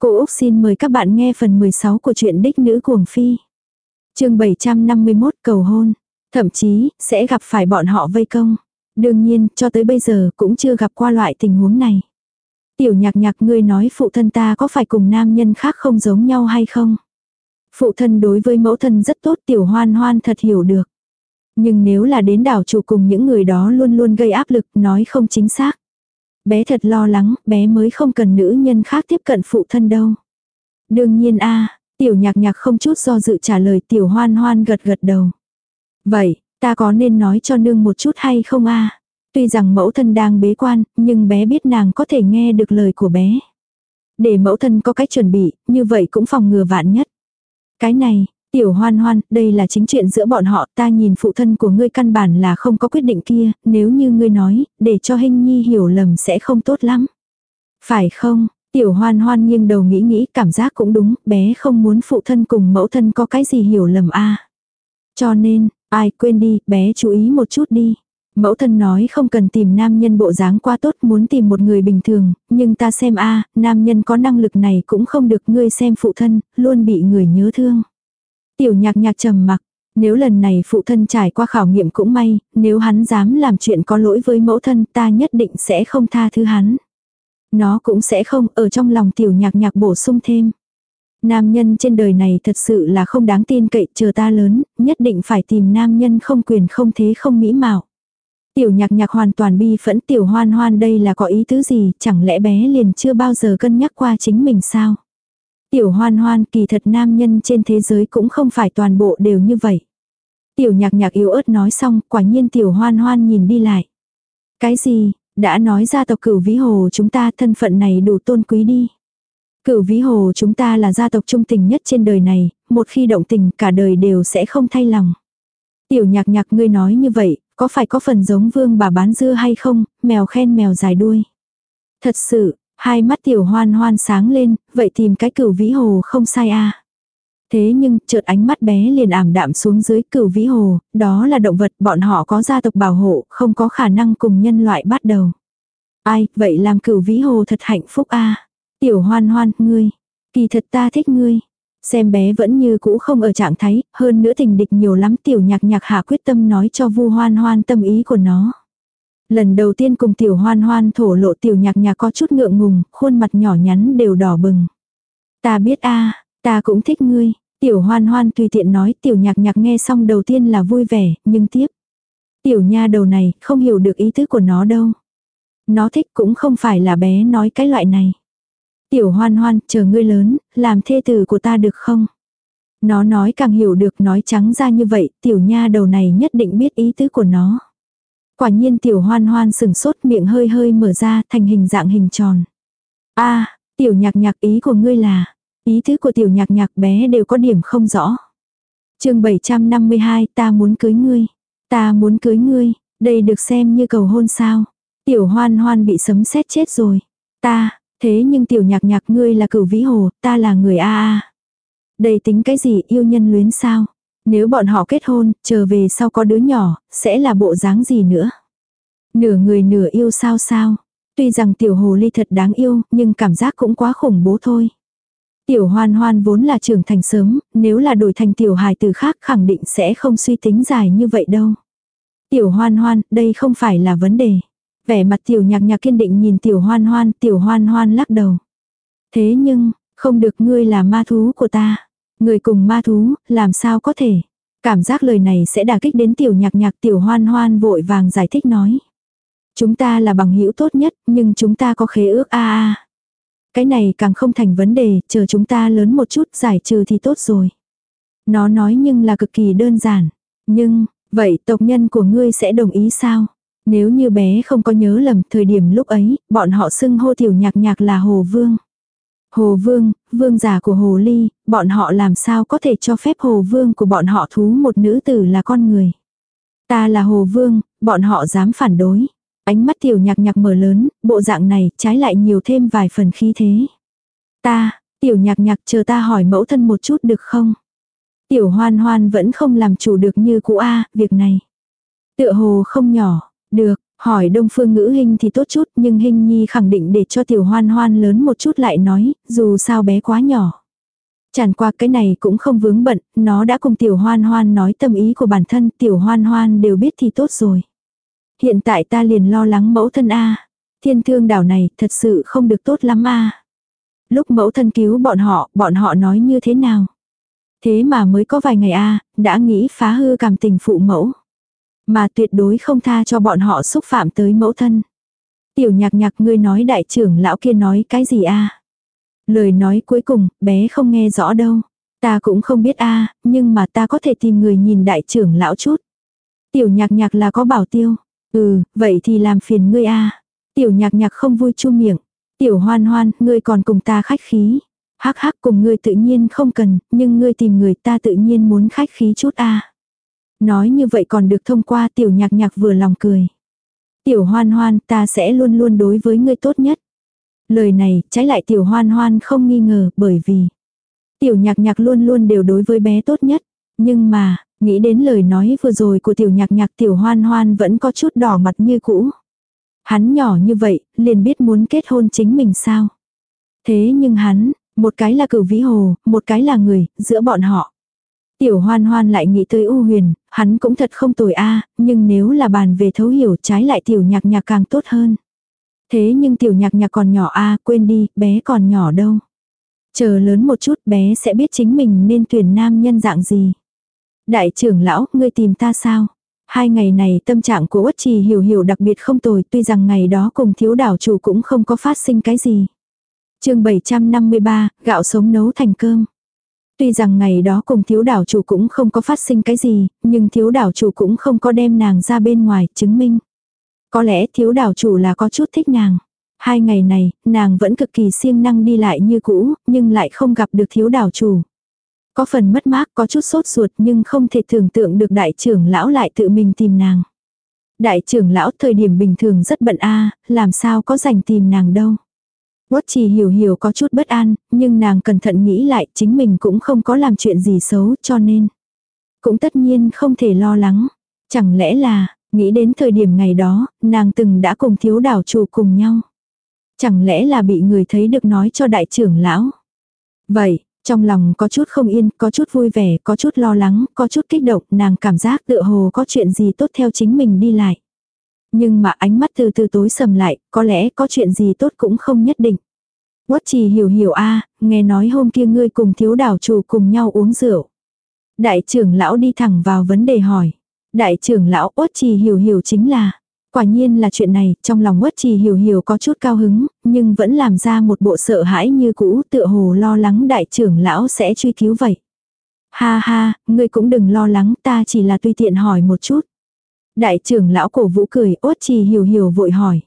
Cô Úc xin mời các bạn nghe phần 16 của truyện đích nữ cuồng phi. chương 751 cầu hôn. Thậm chí, sẽ gặp phải bọn họ vây công. Đương nhiên, cho tới bây giờ cũng chưa gặp qua loại tình huống này. Tiểu nhạc nhạc ngươi nói phụ thân ta có phải cùng nam nhân khác không giống nhau hay không? Phụ thân đối với mẫu thân rất tốt tiểu hoan hoan thật hiểu được. Nhưng nếu là đến đảo chủ cùng những người đó luôn luôn gây áp lực nói không chính xác. Bé thật lo lắng, bé mới không cần nữ nhân khác tiếp cận phụ thân đâu. Đương nhiên a tiểu nhạc nhạc không chút do dự trả lời tiểu hoan hoan gật gật đầu. Vậy, ta có nên nói cho nương một chút hay không a Tuy rằng mẫu thân đang bế quan, nhưng bé biết nàng có thể nghe được lời của bé. Để mẫu thân có cách chuẩn bị, như vậy cũng phòng ngừa vạn nhất. Cái này, tiểu hoan hoan, đây là chính chuyện giữa bọn họ, ta nhìn phụ thân của ngươi căn bản là không có quyết định kia, nếu như ngươi nói, để cho hình nhi hiểu lầm sẽ không tốt lắm. Phải không? Tiểu hoan hoan nghiêng đầu nghĩ nghĩ, cảm giác cũng đúng, bé không muốn phụ thân cùng mẫu thân có cái gì hiểu lầm a Cho nên, ai quên đi, bé chú ý một chút đi. Mẫu thân nói không cần tìm nam nhân bộ dáng quá tốt muốn tìm một người bình thường, nhưng ta xem a nam nhân có năng lực này cũng không được ngươi xem phụ thân, luôn bị người nhớ thương. Tiểu nhạc nhạc trầm mặc, nếu lần này phụ thân trải qua khảo nghiệm cũng may, nếu hắn dám làm chuyện có lỗi với mẫu thân ta nhất định sẽ không tha thứ hắn. Nó cũng sẽ không ở trong lòng tiểu nhạc nhạc bổ sung thêm. Nam nhân trên đời này thật sự là không đáng tin cậy chờ ta lớn, nhất định phải tìm nam nhân không quyền không thế không mỹ mạo. Tiểu nhạc nhạc hoàn toàn bi phẫn tiểu hoan hoan đây là có ý tứ gì, chẳng lẽ bé liền chưa bao giờ cân nhắc qua chính mình sao? Tiểu hoan hoan kỳ thật nam nhân trên thế giới cũng không phải toàn bộ đều như vậy. Tiểu nhạc nhạc yếu ớt nói xong, quả nhiên tiểu hoan hoan nhìn đi lại. Cái gì, đã nói ra tộc cửu vĩ hồ chúng ta thân phận này đủ tôn quý đi. Cửu vĩ hồ chúng ta là gia tộc trung tình nhất trên đời này, một khi động tình cả đời đều sẽ không thay lòng. Tiểu nhạc nhạc ngươi nói như vậy, có phải có phần giống vương bà bán dưa hay không, mèo khen mèo dài đuôi. Thật sự, hai mắt tiểu hoan hoan sáng lên, vậy tìm cái cửu vĩ hồ không sai a à. Thế nhưng, chợt ánh mắt bé liền ảm đạm xuống dưới cửu vĩ hồ, đó là động vật bọn họ có gia tộc bảo hộ, không có khả năng cùng nhân loại bắt đầu. Ai, vậy làm cửu vĩ hồ thật hạnh phúc a Tiểu hoan hoan, ngươi. Kỳ thật ta thích ngươi. Xem bé vẫn như cũ không ở trạng thái, hơn nữa tình địch nhiều lắm tiểu nhạc nhạc hạ quyết tâm nói cho vu hoan hoan tâm ý của nó. Lần đầu tiên cùng tiểu hoan hoan thổ lộ tiểu nhạc nhạc có chút ngượng ngùng, khuôn mặt nhỏ nhắn đều đỏ bừng. Ta biết a ta cũng thích ngươi. Tiểu hoan hoan tùy tiện nói tiểu nhạc nhạc nghe xong đầu tiên là vui vẻ, nhưng tiếp. Tiểu nha đầu này không hiểu được ý tứ của nó đâu. Nó thích cũng không phải là bé nói cái loại này. Tiểu hoan hoan, chờ ngươi lớn, làm thê tử của ta được không? Nó nói càng hiểu được nói trắng ra như vậy, tiểu nha đầu này nhất định biết ý tứ của nó. Quả nhiên tiểu hoan hoan sừng sốt miệng hơi hơi mở ra thành hình dạng hình tròn. a tiểu nhạc nhạc ý của ngươi là, ý thứ của tiểu nhạc nhạc bé đều có điểm không rõ. chương 752 ta muốn cưới ngươi. Ta muốn cưới ngươi, đây được xem như cầu hôn sao. Tiểu hoan hoan bị sấm sét chết rồi. Ta, Thế nhưng tiểu nhạc nhạc ngươi là cửu vĩ hồ, ta là người A A. Đây tính cái gì yêu nhân luyến sao? Nếu bọn họ kết hôn, chờ về sau có đứa nhỏ, sẽ là bộ dáng gì nữa? Nửa người nửa yêu sao sao? Tuy rằng tiểu hồ ly thật đáng yêu, nhưng cảm giác cũng quá khủng bố thôi. Tiểu hoan hoan vốn là trưởng thành sớm, nếu là đổi thành tiểu hài từ khác khẳng định sẽ không suy tính dài như vậy đâu. Tiểu hoan hoan, đây không phải là vấn đề. Vẻ mặt tiểu nhạc nhạc kiên định nhìn tiểu hoan hoan, tiểu hoan hoan lắc đầu. Thế nhưng, không được ngươi là ma thú của ta. Người cùng ma thú, làm sao có thể. Cảm giác lời này sẽ đả kích đến tiểu nhạc nhạc tiểu hoan hoan vội vàng giải thích nói. Chúng ta là bằng hữu tốt nhất, nhưng chúng ta có khế ước a a. Cái này càng không thành vấn đề, chờ chúng ta lớn một chút giải trừ thì tốt rồi. Nó nói nhưng là cực kỳ đơn giản. Nhưng, vậy tộc nhân của ngươi sẽ đồng ý sao? Nếu như bé không có nhớ lầm thời điểm lúc ấy, bọn họ xưng hô tiểu nhạc nhạc là Hồ Vương. Hồ Vương, vương giả của Hồ Ly, bọn họ làm sao có thể cho phép Hồ Vương của bọn họ thú một nữ tử là con người. Ta là Hồ Vương, bọn họ dám phản đối. Ánh mắt tiểu nhạc nhạc mở lớn, bộ dạng này trái lại nhiều thêm vài phần khí thế. Ta, tiểu nhạc nhạc chờ ta hỏi mẫu thân một chút được không? Tiểu hoan hoan vẫn không làm chủ được như cũ A, việc này. Tựa hồ không nhỏ, được, Hỏi đông phương ngữ hình thì tốt chút nhưng hình nhi khẳng định để cho tiểu hoan hoan lớn một chút lại nói, dù sao bé quá nhỏ. Chẳng qua cái này cũng không vướng bận, nó đã cùng tiểu hoan hoan nói tâm ý của bản thân, tiểu hoan hoan đều biết thì tốt rồi. Hiện tại ta liền lo lắng mẫu thân A. Thiên thương đảo này thật sự không được tốt lắm A. Lúc mẫu thân cứu bọn họ, bọn họ nói như thế nào? Thế mà mới có vài ngày A, đã nghĩ phá hư cảm tình phụ mẫu. Mà tuyệt đối không tha cho bọn họ xúc phạm tới mẫu thân. Tiểu nhạc nhạc ngươi nói đại trưởng lão kia nói cái gì a Lời nói cuối cùng, bé không nghe rõ đâu. Ta cũng không biết a nhưng mà ta có thể tìm người nhìn đại trưởng lão chút. Tiểu nhạc nhạc là có bảo tiêu. Ừ, vậy thì làm phiền ngươi a Tiểu nhạc nhạc không vui chu miệng. Tiểu hoan hoan, ngươi còn cùng ta khách khí. Hắc hắc cùng ngươi tự nhiên không cần, nhưng ngươi tìm người ta tự nhiên muốn khách khí chút a Nói như vậy còn được thông qua tiểu nhạc nhạc vừa lòng cười. Tiểu hoan hoan ta sẽ luôn luôn đối với ngươi tốt nhất. Lời này trái lại tiểu hoan hoan không nghi ngờ bởi vì tiểu nhạc nhạc luôn luôn đều đối với bé tốt nhất. Nhưng mà, nghĩ đến lời nói vừa rồi của tiểu nhạc nhạc tiểu hoan hoan vẫn có chút đỏ mặt như cũ. Hắn nhỏ như vậy, liền biết muốn kết hôn chính mình sao. Thế nhưng hắn, một cái là cửu vĩ hồ, một cái là người, giữa bọn họ. Tiểu hoan hoan lại nghĩ tới U huyền, hắn cũng thật không tồi a nhưng nếu là bàn về thấu hiểu trái lại tiểu nhạc nhạc càng tốt hơn. Thế nhưng tiểu nhạc nhạc còn nhỏ a quên đi, bé còn nhỏ đâu. Chờ lớn một chút bé sẽ biết chính mình nên tuyển nam nhân dạng gì. Đại trưởng lão, ngươi tìm ta sao? Hai ngày này tâm trạng của Uất Trì hiểu hiểu đặc biệt không tồi tuy rằng ngày đó cùng thiếu đảo chủ cũng không có phát sinh cái gì. chương 753, gạo sống nấu thành cơm. Tuy rằng ngày đó cùng thiếu đảo chủ cũng không có phát sinh cái gì, nhưng thiếu đảo chủ cũng không có đem nàng ra bên ngoài chứng minh. Có lẽ thiếu đảo chủ là có chút thích nàng. Hai ngày này, nàng vẫn cực kỳ siêng năng đi lại như cũ, nhưng lại không gặp được thiếu đảo chủ. Có phần mất mát, có chút sốt ruột nhưng không thể tưởng tượng được đại trưởng lão lại tự mình tìm nàng. Đại trưởng lão thời điểm bình thường rất bận a làm sao có dành tìm nàng đâu. Quất chỉ hiểu hiểu có chút bất an, nhưng nàng cẩn thận nghĩ lại chính mình cũng không có làm chuyện gì xấu cho nên. Cũng tất nhiên không thể lo lắng. Chẳng lẽ là, nghĩ đến thời điểm ngày đó, nàng từng đã cùng thiếu đảo chủ cùng nhau. Chẳng lẽ là bị người thấy được nói cho đại trưởng lão. Vậy, trong lòng có chút không yên, có chút vui vẻ, có chút lo lắng, có chút kích động, nàng cảm giác tựa hồ có chuyện gì tốt theo chính mình đi lại. Nhưng mà ánh mắt từ từ tối sầm lại, có lẽ có chuyện gì tốt cũng không nhất định. Quất trì hiểu hiểu a nghe nói hôm kia ngươi cùng thiếu đảo chủ cùng nhau uống rượu. Đại trưởng lão đi thẳng vào vấn đề hỏi. Đại trưởng lão Quất trì hiểu hiểu chính là. Quả nhiên là chuyện này, trong lòng Quất trì hiểu hiểu có chút cao hứng, nhưng vẫn làm ra một bộ sợ hãi như cũ tựa hồ lo lắng đại trưởng lão sẽ truy cứu vậy. Ha ha, ngươi cũng đừng lo lắng ta chỉ là tùy tiện hỏi một chút. Đại trưởng lão cổ vũ cười, ốt trì hiểu hiểu vội hỏi.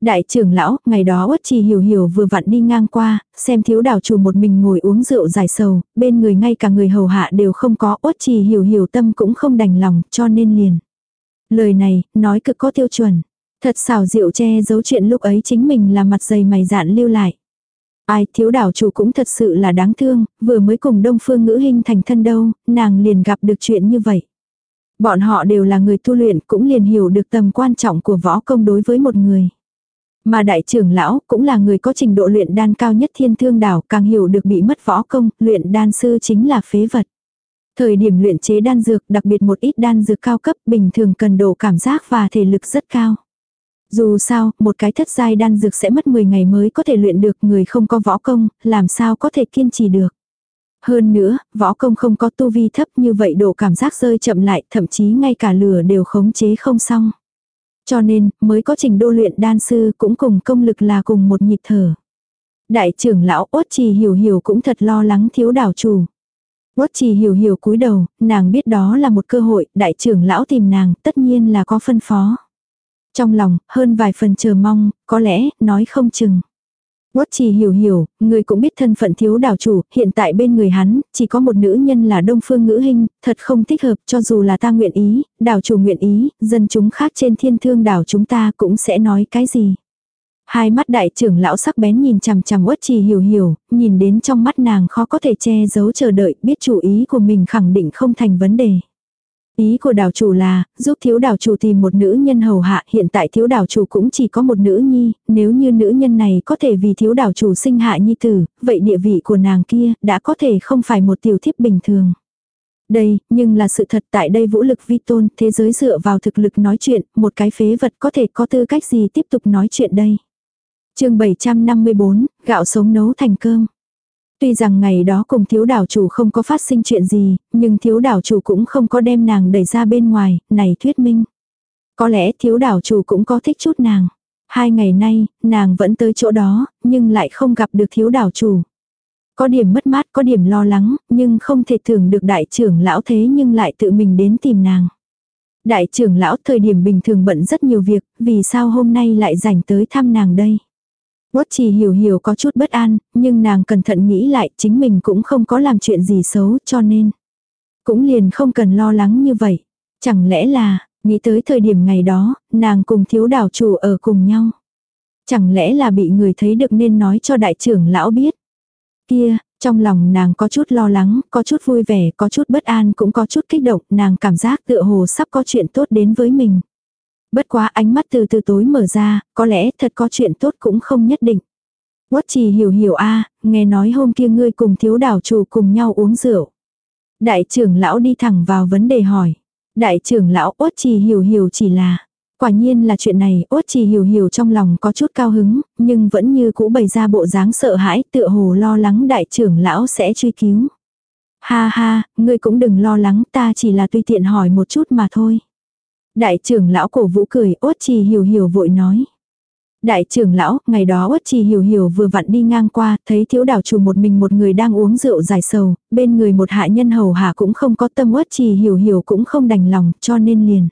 Đại trưởng lão, ngày đó ốt trì hiểu hiểu vừa vặn đi ngang qua, xem thiếu đảo chủ một mình ngồi uống rượu giải sầu, bên người ngay cả người hầu hạ đều không có, ốt trì hiểu hiểu tâm cũng không đành lòng, cho nên liền. Lời này, nói cực có tiêu chuẩn. Thật xảo rượu che giấu chuyện lúc ấy chính mình là mặt dày mày dạn lưu lại. Ai thiếu đảo chủ cũng thật sự là đáng thương, vừa mới cùng đông phương ngữ hình thành thân đâu, nàng liền gặp được chuyện như vậy. Bọn họ đều là người tu luyện cũng liền hiểu được tầm quan trọng của võ công đối với một người. Mà đại trưởng lão cũng là người có trình độ luyện đan cao nhất thiên thương đảo càng hiểu được bị mất võ công, luyện đan sư chính là phế vật. Thời điểm luyện chế đan dược đặc biệt một ít đan dược cao cấp bình thường cần độ cảm giác và thể lực rất cao. Dù sao, một cái thất giai đan dược sẽ mất 10 ngày mới có thể luyện được người không có võ công, làm sao có thể kiên trì được. Hơn nữa, võ công không có tu vi thấp như vậy độ cảm giác rơi chậm lại, thậm chí ngay cả lửa đều khống chế không xong. Cho nên, mới có trình đô luyện đan sư cũng cùng công lực là cùng một nhịp thở. Đại trưởng lão Ốt Trì Hiểu Hiểu cũng thật lo lắng thiếu đảo chủ. Ốt Trì Hiểu Hiểu cúi đầu, nàng biết đó là một cơ hội, đại trưởng lão tìm nàng, tất nhiên là có phân phó. Trong lòng, hơn vài phần chờ mong, có lẽ, nói không chừng. Quất trì hiểu hiểu, người cũng biết thân phận thiếu đảo chủ, hiện tại bên người hắn, chỉ có một nữ nhân là đông phương ngữ hình, thật không thích hợp cho dù là ta nguyện ý, đảo chủ nguyện ý, dân chúng khác trên thiên thương đảo chúng ta cũng sẽ nói cái gì. Hai mắt đại trưởng lão sắc bén nhìn chằm chằm uất trì hiểu hiểu, nhìn đến trong mắt nàng khó có thể che giấu chờ đợi, biết chủ ý của mình khẳng định không thành vấn đề. Ý của đảo chủ là, giúp thiếu đảo chủ tìm một nữ nhân hầu hạ, hiện tại thiếu đảo chủ cũng chỉ có một nữ nhi, nếu như nữ nhân này có thể vì thiếu đảo chủ sinh hạ nhi tử, vậy địa vị của nàng kia đã có thể không phải một tiểu thiếp bình thường. Đây, nhưng là sự thật tại đây vũ lực vi tôn, thế giới dựa vào thực lực nói chuyện, một cái phế vật có thể có tư cách gì tiếp tục nói chuyện đây. chương 754, gạo sống nấu thành cơm. Tuy rằng ngày đó cùng thiếu đảo chủ không có phát sinh chuyện gì, nhưng thiếu đảo chủ cũng không có đem nàng đẩy ra bên ngoài, này thuyết minh. Có lẽ thiếu đảo chủ cũng có thích chút nàng. Hai ngày nay, nàng vẫn tới chỗ đó, nhưng lại không gặp được thiếu đảo chủ. Có điểm mất mát, có điểm lo lắng, nhưng không thể thường được đại trưởng lão thế nhưng lại tự mình đến tìm nàng. Đại trưởng lão thời điểm bình thường bận rất nhiều việc, vì sao hôm nay lại rảnh tới thăm nàng đây? Quất chỉ hiểu hiểu có chút bất an, nhưng nàng cẩn thận nghĩ lại chính mình cũng không có làm chuyện gì xấu cho nên. Cũng liền không cần lo lắng như vậy. Chẳng lẽ là, nghĩ tới thời điểm ngày đó, nàng cùng thiếu đảo chủ ở cùng nhau. Chẳng lẽ là bị người thấy được nên nói cho đại trưởng lão biết. Kia, trong lòng nàng có chút lo lắng, có chút vui vẻ, có chút bất an cũng có chút kích động, nàng cảm giác tựa hồ sắp có chuyện tốt đến với mình. Bất quá ánh mắt từ từ tối mở ra, có lẽ thật có chuyện tốt cũng không nhất định. Quất chỉ hiểu hiểu a nghe nói hôm kia ngươi cùng thiếu đảo chủ cùng nhau uống rượu. Đại trưởng lão đi thẳng vào vấn đề hỏi. Đại trưởng lão uất chỉ hiểu hiểu chỉ là. Quả nhiên là chuyện này, uất chỉ hiểu hiểu trong lòng có chút cao hứng, nhưng vẫn như cũ bày ra bộ dáng sợ hãi tựa hồ lo lắng đại trưởng lão sẽ truy cứu. Ha ha, ngươi cũng đừng lo lắng ta chỉ là tùy tiện hỏi một chút mà thôi. Đại trưởng lão cổ vũ cười, ốt trì hiểu hiểu vội nói. Đại trưởng lão, ngày đó ốt trì hiểu hiểu vừa vặn đi ngang qua, thấy thiếu đảo chủ một mình một người đang uống rượu dài sầu, bên người một hạ nhân hầu hạ cũng không có tâm ốt trì hiểu hiểu cũng không đành lòng, cho nên liền.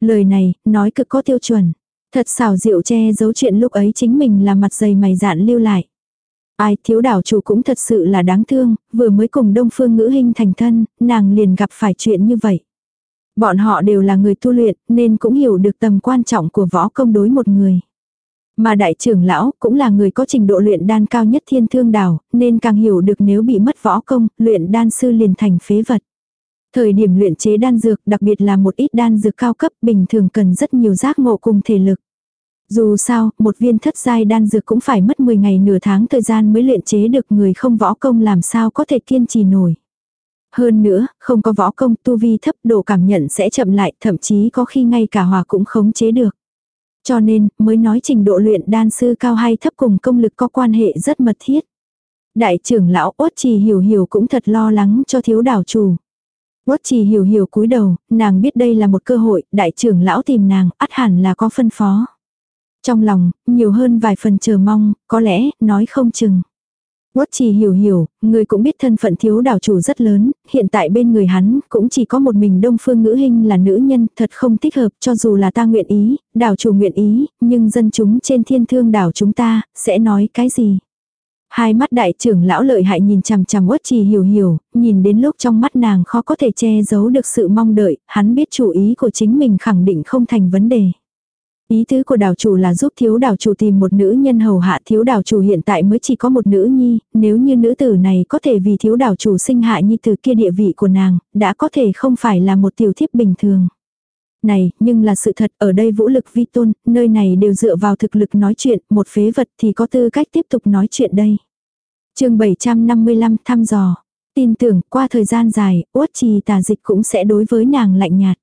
Lời này, nói cực có tiêu chuẩn. Thật xảo rượu che giấu chuyện lúc ấy chính mình là mặt dày mày dạn lưu lại. Ai thiếu đảo chủ cũng thật sự là đáng thương, vừa mới cùng đông phương ngữ hình thành thân, nàng liền gặp phải chuyện như vậy. Bọn họ đều là người tu luyện nên cũng hiểu được tầm quan trọng của võ công đối một người. Mà đại trưởng lão cũng là người có trình độ luyện đan cao nhất thiên thương đảo, nên càng hiểu được nếu bị mất võ công, luyện đan sư liền thành phế vật. Thời điểm luyện chế đan dược, đặc biệt là một ít đan dược cao cấp, bình thường cần rất nhiều giác ngộ cùng thể lực. Dù sao, một viên thất giai đan dược cũng phải mất 10 ngày nửa tháng thời gian mới luyện chế được người không võ công làm sao có thể kiên trì nổi. Hơn nữa, không có võ công tu vi thấp độ cảm nhận sẽ chậm lại, thậm chí có khi ngay cả hòa cũng khống chế được. Cho nên, mới nói trình độ luyện đan sư cao hay thấp cùng công lực có quan hệ rất mật thiết. Đại trưởng lão Ốt Trì Hiểu Hiểu cũng thật lo lắng cho thiếu đảo chủ. Ốt Trì Hiểu Hiểu cúi đầu, nàng biết đây là một cơ hội, đại trưởng lão tìm nàng, ắt hẳn là có phân phó. Trong lòng, nhiều hơn vài phần chờ mong, có lẽ, nói không chừng. Quốc trì hiểu hiểu, người cũng biết thân phận thiếu đảo chủ rất lớn, hiện tại bên người hắn cũng chỉ có một mình đông phương ngữ hình là nữ nhân, thật không thích hợp cho dù là ta nguyện ý, đảo chủ nguyện ý, nhưng dân chúng trên thiên thương đảo chúng ta, sẽ nói cái gì? Hai mắt đại trưởng lão lợi hại nhìn chằm chằm quốc trì hiểu hiểu, nhìn đến lúc trong mắt nàng khó có thể che giấu được sự mong đợi, hắn biết chủ ý của chính mình khẳng định không thành vấn đề. Ý tứ của đảo chủ là giúp thiếu đảo chủ tìm một nữ nhân hầu hạ thiếu đảo chủ hiện tại mới chỉ có một nữ nhi, nếu như nữ tử này có thể vì thiếu đảo chủ sinh hạ nhi từ kia địa vị của nàng, đã có thể không phải là một tiểu thiếp bình thường. Này, nhưng là sự thật ở đây vũ lực vi tôn, nơi này đều dựa vào thực lực nói chuyện, một phế vật thì có tư cách tiếp tục nói chuyện đây. chương 755 thăm dò. Tin tưởng qua thời gian dài, uất trì tà dịch cũng sẽ đối với nàng lạnh nhạt.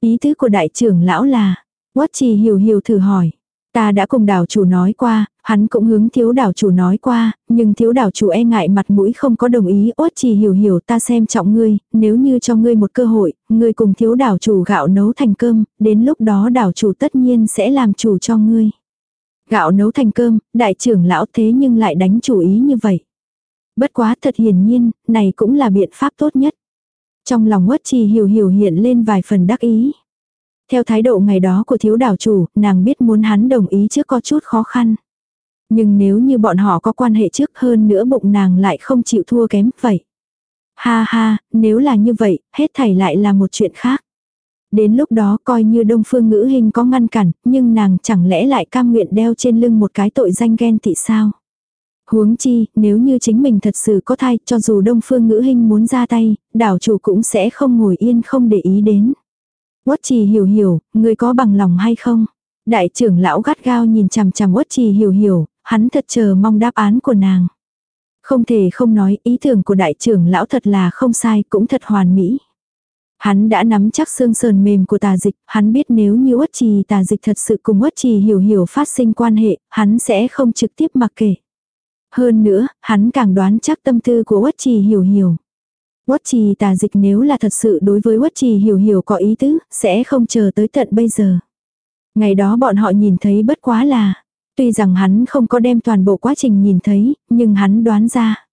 Ý tứ của đại trưởng lão là, Quất trì hiểu hiểu thử hỏi. Ta đã cùng đảo chủ nói qua, hắn cũng hướng thiếu đảo chủ nói qua, nhưng thiếu đảo chủ e ngại mặt mũi không có đồng ý. Ốt trì hiểu hiểu ta xem trọng ngươi, nếu như cho ngươi một cơ hội, ngươi cùng thiếu đảo chủ gạo nấu thành cơm, đến lúc đó đảo chủ tất nhiên sẽ làm chủ cho ngươi. Gạo nấu thành cơm, đại trưởng lão thế nhưng lại đánh chủ ý như vậy. Bất quá thật hiển nhiên, này cũng là biện pháp tốt nhất. Trong lòng uất trì hiểu hiểu hiện lên vài phần đắc ý. Theo thái độ ngày đó của thiếu đảo chủ, nàng biết muốn hắn đồng ý trước có chút khó khăn. Nhưng nếu như bọn họ có quan hệ trước hơn nữa bụng nàng lại không chịu thua kém vậy. Ha ha, nếu là như vậy, hết thảy lại là một chuyện khác. Đến lúc đó coi như đông phương ngữ hình có ngăn cản, nhưng nàng chẳng lẽ lại cam nguyện đeo trên lưng một cái tội danh ghen tị sao? Huống chi, nếu như chính mình thật sự có thai, cho dù đông phương ngữ hình muốn ra tay, đảo chủ cũng sẽ không ngồi yên không để ý đến. Quất trì hiểu hiểu, người có bằng lòng hay không? Đại trưởng lão gắt gao nhìn chằm chằm uất trì hiểu hiểu, hắn thật chờ mong đáp án của nàng. Không thể không nói ý tưởng của đại trưởng lão thật là không sai cũng thật hoàn mỹ. Hắn đã nắm chắc xương sườn mềm của tà dịch, hắn biết nếu như uất trì tà dịch thật sự cùng uất trì hiểu hiểu phát sinh quan hệ, hắn sẽ không trực tiếp mặc kệ. Hơn nữa, hắn càng đoán chắc tâm tư của uất trì hiểu hiểu. Quất trì tà dịch nếu là thật sự đối với quất trì hiểu hiểu có ý tứ, sẽ không chờ tới tận bây giờ. Ngày đó bọn họ nhìn thấy bất quá là, tuy rằng hắn không có đem toàn bộ quá trình nhìn thấy, nhưng hắn đoán ra.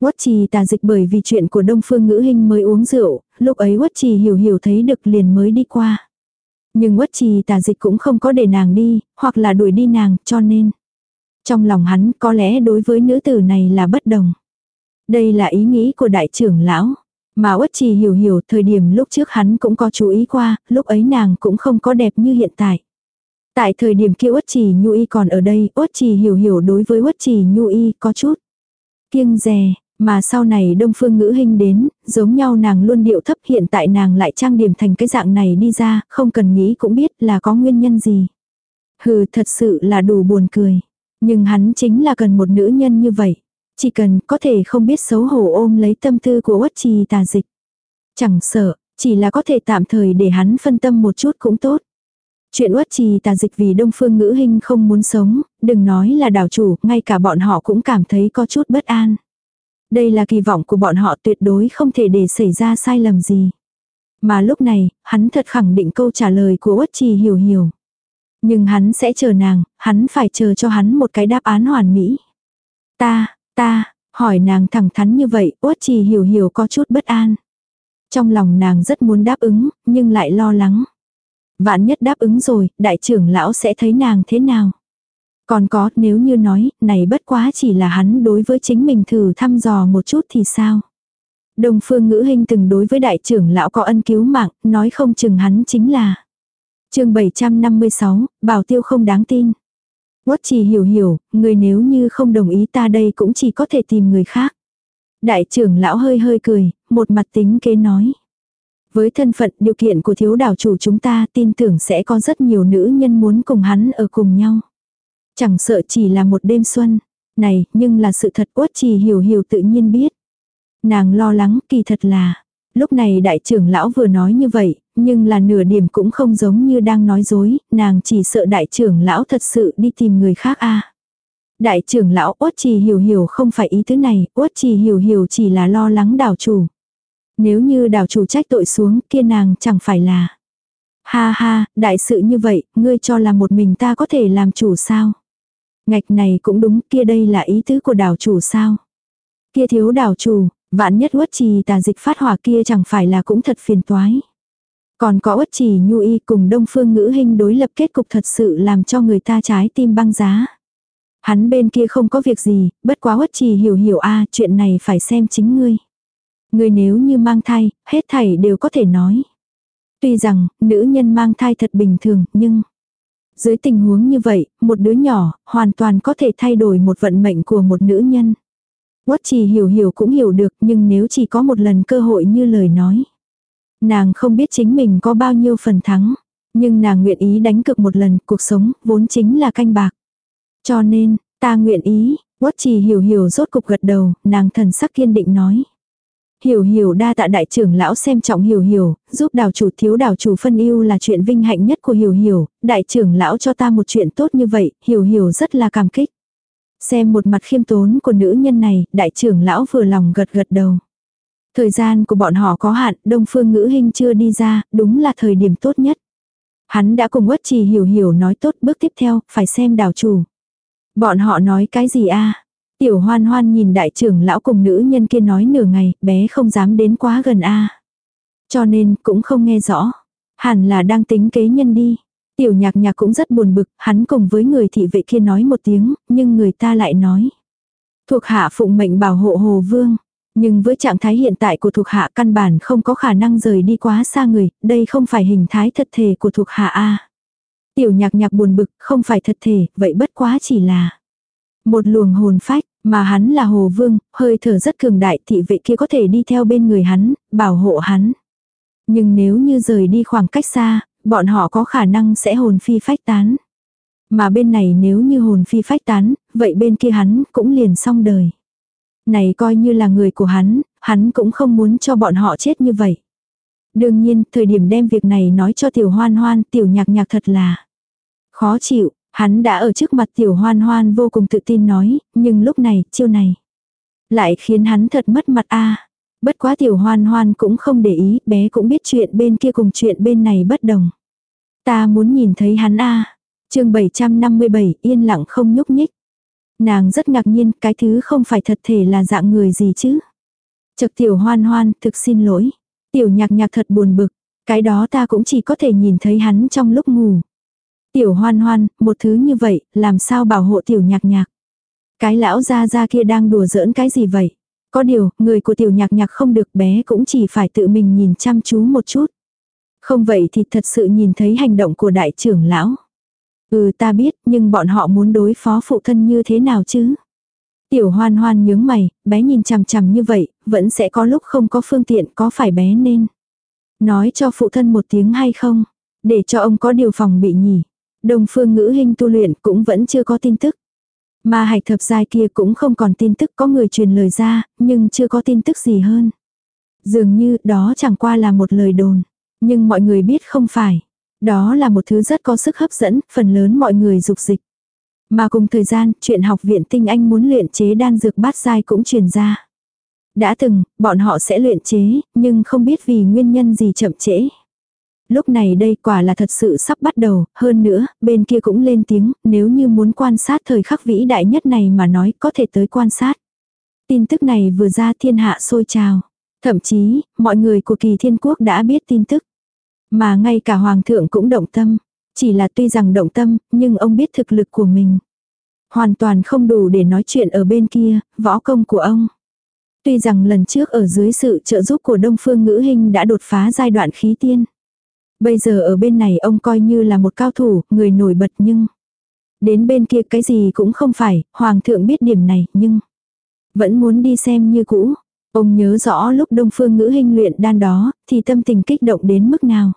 Quất trì tà dịch bởi vì chuyện của Đông Phương Ngữ Hinh mới uống rượu, lúc ấy Quất trì hiểu hiểu thấy được liền mới đi qua. Nhưng Quất trì tà dịch cũng không có để nàng đi, hoặc là đuổi đi nàng, cho nên. Trong lòng hắn có lẽ đối với nữ tử này là bất đồng. Đây là ý nghĩ của đại trưởng lão. Mà Uất Trì hiểu hiểu thời điểm lúc trước hắn cũng có chú ý qua, lúc ấy nàng cũng không có đẹp như hiện tại. Tại thời điểm kia Uất Trì Nhu Y còn ở đây, Uất Trì hiểu hiểu đối với Uất Trì Nhu Y có chút kiêng dè, mà sau này Đông Phương Ngữ Hinh đến, giống nhau nàng luôn điệu thấp hiện tại nàng lại trang điểm thành cái dạng này đi ra, không cần nghĩ cũng biết là có nguyên nhân gì. Hừ thật sự là đủ buồn cười. Nhưng hắn chính là cần một nữ nhân như vậy. Chỉ cần có thể không biết xấu hổ ôm lấy tâm tư của uất trì tà dịch. Chẳng sợ, chỉ là có thể tạm thời để hắn phân tâm một chút cũng tốt. Chuyện uất trì tà dịch vì đông phương ngữ hình không muốn sống, đừng nói là đảo chủ, ngay cả bọn họ cũng cảm thấy có chút bất an. Đây là kỳ vọng của bọn họ tuyệt đối không thể để xảy ra sai lầm gì. Mà lúc này, hắn thật khẳng định câu trả lời của uất trì hiểu hiểu. Nhưng hắn sẽ chờ nàng, hắn phải chờ cho hắn một cái đáp án hoàn mỹ. Ta, ta, hỏi nàng thẳng thắn như vậy, uất trì hiểu hiểu có chút bất an. Trong lòng nàng rất muốn đáp ứng, nhưng lại lo lắng. Vạn nhất đáp ứng rồi, đại trưởng lão sẽ thấy nàng thế nào? Còn có, nếu như nói, này bất quá chỉ là hắn đối với chính mình thử thăm dò một chút thì sao? Đồng phương ngữ hình từng đối với đại trưởng lão có ân cứu mạng, nói không chừng hắn chính là. chương 756, bảo tiêu không đáng tin. Quất chỉ hiểu hiểu, người nếu như không đồng ý ta đây cũng chỉ có thể tìm người khác. Đại trưởng lão hơi hơi cười, một mặt tính kế nói. Với thân phận điều kiện của thiếu đảo chủ chúng ta tin tưởng sẽ có rất nhiều nữ nhân muốn cùng hắn ở cùng nhau. Chẳng sợ chỉ là một đêm xuân. Này, nhưng là sự thật uất trì hiểu hiểu tự nhiên biết. Nàng lo lắng kỳ thật là. Lúc này đại trưởng lão vừa nói như vậy, nhưng là nửa điểm cũng không giống như đang nói dối, nàng chỉ sợ đại trưởng lão thật sự đi tìm người khác a. Đại trưởng lão uất trì hiểu hiểu không phải ý thứ này, uất trì hiểu hiểu chỉ là lo lắng đảo chủ. Nếu như đảo chủ trách tội xuống kia nàng chẳng phải là. Ha ha, đại sự như vậy, ngươi cho là một mình ta có thể làm chủ sao? Ngạch này cũng đúng, kia đây là ý tứ của đảo chủ sao? Kia thiếu đảo chủ, vạn nhất uất trì tà dịch phát hỏa kia chẳng phải là cũng thật phiền toái. Còn có uất chỉ nhu y cùng đông phương ngữ hình đối lập kết cục thật sự làm cho người ta trái tim băng giá. Hắn bên kia không có việc gì, bất quá uất chỉ hiểu hiểu a chuyện này phải xem chính ngươi. Ngươi nếu như mang thai, hết thảy đều có thể nói. Tuy rằng, nữ nhân mang thai thật bình thường, nhưng... Dưới tình huống như vậy, một đứa nhỏ, hoàn toàn có thể thay đổi một vận mệnh của một nữ nhân. Quất chỉ hiểu hiểu cũng hiểu được nhưng nếu chỉ có một lần cơ hội như lời nói. Nàng không biết chính mình có bao nhiêu phần thắng. Nhưng nàng nguyện ý đánh cược một lần cuộc sống vốn chính là canh bạc. Cho nên, ta nguyện ý, quất trì hiểu hiểu rốt cục gật đầu, nàng thần sắc kiên định nói. Hiểu hiểu đa tạ đại trưởng lão xem trọng hiểu hiểu, giúp đào chủ thiếu đào chủ phân ưu là chuyện vinh hạnh nhất của hiểu hiểu, đại trưởng lão cho ta một chuyện tốt như vậy, hiểu hiểu rất là cảm kích. Xem một mặt khiêm tốn của nữ nhân này, đại trưởng lão vừa lòng gật gật đầu. Thời gian của bọn họ có hạn, đông phương ngữ hình chưa đi ra, đúng là thời điểm tốt nhất. Hắn đã cùng Quất trì hiểu hiểu nói tốt bước tiếp theo, phải xem đảo chủ. Bọn họ nói cái gì a Tiểu hoan hoan nhìn đại trưởng lão cùng nữ nhân kia nói nửa ngày, bé không dám đến quá gần a Cho nên, cũng không nghe rõ. Hẳn là đang tính kế nhân đi. Tiểu nhạc nhạc cũng rất buồn bực, hắn cùng với người thị vệ kia nói một tiếng, nhưng người ta lại nói. Thuộc hạ phụng mệnh bảo hộ hồ vương. Nhưng với trạng thái hiện tại của thuộc hạ căn bản không có khả năng rời đi quá xa người, đây không phải hình thái thật thể của thuộc hạ A. Tiểu nhạc nhạc buồn bực, không phải thật thể, vậy bất quá chỉ là một luồng hồn phách, Mà hắn là hồ vương, hơi thở rất cường đại thị vệ kia có thể đi theo bên người hắn, bảo hộ hắn. Nhưng nếu như rời đi khoảng cách xa, bọn họ có khả năng sẽ hồn phi phách tán. Mà bên này nếu như hồn phi phách tán, vậy bên kia hắn cũng liền xong đời. Này coi như là người của hắn, hắn cũng không muốn cho bọn họ chết như vậy. Đương nhiên, thời điểm đem việc này nói cho tiểu hoan hoan, tiểu nhạc nhạc thật là khó chịu, hắn đã ở trước mặt tiểu hoan hoan vô cùng tự tin nói, nhưng lúc này, chiêu này, lại khiến hắn thật mất mặt a Bất quá tiểu hoan hoan cũng không để ý, bé cũng biết chuyện bên kia cùng chuyện bên này bất đồng. Ta muốn nhìn thấy hắn a chương 757 yên lặng không nhúc nhích. Nàng rất ngạc nhiên, cái thứ không phải thật thể là dạng người gì chứ. Chật tiểu hoan hoan, thực xin lỗi. Tiểu nhạc nhạc thật buồn bực, cái đó ta cũng chỉ có thể nhìn thấy hắn trong lúc ngủ. Tiểu hoan hoan, một thứ như vậy, làm sao bảo hộ tiểu nhạc nhạc. Cái lão gia gia kia đang đùa giỡn cái gì vậy? Có điều, người của tiểu nhạc nhạc không được bé cũng chỉ phải tự mình nhìn chăm chú một chút. Không vậy thì thật sự nhìn thấy hành động của đại trưởng lão. Ừ ta biết, nhưng bọn họ muốn đối phó phụ thân như thế nào chứ? Tiểu hoan hoan nhướng mày, bé nhìn chằm chằm như vậy, vẫn sẽ có lúc không có phương tiện có phải bé nên. Nói cho phụ thân một tiếng hay không, để cho ông có điều phòng bị nhỉ. đồng phương ngữ hình tu luyện cũng vẫn chưa có tin tức. Mà hạch thập giai kia cũng không còn tin tức có người truyền lời ra, nhưng chưa có tin tức gì hơn. Dường như đó chẳng qua là một lời đồn. Nhưng mọi người biết không phải. Đó là một thứ rất có sức hấp dẫn, phần lớn mọi người dục dịch. Mà cùng thời gian, chuyện học viện tinh anh muốn luyện chế đan dược bát giai cũng truyền ra. Đã từng, bọn họ sẽ luyện chế, nhưng không biết vì nguyên nhân gì chậm trễ. Lúc này đây quả là thật sự sắp bắt đầu, hơn nữa, bên kia cũng lên tiếng, nếu như muốn quan sát thời khắc vĩ đại nhất này mà nói có thể tới quan sát. Tin tức này vừa ra thiên hạ sôi trào. Thậm chí, mọi người của kỳ thiên quốc đã biết tin tức. Mà ngay cả hoàng thượng cũng động tâm. Chỉ là tuy rằng động tâm, nhưng ông biết thực lực của mình. Hoàn toàn không đủ để nói chuyện ở bên kia, võ công của ông. Tuy rằng lần trước ở dưới sự trợ giúp của Đông Phương Ngữ Hình đã đột phá giai đoạn khí tiên. Bây giờ ở bên này ông coi như là một cao thủ, người nổi bật nhưng... Đến bên kia cái gì cũng không phải, Hoàng thượng biết điểm này, nhưng... Vẫn muốn đi xem như cũ. Ông nhớ rõ lúc Đông Phương Ngữ Hình luyện đan đó, thì tâm tình kích động đến mức nào.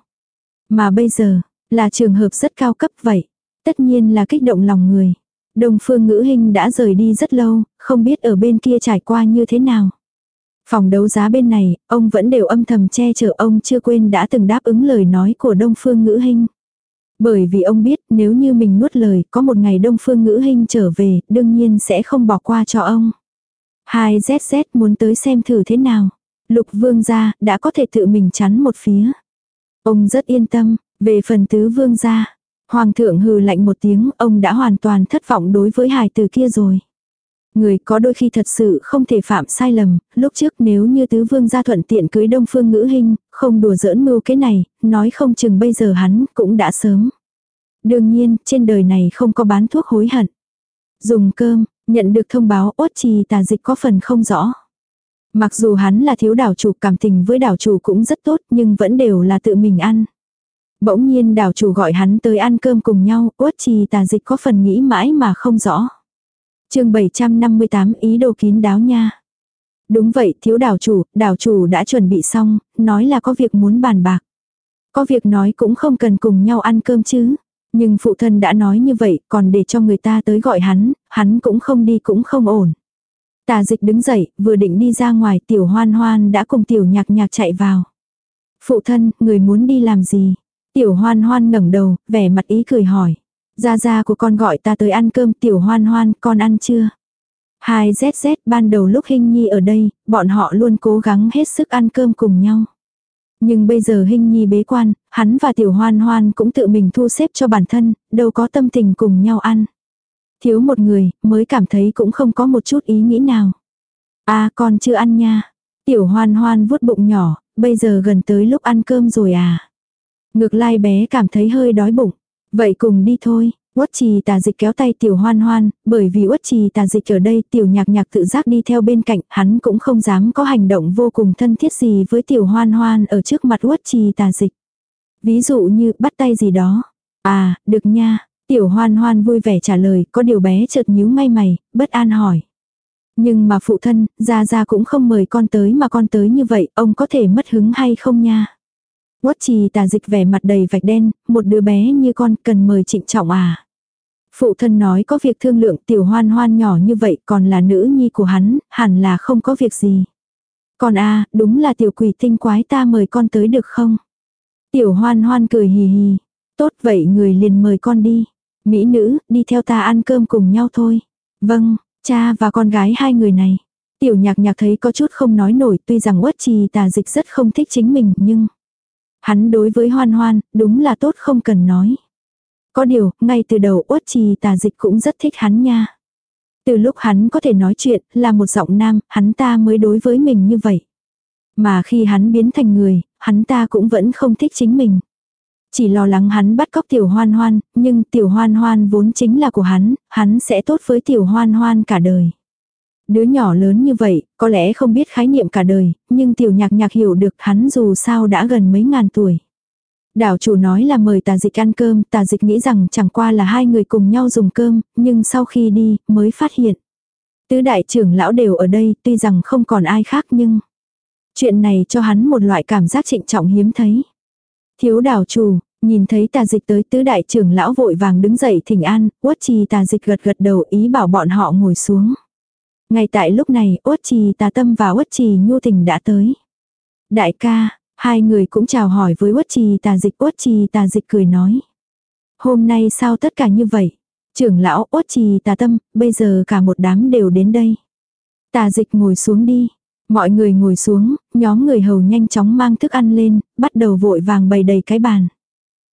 Mà bây giờ, là trường hợp rất cao cấp vậy. Tất nhiên là kích động lòng người. Đông Phương Ngữ Hình đã rời đi rất lâu, không biết ở bên kia trải qua như thế nào. Phòng đấu giá bên này, ông vẫn đều âm thầm che chở ông chưa quên đã từng đáp ứng lời nói của Đông Phương Ngữ Hinh. Bởi vì ông biết nếu như mình nuốt lời có một ngày Đông Phương Ngữ Hinh trở về, đương nhiên sẽ không bỏ qua cho ông. Hai ZZ muốn tới xem thử thế nào. Lục vương gia đã có thể tự mình chắn một phía. Ông rất yên tâm, về phần tứ vương gia. Hoàng thượng hừ lạnh một tiếng, ông đã hoàn toàn thất vọng đối với hài từ kia rồi. Người có đôi khi thật sự không thể phạm sai lầm, lúc trước nếu như tứ vương gia thuận tiện cưới đông phương ngữ hình, không đùa giỡn mưu cái này, nói không chừng bây giờ hắn cũng đã sớm. Đương nhiên, trên đời này không có bán thuốc hối hận. Dùng cơm, nhận được thông báo ốt trì tà dịch có phần không rõ. Mặc dù hắn là thiếu đảo chủ cảm tình với đảo chủ cũng rất tốt nhưng vẫn đều là tự mình ăn. Bỗng nhiên đảo chủ gọi hắn tới ăn cơm cùng nhau, ốt trì tà dịch có phần nghĩ mãi mà không rõ chương 758 ý đồ kín đáo nha. Đúng vậy thiếu đảo chủ, đảo chủ đã chuẩn bị xong, nói là có việc muốn bàn bạc. Có việc nói cũng không cần cùng nhau ăn cơm chứ. Nhưng phụ thân đã nói như vậy, còn để cho người ta tới gọi hắn, hắn cũng không đi cũng không ổn. Tà dịch đứng dậy, vừa định đi ra ngoài tiểu hoan hoan đã cùng tiểu nhạc nhạc chạy vào. Phụ thân, người muốn đi làm gì? Tiểu hoan hoan ngẩng đầu, vẻ mặt ý cười hỏi. Gia gia của con gọi ta tới ăn cơm tiểu hoan hoan, con ăn chưa? Hai ZZ ban đầu lúc hình Nhi ở đây, bọn họ luôn cố gắng hết sức ăn cơm cùng nhau. Nhưng bây giờ hình Nhi bế quan, hắn và tiểu hoan hoan cũng tự mình thu xếp cho bản thân, đâu có tâm tình cùng nhau ăn. Thiếu một người, mới cảm thấy cũng không có một chút ý nghĩ nào. À con chưa ăn nha. Tiểu hoan hoan vuốt bụng nhỏ, bây giờ gần tới lúc ăn cơm rồi à. Ngược lai bé cảm thấy hơi đói bụng. Vậy cùng đi thôi. Uất trì tà dịch kéo tay tiểu hoan hoan, bởi vì uất trì tà dịch ở đây tiểu nhạc nhạc tự giác đi theo bên cạnh, hắn cũng không dám có hành động vô cùng thân thiết gì với tiểu hoan hoan ở trước mặt uất trì tà dịch. Ví dụ như bắt tay gì đó. À, được nha. Tiểu hoan hoan vui vẻ trả lời, có điều bé chợt nhíu ngay mày, bất an hỏi. Nhưng mà phụ thân, ra ra cũng không mời con tới mà con tới như vậy, ông có thể mất hứng hay không nha. Quất trì tà dịch vẻ mặt đầy vạch đen, một đứa bé như con cần mời trịnh trọng à. Phụ thân nói có việc thương lượng tiểu hoan hoan nhỏ như vậy còn là nữ nhi của hắn, hẳn là không có việc gì. Còn a đúng là tiểu quỷ tinh quái ta mời con tới được không? Tiểu hoan hoan cười hì hì. Tốt vậy người liền mời con đi. Mỹ nữ, đi theo ta ăn cơm cùng nhau thôi. Vâng, cha và con gái hai người này. Tiểu nhạc nhạc thấy có chút không nói nổi tuy rằng uất trì tà dịch rất không thích chính mình nhưng hắn đối với hoan hoan đúng là tốt không cần nói. Có điều, ngay từ đầu uất trì tà dịch cũng rất thích hắn nha. Từ lúc hắn có thể nói chuyện, là một giọng nam, hắn ta mới đối với mình như vậy. Mà khi hắn biến thành người, hắn ta cũng vẫn không thích chính mình. Chỉ lo lắng hắn bắt cóc tiểu hoan hoan, nhưng tiểu hoan hoan vốn chính là của hắn, hắn sẽ tốt với tiểu hoan hoan cả đời. Đứa nhỏ lớn như vậy, có lẽ không biết khái niệm cả đời, nhưng tiểu nhạc nhạc hiểu được hắn dù sao đã gần mấy ngàn tuổi. Đảo chủ nói là mời tà dịch ăn cơm, tà dịch nghĩ rằng chẳng qua là hai người cùng nhau dùng cơm, nhưng sau khi đi, mới phát hiện. Tứ đại trưởng lão đều ở đây, tuy rằng không còn ai khác nhưng... Chuyện này cho hắn một loại cảm giác trịnh trọng hiếm thấy. Thiếu đảo chủ, nhìn thấy tà dịch tới tứ đại trưởng lão vội vàng đứng dậy thỉnh an, quất trì tà dịch gật gật đầu ý bảo bọn họ ngồi xuống. Ngay tại lúc này, uất trì tà tâm và uất trì nhu tình đã tới. Đại ca, hai người cũng chào hỏi với uất trì tà dịch uất trì tà dịch cười nói. Hôm nay sao tất cả như vậy? Trưởng lão uất trì tà tâm, bây giờ cả một đám đều đến đây. Tà dịch ngồi xuống đi. Mọi người ngồi xuống, nhóm người hầu nhanh chóng mang thức ăn lên, bắt đầu vội vàng bày đầy cái bàn.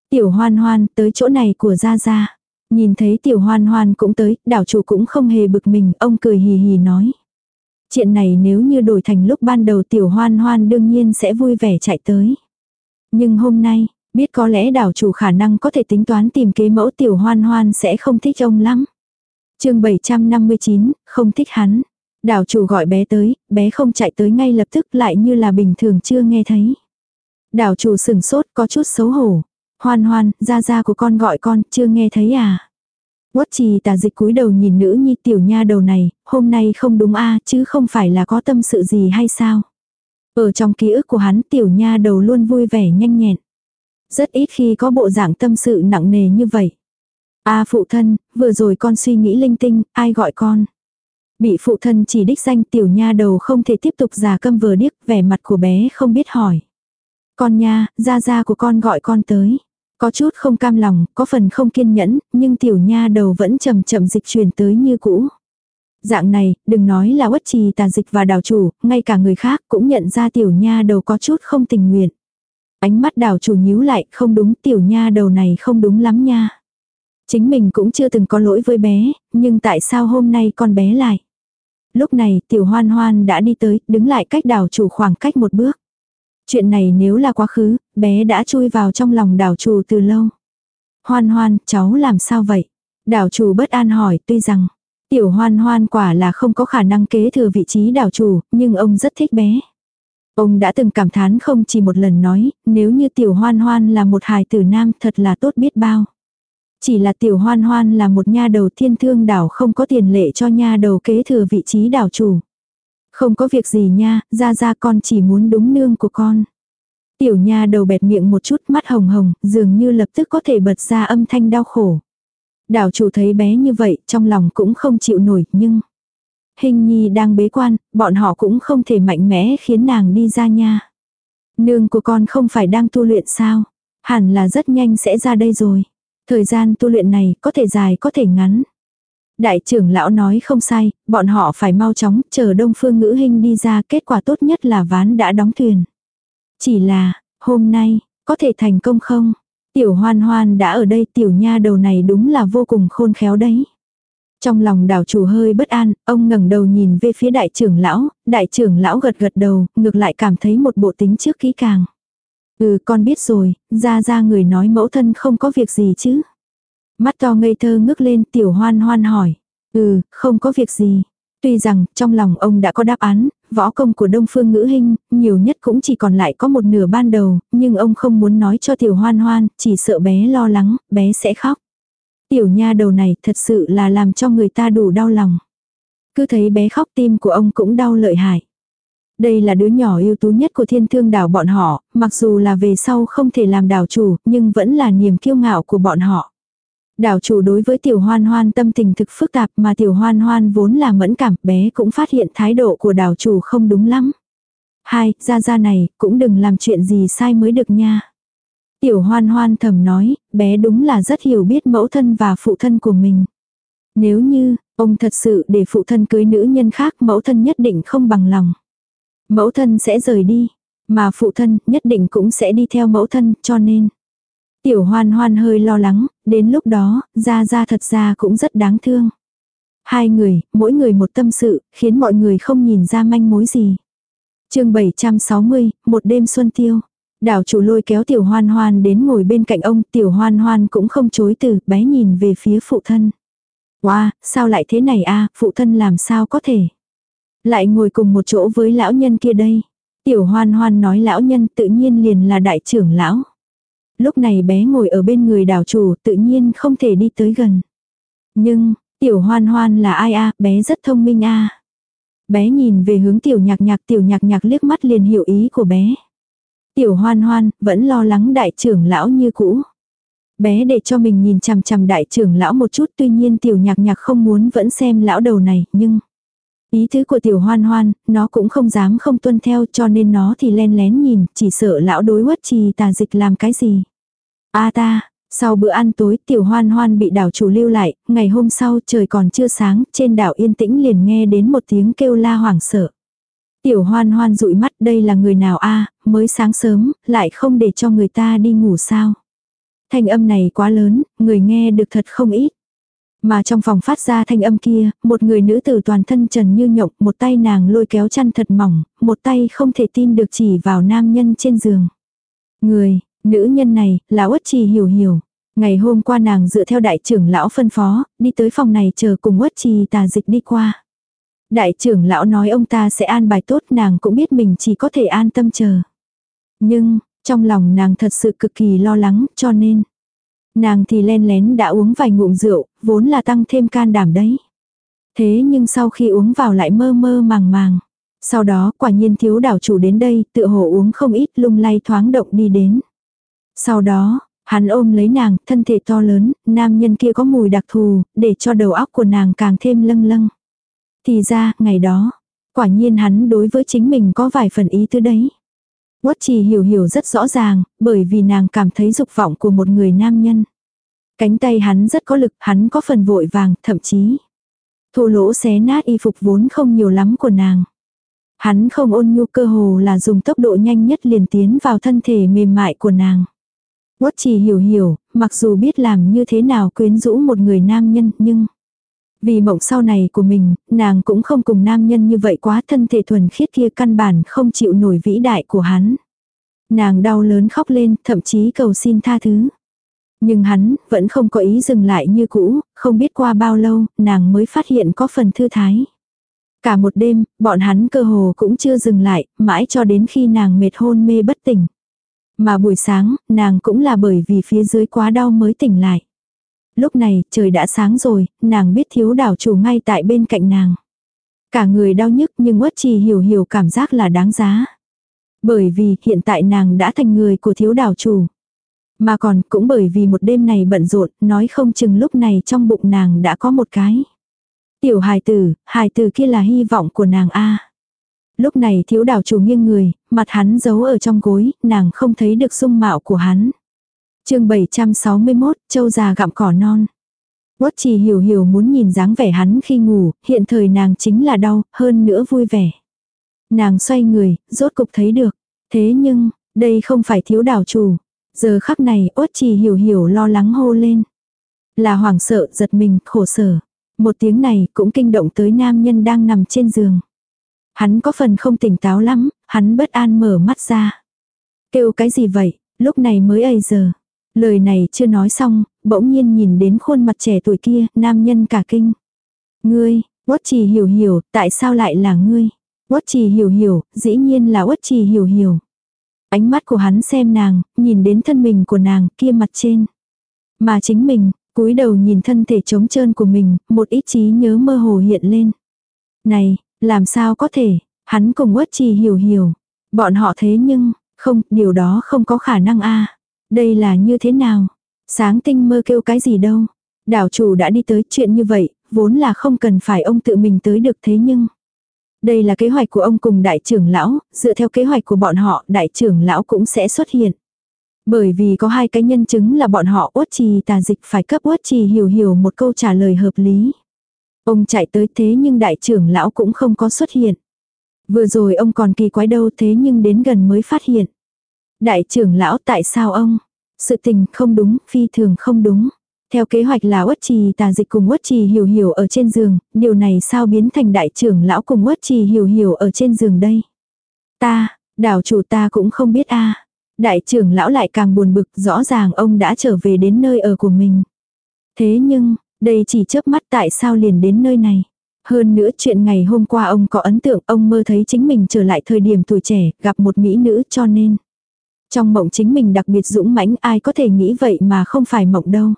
Tiểu hoan hoan tới chỗ này của Gia Gia. Nhìn thấy tiểu hoan hoan cũng tới, đảo chủ cũng không hề bực mình, ông cười hì hì nói. Chuyện này nếu như đổi thành lúc ban đầu tiểu hoan hoan đương nhiên sẽ vui vẻ chạy tới. Nhưng hôm nay, biết có lẽ đảo chủ khả năng có thể tính toán tìm kế mẫu tiểu hoan hoan sẽ không thích ông lắm. chương 759, không thích hắn. Đảo chủ gọi bé tới, bé không chạy tới ngay lập tức lại như là bình thường chưa nghe thấy. Đảo chủ sừng sốt có chút xấu hổ. Hoan hoan, ra ra của con gọi con, chưa nghe thấy à? Quất trì tà dịch cúi đầu nhìn nữ nhi tiểu nha đầu này, hôm nay không đúng a chứ không phải là có tâm sự gì hay sao? Ở trong ký ức của hắn tiểu nha đầu luôn vui vẻ nhanh nhẹn. Rất ít khi có bộ dạng tâm sự nặng nề như vậy. a phụ thân, vừa rồi con suy nghĩ linh tinh, ai gọi con? Bị phụ thân chỉ đích danh tiểu nha đầu không thể tiếp tục già câm vừa điếc, vẻ mặt của bé không biết hỏi. Con nha, gia gia của con gọi con tới. Có chút không cam lòng, có phần không kiên nhẫn, nhưng tiểu nha đầu vẫn chậm chậm dịch chuyển tới như cũ. Dạng này, đừng nói là quất trì tà dịch và đào chủ, ngay cả người khác cũng nhận ra tiểu nha đầu có chút không tình nguyện. Ánh mắt đào chủ nhíu lại, không đúng tiểu nha đầu này không đúng lắm nha. Chính mình cũng chưa từng có lỗi với bé, nhưng tại sao hôm nay con bé lại? Lúc này tiểu hoan hoan đã đi tới, đứng lại cách đảo chủ khoảng cách một bước. Chuyện này nếu là quá khứ, bé đã chui vào trong lòng đảo chủ từ lâu. Hoan hoan, cháu làm sao vậy? Đảo chủ bất an hỏi tuy rằng, tiểu hoan hoan quả là không có khả năng kế thừa vị trí đảo chủ, nhưng ông rất thích bé. Ông đã từng cảm thán không chỉ một lần nói, nếu như tiểu hoan hoan là một hài tử nam thật là tốt biết bao. Chỉ là tiểu hoan hoan là một nha đầu thiên thương đảo không có tiền lệ cho nha đầu kế thừa vị trí đảo chủ. Không có việc gì nha, ra ra con chỉ muốn đúng nương của con. Tiểu nha đầu bẹt miệng một chút mắt hồng hồng, dường như lập tức có thể bật ra âm thanh đau khổ. Đảo chủ thấy bé như vậy, trong lòng cũng không chịu nổi, nhưng... Hình nhi đang bế quan, bọn họ cũng không thể mạnh mẽ khiến nàng đi ra nha. Nương của con không phải đang tu luyện sao? Hẳn là rất nhanh sẽ ra đây rồi. Thời gian tu luyện này có thể dài có thể ngắn. Đại trưởng lão nói không sai, bọn họ phải mau chóng chờ đông phương ngữ hình đi ra kết quả tốt nhất là ván đã đóng thuyền. Chỉ là, hôm nay, có thể thành công không? Tiểu hoan hoan đã ở đây tiểu nha đầu này đúng là vô cùng khôn khéo đấy. Trong lòng đảo chủ hơi bất an, ông ngẩng đầu nhìn về phía đại trưởng lão, đại trưởng lão gật gật đầu, ngược lại cảm thấy một bộ tính trước kỹ càng. Ừ con biết rồi, ra ra người nói mẫu thân không có việc gì chứ. Mắt to ngây thơ ngước lên tiểu hoan hoan hỏi. Ừ, không có việc gì. Tuy rằng trong lòng ông đã có đáp án, võ công của Đông Phương Ngữ Hinh, nhiều nhất cũng chỉ còn lại có một nửa ban đầu, nhưng ông không muốn nói cho tiểu hoan hoan, chỉ sợ bé lo lắng, bé sẽ khóc. Tiểu nha đầu này thật sự là làm cho người ta đủ đau lòng. Cứ thấy bé khóc tim của ông cũng đau lợi hại. Đây là đứa nhỏ ưu tú nhất của thiên thương đảo bọn họ, mặc dù là về sau không thể làm đảo chủ, nhưng vẫn là niềm kiêu ngạo của bọn họ. Đảo chủ đối với tiểu hoan hoan tâm tình thực phức tạp mà tiểu hoan hoan vốn là mẫn cảm bé cũng phát hiện thái độ của đảo chủ không đúng lắm. Hai, ra ra này, cũng đừng làm chuyện gì sai mới được nha. Tiểu hoan hoan thầm nói, bé đúng là rất hiểu biết mẫu thân và phụ thân của mình. Nếu như, ông thật sự để phụ thân cưới nữ nhân khác mẫu thân nhất định không bằng lòng. Mẫu thân sẽ rời đi, mà phụ thân nhất định cũng sẽ đi theo mẫu thân cho nên. Tiểu hoan hoan hơi lo lắng, đến lúc đó, ra ra thật ra cũng rất đáng thương. Hai người, mỗi người một tâm sự, khiến mọi người không nhìn ra manh mối gì. chương 760, một đêm xuân tiêu. Đảo chủ lôi kéo tiểu hoan hoan đến ngồi bên cạnh ông, tiểu hoan hoan cũng không chối từ, bé nhìn về phía phụ thân. Wow, sao lại thế này a à, phụ thân làm sao có thể. Lại ngồi cùng một chỗ với lão nhân kia đây. Tiểu hoan hoan nói lão nhân tự nhiên liền là đại trưởng lão. Lúc này bé ngồi ở bên người đảo chủ tự nhiên không thể đi tới gần. Nhưng, tiểu hoan hoan là ai a bé rất thông minh a Bé nhìn về hướng tiểu nhạc nhạc tiểu nhạc nhạc liếc mắt liền hiểu ý của bé. Tiểu hoan hoan, vẫn lo lắng đại trưởng lão như cũ. Bé để cho mình nhìn chằm chằm đại trưởng lão một chút tuy nhiên tiểu nhạc nhạc không muốn vẫn xem lão đầu này, nhưng... Ý thứ của tiểu hoan hoan, nó cũng không dám không tuân theo cho nên nó thì len lén nhìn, chỉ sợ lão đối quất trì tà dịch làm cái gì. A ta, sau bữa ăn tối tiểu hoan hoan bị đảo chủ lưu lại, ngày hôm sau trời còn chưa sáng, trên đảo yên tĩnh liền nghe đến một tiếng kêu la hoảng sợ. Tiểu hoan hoan dụi mắt đây là người nào a mới sáng sớm, lại không để cho người ta đi ngủ sao. Thanh âm này quá lớn, người nghe được thật không ít. Mà trong phòng phát ra thanh âm kia, một người nữ tử toàn thân trần như nhộng, một tay nàng lôi kéo chăn thật mỏng, một tay không thể tin được chỉ vào nam nhân trên giường. Người, nữ nhân này, là uất trì hiểu hiểu. Ngày hôm qua nàng dựa theo đại trưởng lão phân phó, đi tới phòng này chờ cùng uất trì tà dịch đi qua. Đại trưởng lão nói ông ta sẽ an bài tốt nàng cũng biết mình chỉ có thể an tâm chờ. Nhưng, trong lòng nàng thật sự cực kỳ lo lắng cho nên. Nàng thì len lén đã uống vài ngụm rượu, vốn là tăng thêm can đảm đấy. Thế nhưng sau khi uống vào lại mơ mơ màng màng. Sau đó quả nhiên thiếu đảo chủ đến đây, tựa hồ uống không ít lung lay thoáng động đi đến. Sau đó, hắn ôm lấy nàng, thân thể to lớn, nam nhân kia có mùi đặc thù, để cho đầu óc của nàng càng thêm lâng lâng. Thì ra, ngày đó, quả nhiên hắn đối với chính mình có vài phần ý tư đấy. Quất trì hiểu hiểu rất rõ ràng, bởi vì nàng cảm thấy dục vọng của một người nam nhân. Cánh tay hắn rất có lực, hắn có phần vội vàng, thậm chí. Thô lỗ xé nát y phục vốn không nhiều lắm của nàng. Hắn không ôn nhu cơ hồ là dùng tốc độ nhanh nhất liền tiến vào thân thể mềm mại của nàng. Quất trì hiểu hiểu, mặc dù biết làm như thế nào quyến rũ một người nam nhân nhưng... Vì mộng sau này của mình, nàng cũng không cùng nam nhân như vậy quá thân thể thuần khiết kia căn bản không chịu nổi vĩ đại của hắn. Nàng đau lớn khóc lên, thậm chí cầu xin tha thứ. Nhưng hắn, vẫn không có ý dừng lại như cũ, không biết qua bao lâu, nàng mới phát hiện có phần thư thái. Cả một đêm, bọn hắn cơ hồ cũng chưa dừng lại, mãi cho đến khi nàng mệt hôn mê bất tỉnh. Mà buổi sáng, nàng cũng là bởi vì phía dưới quá đau mới tỉnh lại lúc này trời đã sáng rồi, nàng biết thiếu đảo chủ ngay tại bên cạnh nàng. Cả người đau nhức nhưng uất trì hiểu hiểu cảm giác là đáng giá. Bởi vì hiện tại nàng đã thành người của thiếu đảo chủ. Mà còn cũng bởi vì một đêm này bận rộn, nói không chừng lúc này trong bụng nàng đã có một cái. Tiểu hài tử, hài tử kia là hy vọng của nàng a. Lúc này thiếu đảo chủ nghiêng người, mặt hắn giấu ở trong gối, nàng không thấy được dung mạo của hắn chương 761, châu già gặm cỏ non. Quất chỉ hiểu hiểu muốn nhìn dáng vẻ hắn khi ngủ, hiện thời nàng chính là đau, hơn nữa vui vẻ. Nàng xoay người, rốt cục thấy được. Thế nhưng, đây không phải thiếu đảo chủ. Giờ khắc này, Quất chỉ hiểu hiểu lo lắng hô lên. Là hoảng sợ, giật mình, khổ sở. Một tiếng này cũng kinh động tới nam nhân đang nằm trên giường. Hắn có phần không tỉnh táo lắm, hắn bất an mở mắt ra. Kêu cái gì vậy, lúc này mới ây giờ. Lời này chưa nói xong, bỗng nhiên nhìn đến khuôn mặt trẻ tuổi kia, nam nhân cả kinh. Ngươi, Quất trì hiểu hiểu, tại sao lại là ngươi? Quất trì hiểu hiểu, dĩ nhiên là quất trì hiểu hiểu. Ánh mắt của hắn xem nàng, nhìn đến thân mình của nàng kia mặt trên. Mà chính mình, cúi đầu nhìn thân thể trống trơn của mình, một ít trí nhớ mơ hồ hiện lên. Này, làm sao có thể, hắn cùng uất trì hiểu hiểu. Bọn họ thế nhưng, không, điều đó không có khả năng a đây là như thế nào? Sáng tinh mơ kêu cái gì đâu. Đảo chủ đã đi tới chuyện như vậy, vốn là không cần phải ông tự mình tới được thế nhưng. Đây là kế hoạch của ông cùng đại trưởng lão, dựa theo kế hoạch của bọn họ, đại trưởng lão cũng sẽ xuất hiện. Bởi vì có hai cái nhân chứng là bọn họ uất trì tà dịch phải cấp uất trì hiểu hiểu một câu trả lời hợp lý. Ông chạy tới thế nhưng đại trưởng lão cũng không có xuất hiện. Vừa rồi ông còn kỳ quái đâu thế nhưng đến gần mới phát hiện. Đại trưởng lão tại sao ông? Sự tình không đúng, phi thường không đúng. Theo kế hoạch là uất trì tà dịch cùng uất trì hiểu hiểu ở trên giường, điều này sao biến thành đại trưởng lão cùng uất trì hiểu hiểu ở trên giường đây? Ta, đảo chủ ta cũng không biết a Đại trưởng lão lại càng buồn bực, rõ ràng ông đã trở về đến nơi ở của mình. Thế nhưng, đây chỉ chớp mắt tại sao liền đến nơi này. Hơn nữa chuyện ngày hôm qua ông có ấn tượng ông mơ thấy chính mình trở lại thời điểm tuổi trẻ, gặp một mỹ nữ cho nên. Trong mộng chính mình đặc biệt dũng mãnh ai có thể nghĩ vậy mà không phải mộng đâu.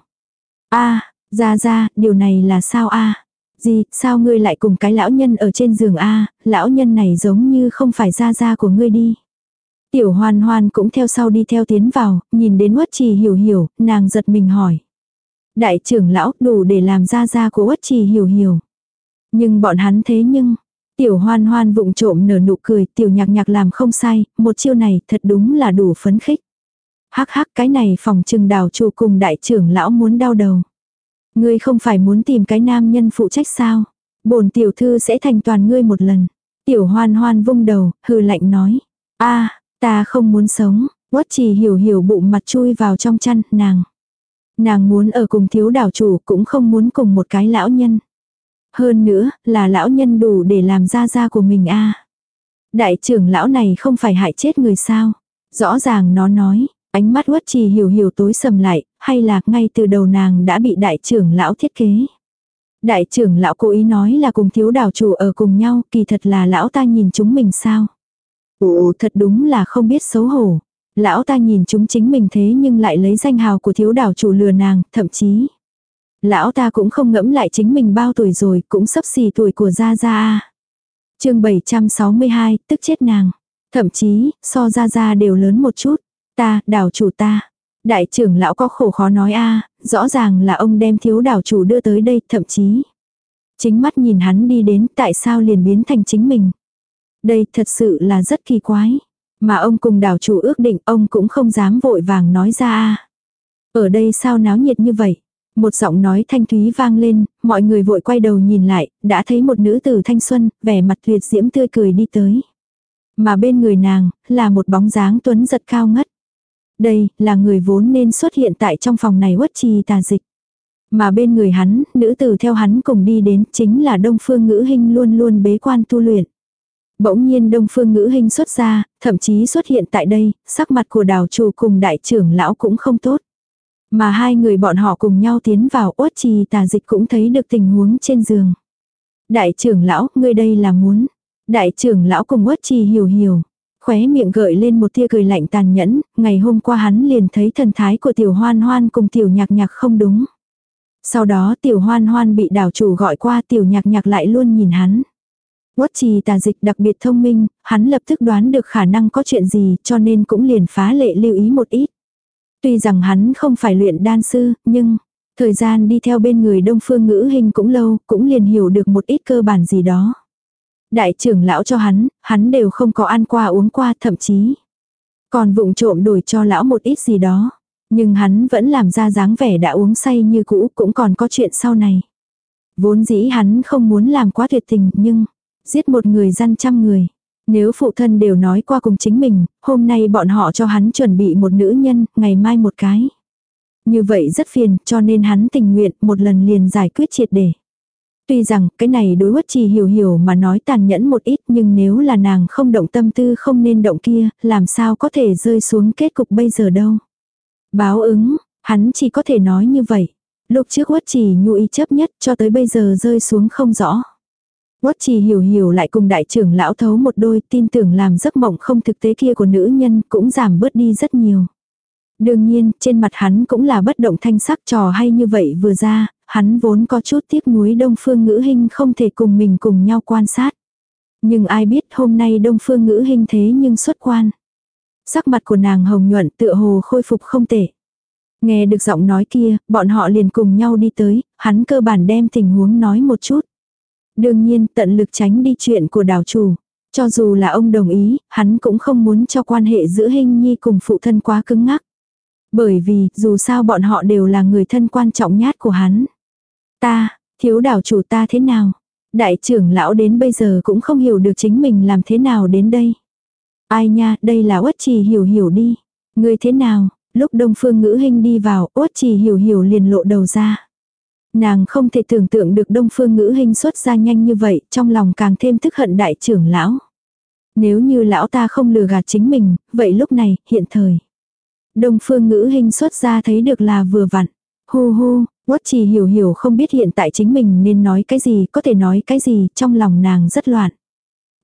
a ra ra, điều này là sao a Gì, sao ngươi lại cùng cái lão nhân ở trên giường a lão nhân này giống như không phải ra ra của ngươi đi. Tiểu hoan hoan cũng theo sau đi theo tiến vào, nhìn đến uất trì hiểu hiểu, nàng giật mình hỏi. Đại trưởng lão đủ để làm ra ra của uất trì hiểu hiểu. Nhưng bọn hắn thế nhưng, tiểu hoan hoan vụng trộm nở nụ cười, tiểu nhạc nhạc làm không sai, một chiêu này thật đúng là đủ phấn khích. Hắc hắc cái này phòng trừng đào chủ cùng đại trưởng lão muốn đau đầu. Ngươi không phải muốn tìm cái nam nhân phụ trách sao? Bổn tiểu thư sẽ thành toàn ngươi một lần. Tiểu hoan hoan vung đầu, hừ lạnh nói. a Ta không muốn sống, quất chỉ hiểu hiểu bụng mặt chui vào trong chăn, nàng. Nàng muốn ở cùng thiếu đảo chủ cũng không muốn cùng một cái lão nhân. Hơn nữa, là lão nhân đủ để làm ra ra của mình a Đại trưởng lão này không phải hại chết người sao. Rõ ràng nó nói, ánh mắt quất trì hiểu hiểu tối sầm lại, hay là ngay từ đầu nàng đã bị đại trưởng lão thiết kế. Đại trưởng lão cố ý nói là cùng thiếu đảo chủ ở cùng nhau, kỳ thật là lão ta nhìn chúng mình sao. Ồ, thật đúng là không biết xấu hổ. Lão ta nhìn chúng chính mình thế nhưng lại lấy danh hào của thiếu đảo chủ lừa nàng, thậm chí. Lão ta cũng không ngẫm lại chính mình bao tuổi rồi, cũng sắp xì tuổi của Gia Gia. chương 762, tức chết nàng. Thậm chí, so Gia Gia đều lớn một chút. Ta, đảo chủ ta. Đại trưởng lão có khổ khó nói a rõ ràng là ông đem thiếu đảo chủ đưa tới đây, thậm chí. Chính mắt nhìn hắn đi đến tại sao liền biến thành chính mình. Đây thật sự là rất kỳ quái. Mà ông cùng đảo chủ ước định ông cũng không dám vội vàng nói ra. Ở đây sao náo nhiệt như vậy? Một giọng nói thanh thúy vang lên, mọi người vội quay đầu nhìn lại, đã thấy một nữ tử thanh xuân, vẻ mặt tuyệt diễm tươi cười đi tới. Mà bên người nàng, là một bóng dáng tuấn giật cao ngất. Đây, là người vốn nên xuất hiện tại trong phòng này uất trì tà dịch. Mà bên người hắn, nữ tử theo hắn cùng đi đến chính là Đông Phương Ngữ Hinh luôn luôn bế quan tu luyện. Bỗng nhiên đông phương ngữ hình xuất ra, thậm chí xuất hiện tại đây, sắc mặt của đào chủ cùng đại trưởng lão cũng không tốt. Mà hai người bọn họ cùng nhau tiến vào uất trì tà dịch cũng thấy được tình huống trên giường. Đại trưởng lão, ngươi đây là muốn. Đại trưởng lão cùng uất trì hiểu hiểu. Khóe miệng gợi lên một tia cười lạnh tàn nhẫn, ngày hôm qua hắn liền thấy thần thái của tiểu hoan hoan cùng tiểu nhạc nhạc không đúng. Sau đó tiểu hoan hoan bị đảo chủ gọi qua tiểu nhạc nhạc lại luôn nhìn hắn. Quất trì tà dịch đặc biệt thông minh, hắn lập tức đoán được khả năng có chuyện gì cho nên cũng liền phá lệ lưu ý một ít. Tuy rằng hắn không phải luyện đan sư, nhưng thời gian đi theo bên người đông phương ngữ hình cũng lâu, cũng liền hiểu được một ít cơ bản gì đó. Đại trưởng lão cho hắn, hắn đều không có ăn qua uống qua thậm chí. Còn vụng trộm đổi cho lão một ít gì đó. Nhưng hắn vẫn làm ra dáng vẻ đã uống say như cũ cũng còn có chuyện sau này. Vốn dĩ hắn không muốn làm quá tuyệt tình nhưng giết một người dân trăm người. Nếu phụ thân đều nói qua cùng chính mình, hôm nay bọn họ cho hắn chuẩn bị một nữ nhân, ngày mai một cái. Như vậy rất phiền, cho nên hắn tình nguyện một lần liền giải quyết triệt để. Tuy rằng cái này đối quất trì hiểu hiểu mà nói tàn nhẫn một ít nhưng nếu là nàng không động tâm tư không nên động kia, làm sao có thể rơi xuống kết cục bây giờ đâu. Báo ứng, hắn chỉ có thể nói như vậy. Lúc trước quất trì nhu ý chấp nhất cho tới bây giờ rơi xuống không rõ. Quất trì hiểu hiểu lại cùng đại trưởng lão thấu một đôi tin tưởng làm giấc mộng không thực tế kia của nữ nhân cũng giảm bớt đi rất nhiều. Đương nhiên, trên mặt hắn cũng là bất động thanh sắc trò hay như vậy vừa ra, hắn vốn có chút tiếc nuối Đông Phương Ngữ Hinh không thể cùng mình cùng nhau quan sát. Nhưng ai biết hôm nay Đông Phương Ngữ Hinh thế nhưng xuất quan. Sắc mặt của nàng hồng nhuận tựa hồ khôi phục không tệ. Nghe được giọng nói kia, bọn họ liền cùng nhau đi tới, hắn cơ bản đem tình huống nói một chút. Đương nhiên tận lực tránh đi chuyện của đảo chủ. Cho dù là ông đồng ý, hắn cũng không muốn cho quan hệ giữa hình nhi cùng phụ thân quá cứng ngắc. Bởi vì, dù sao bọn họ đều là người thân quan trọng nhất của hắn. Ta, thiếu đảo chủ ta thế nào? Đại trưởng lão đến bây giờ cũng không hiểu được chính mình làm thế nào đến đây. Ai nha, đây là uất trì hiểu hiểu đi. Người thế nào? Lúc đông phương ngữ hình đi vào, uất trì hiểu hiểu liền lộ đầu ra. Nàng không thể tưởng tượng được đông phương ngữ hình xuất ra nhanh như vậy, trong lòng càng thêm tức hận đại trưởng lão. Nếu như lão ta không lừa gạt chính mình, vậy lúc này, hiện thời. Đông phương ngữ hình xuất ra thấy được là vừa vặn. Hu hu, Quất chỉ hiểu hiểu không biết hiện tại chính mình nên nói cái gì, có thể nói cái gì, trong lòng nàng rất loạn.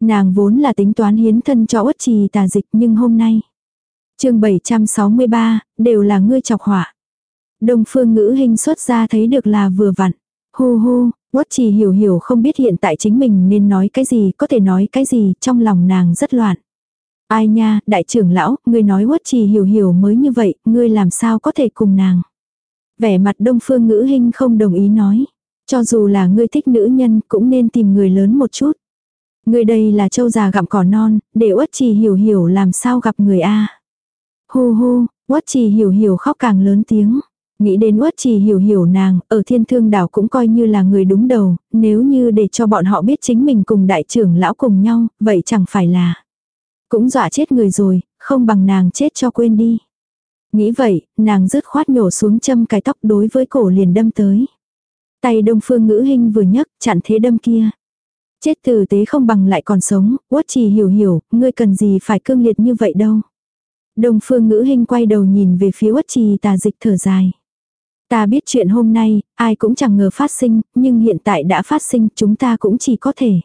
Nàng vốn là tính toán hiến thân cho quất trì tà dịch nhưng hôm nay. chương 763, đều là ngươi chọc họa. Đông phương ngữ hình xuất ra thấy được là vừa vặn. Hu hu, quất trì hiểu hiểu không biết hiện tại chính mình nên nói cái gì, có thể nói cái gì, trong lòng nàng rất loạn. Ai nha, đại trưởng lão, ngươi nói quất trì hiểu hiểu mới như vậy, ngươi làm sao có thể cùng nàng. Vẻ mặt đông phương ngữ hình không đồng ý nói. Cho dù là ngươi thích nữ nhân cũng nên tìm người lớn một chút. Người đây là châu già gặm cỏ non, để uất trì hiểu hiểu làm sao gặp người A. Hu hu, uất trì hiểu hiểu khóc càng lớn tiếng. Nghĩ đến uất trì hiểu hiểu nàng, ở thiên thương đảo cũng coi như là người đúng đầu, nếu như để cho bọn họ biết chính mình cùng đại trưởng lão cùng nhau, vậy chẳng phải là. Cũng dọa chết người rồi, không bằng nàng chết cho quên đi. Nghĩ vậy, nàng rứt khoát nhổ xuống châm cái tóc đối với cổ liền đâm tới. Tay đông phương ngữ hình vừa nhấc chặn thế đâm kia. Chết tử tế không bằng lại còn sống, uất chỉ hiểu hiểu, ngươi cần gì phải cương liệt như vậy đâu. Đông phương ngữ hình quay đầu nhìn về phía uất trì tà dịch thở dài. Ta biết chuyện hôm nay, ai cũng chẳng ngờ phát sinh, nhưng hiện tại đã phát sinh, chúng ta cũng chỉ có thể.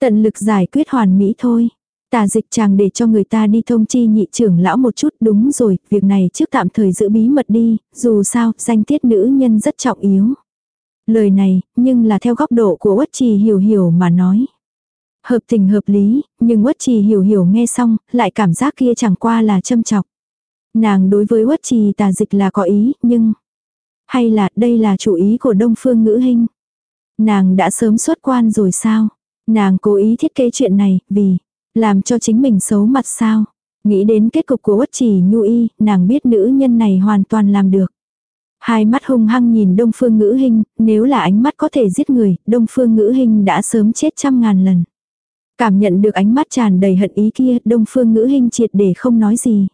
Tận lực giải quyết hoàn mỹ thôi. Tà dịch chàng để cho người ta đi thông chi nhị trưởng lão một chút đúng rồi, việc này trước tạm thời giữ bí mật đi, dù sao, danh tiết nữ nhân rất trọng yếu. Lời này, nhưng là theo góc độ của Uất Trì Hiểu Hiểu mà nói. Hợp tình hợp lý, nhưng Uất Trì Hiểu Hiểu nghe xong, lại cảm giác kia chẳng qua là châm chọc. Nàng đối với Uất Trì tà dịch là có ý, nhưng... Hay là đây là chủ ý của Đông Phương Ngữ Hinh? Nàng đã sớm xuất quan rồi sao? Nàng cố ý thiết kế chuyện này, vì... Làm cho chính mình xấu mặt sao? Nghĩ đến kết cục của Uất Chỉ Nhu Y, nàng biết nữ nhân này hoàn toàn làm được. Hai mắt hung hăng nhìn Đông Phương Ngữ Hinh, nếu là ánh mắt có thể giết người, Đông Phương Ngữ Hinh đã sớm chết trăm ngàn lần. Cảm nhận được ánh mắt tràn đầy hận ý kia, Đông Phương Ngữ Hinh triệt để không nói gì.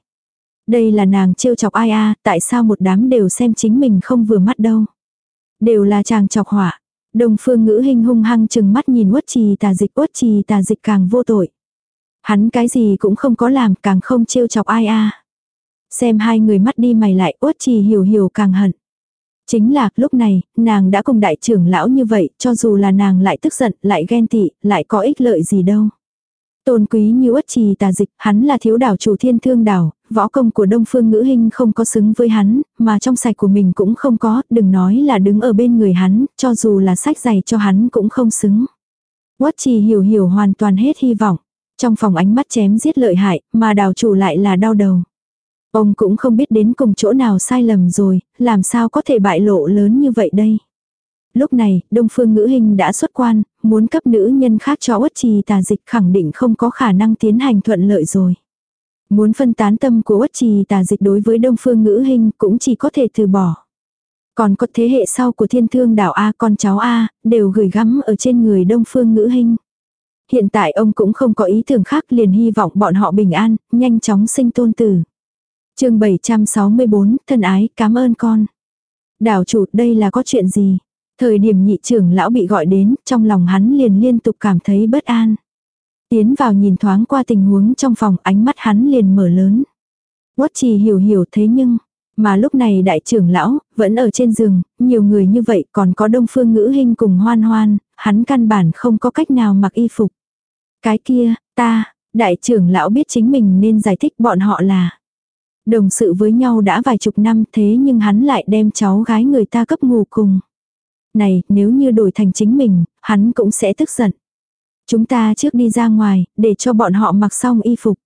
Đây là nàng trêu chọc ai a, tại sao một đám đều xem chính mình không vừa mắt đâu. Đều là chàng chọc hỏa. đồng Phương Ngữ hình hung hăng chừng mắt nhìn Uất Trì Tà Dịch, Uất Trì Tà Dịch càng vô tội. Hắn cái gì cũng không có làm, càng không trêu chọc ai a. Xem hai người mắt đi mày lại, Uất Trì hiểu hiểu càng hận. Chính là, lúc này, nàng đã cùng đại trưởng lão như vậy, cho dù là nàng lại tức giận, lại ghen tị, lại có ích lợi gì đâu. Tôn quý như uất trì tà dịch, hắn là thiếu đảo chủ thiên thương đảo, võ công của đông phương ngữ hình không có xứng với hắn, mà trong sạch của mình cũng không có, đừng nói là đứng ở bên người hắn, cho dù là sách giày cho hắn cũng không xứng. Uất trì hiểu hiểu hoàn toàn hết hy vọng. Trong phòng ánh mắt chém giết lợi hại, mà đảo chủ lại là đau đầu. Ông cũng không biết đến cùng chỗ nào sai lầm rồi, làm sao có thể bại lộ lớn như vậy đây. Lúc này, Đông Phương Ngữ Hình đã xuất quan, muốn cấp nữ nhân khác cho uất trì tà dịch khẳng định không có khả năng tiến hành thuận lợi rồi. Muốn phân tán tâm của uất trì tà dịch đối với Đông Phương Ngữ Hình cũng chỉ có thể từ bỏ. Còn có thế hệ sau của thiên thương đảo A con cháu A, đều gửi gắm ở trên người Đông Phương Ngữ Hình. Hiện tại ông cũng không có ý tưởng khác liền hy vọng bọn họ bình an, nhanh chóng sinh tôn tử chương 764, thân ái, cảm ơn con. Đảo chủ, đây là có chuyện gì? Thời điểm nhị trưởng lão bị gọi đến, trong lòng hắn liền liên tục cảm thấy bất an. Tiến vào nhìn thoáng qua tình huống trong phòng, ánh mắt hắn liền mở lớn. Quất trì hiểu hiểu thế nhưng, mà lúc này đại trưởng lão, vẫn ở trên giường, nhiều người như vậy còn có đông phương ngữ hình cùng hoan hoan, hắn căn bản không có cách nào mặc y phục. Cái kia, ta, đại trưởng lão biết chính mình nên giải thích bọn họ là. Đồng sự với nhau đã vài chục năm thế nhưng hắn lại đem cháu gái người ta cấp ngủ cùng. Này, nếu như đổi thành chính mình, hắn cũng sẽ tức giận. Chúng ta trước đi ra ngoài, để cho bọn họ mặc xong y phục.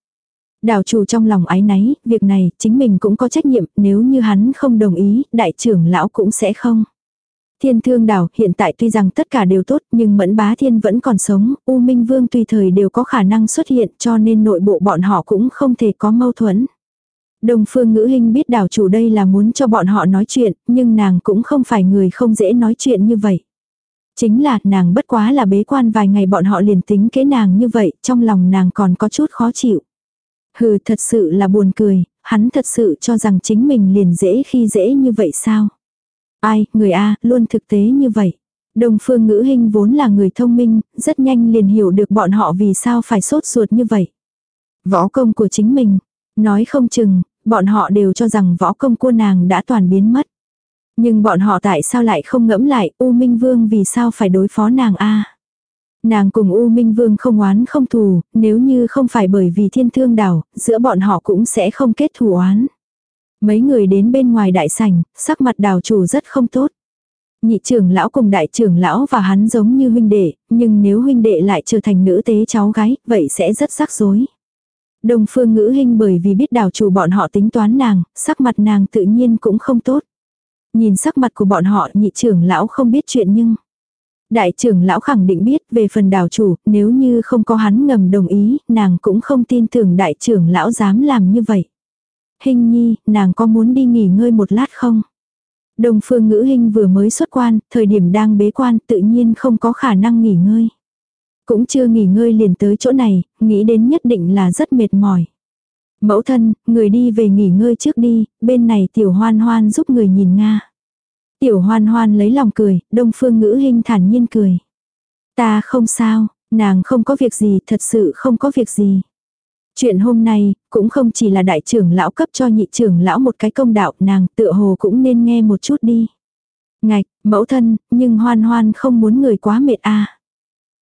Đảo chủ trong lòng ái náy, việc này chính mình cũng có trách nhiệm, nếu như hắn không đồng ý, đại trưởng lão cũng sẽ không. Thiên thương đảo hiện tại tuy rằng tất cả đều tốt nhưng mẫn bá thiên vẫn còn sống, U Minh Vương tùy thời đều có khả năng xuất hiện cho nên nội bộ bọn họ cũng không thể có mâu thuẫn. Đồng phương ngữ hình biết đảo chủ đây là muốn cho bọn họ nói chuyện, nhưng nàng cũng không phải người không dễ nói chuyện như vậy. Chính là nàng bất quá là bế quan vài ngày bọn họ liền tính kế nàng như vậy, trong lòng nàng còn có chút khó chịu. Hừ thật sự là buồn cười, hắn thật sự cho rằng chính mình liền dễ khi dễ như vậy sao? Ai, người A, luôn thực tế như vậy. Đồng phương ngữ hình vốn là người thông minh, rất nhanh liền hiểu được bọn họ vì sao phải sốt ruột như vậy. Võ công của chính mình, nói không chừng, bọn họ đều cho rằng võ công của nàng đã toàn biến mất. Nhưng bọn họ tại sao lại không ngẫm lại U Minh Vương vì sao phải đối phó nàng a Nàng cùng U Minh Vương không oán không thù, nếu như không phải bởi vì thiên thương đảo, giữa bọn họ cũng sẽ không kết thù oán. Mấy người đến bên ngoài đại sảnh, sắc mặt đào chủ rất không tốt. Nhị trưởng lão cùng đại trưởng lão và hắn giống như huynh đệ, nhưng nếu huynh đệ lại trở thành nữ tế cháu gái, vậy sẽ rất rắc rối. Đồng phương ngữ hình bởi vì biết đào chủ bọn họ tính toán nàng, sắc mặt nàng tự nhiên cũng không tốt. Nhìn sắc mặt của bọn họ nhị trưởng lão không biết chuyện nhưng. Đại trưởng lão khẳng định biết về phần đào chủ, nếu như không có hắn ngầm đồng ý, nàng cũng không tin tưởng đại trưởng lão dám làm như vậy. Hình nhi, nàng có muốn đi nghỉ ngơi một lát không? Đồng phương ngữ hình vừa mới xuất quan, thời điểm đang bế quan tự nhiên không có khả năng nghỉ ngơi. Cũng chưa nghỉ ngơi liền tới chỗ này, nghĩ đến nhất định là rất mệt mỏi. Mẫu thân, người đi về nghỉ ngơi trước đi, bên này tiểu hoan hoan giúp người nhìn Nga. Tiểu hoan hoan lấy lòng cười, đông phương ngữ hình thản nhiên cười. Ta không sao, nàng không có việc gì, thật sự không có việc gì. Chuyện hôm nay, cũng không chỉ là đại trưởng lão cấp cho nhị trưởng lão một cái công đạo, nàng tựa hồ cũng nên nghe một chút đi. Ngạch, mẫu thân, nhưng hoan hoan không muốn người quá mệt à.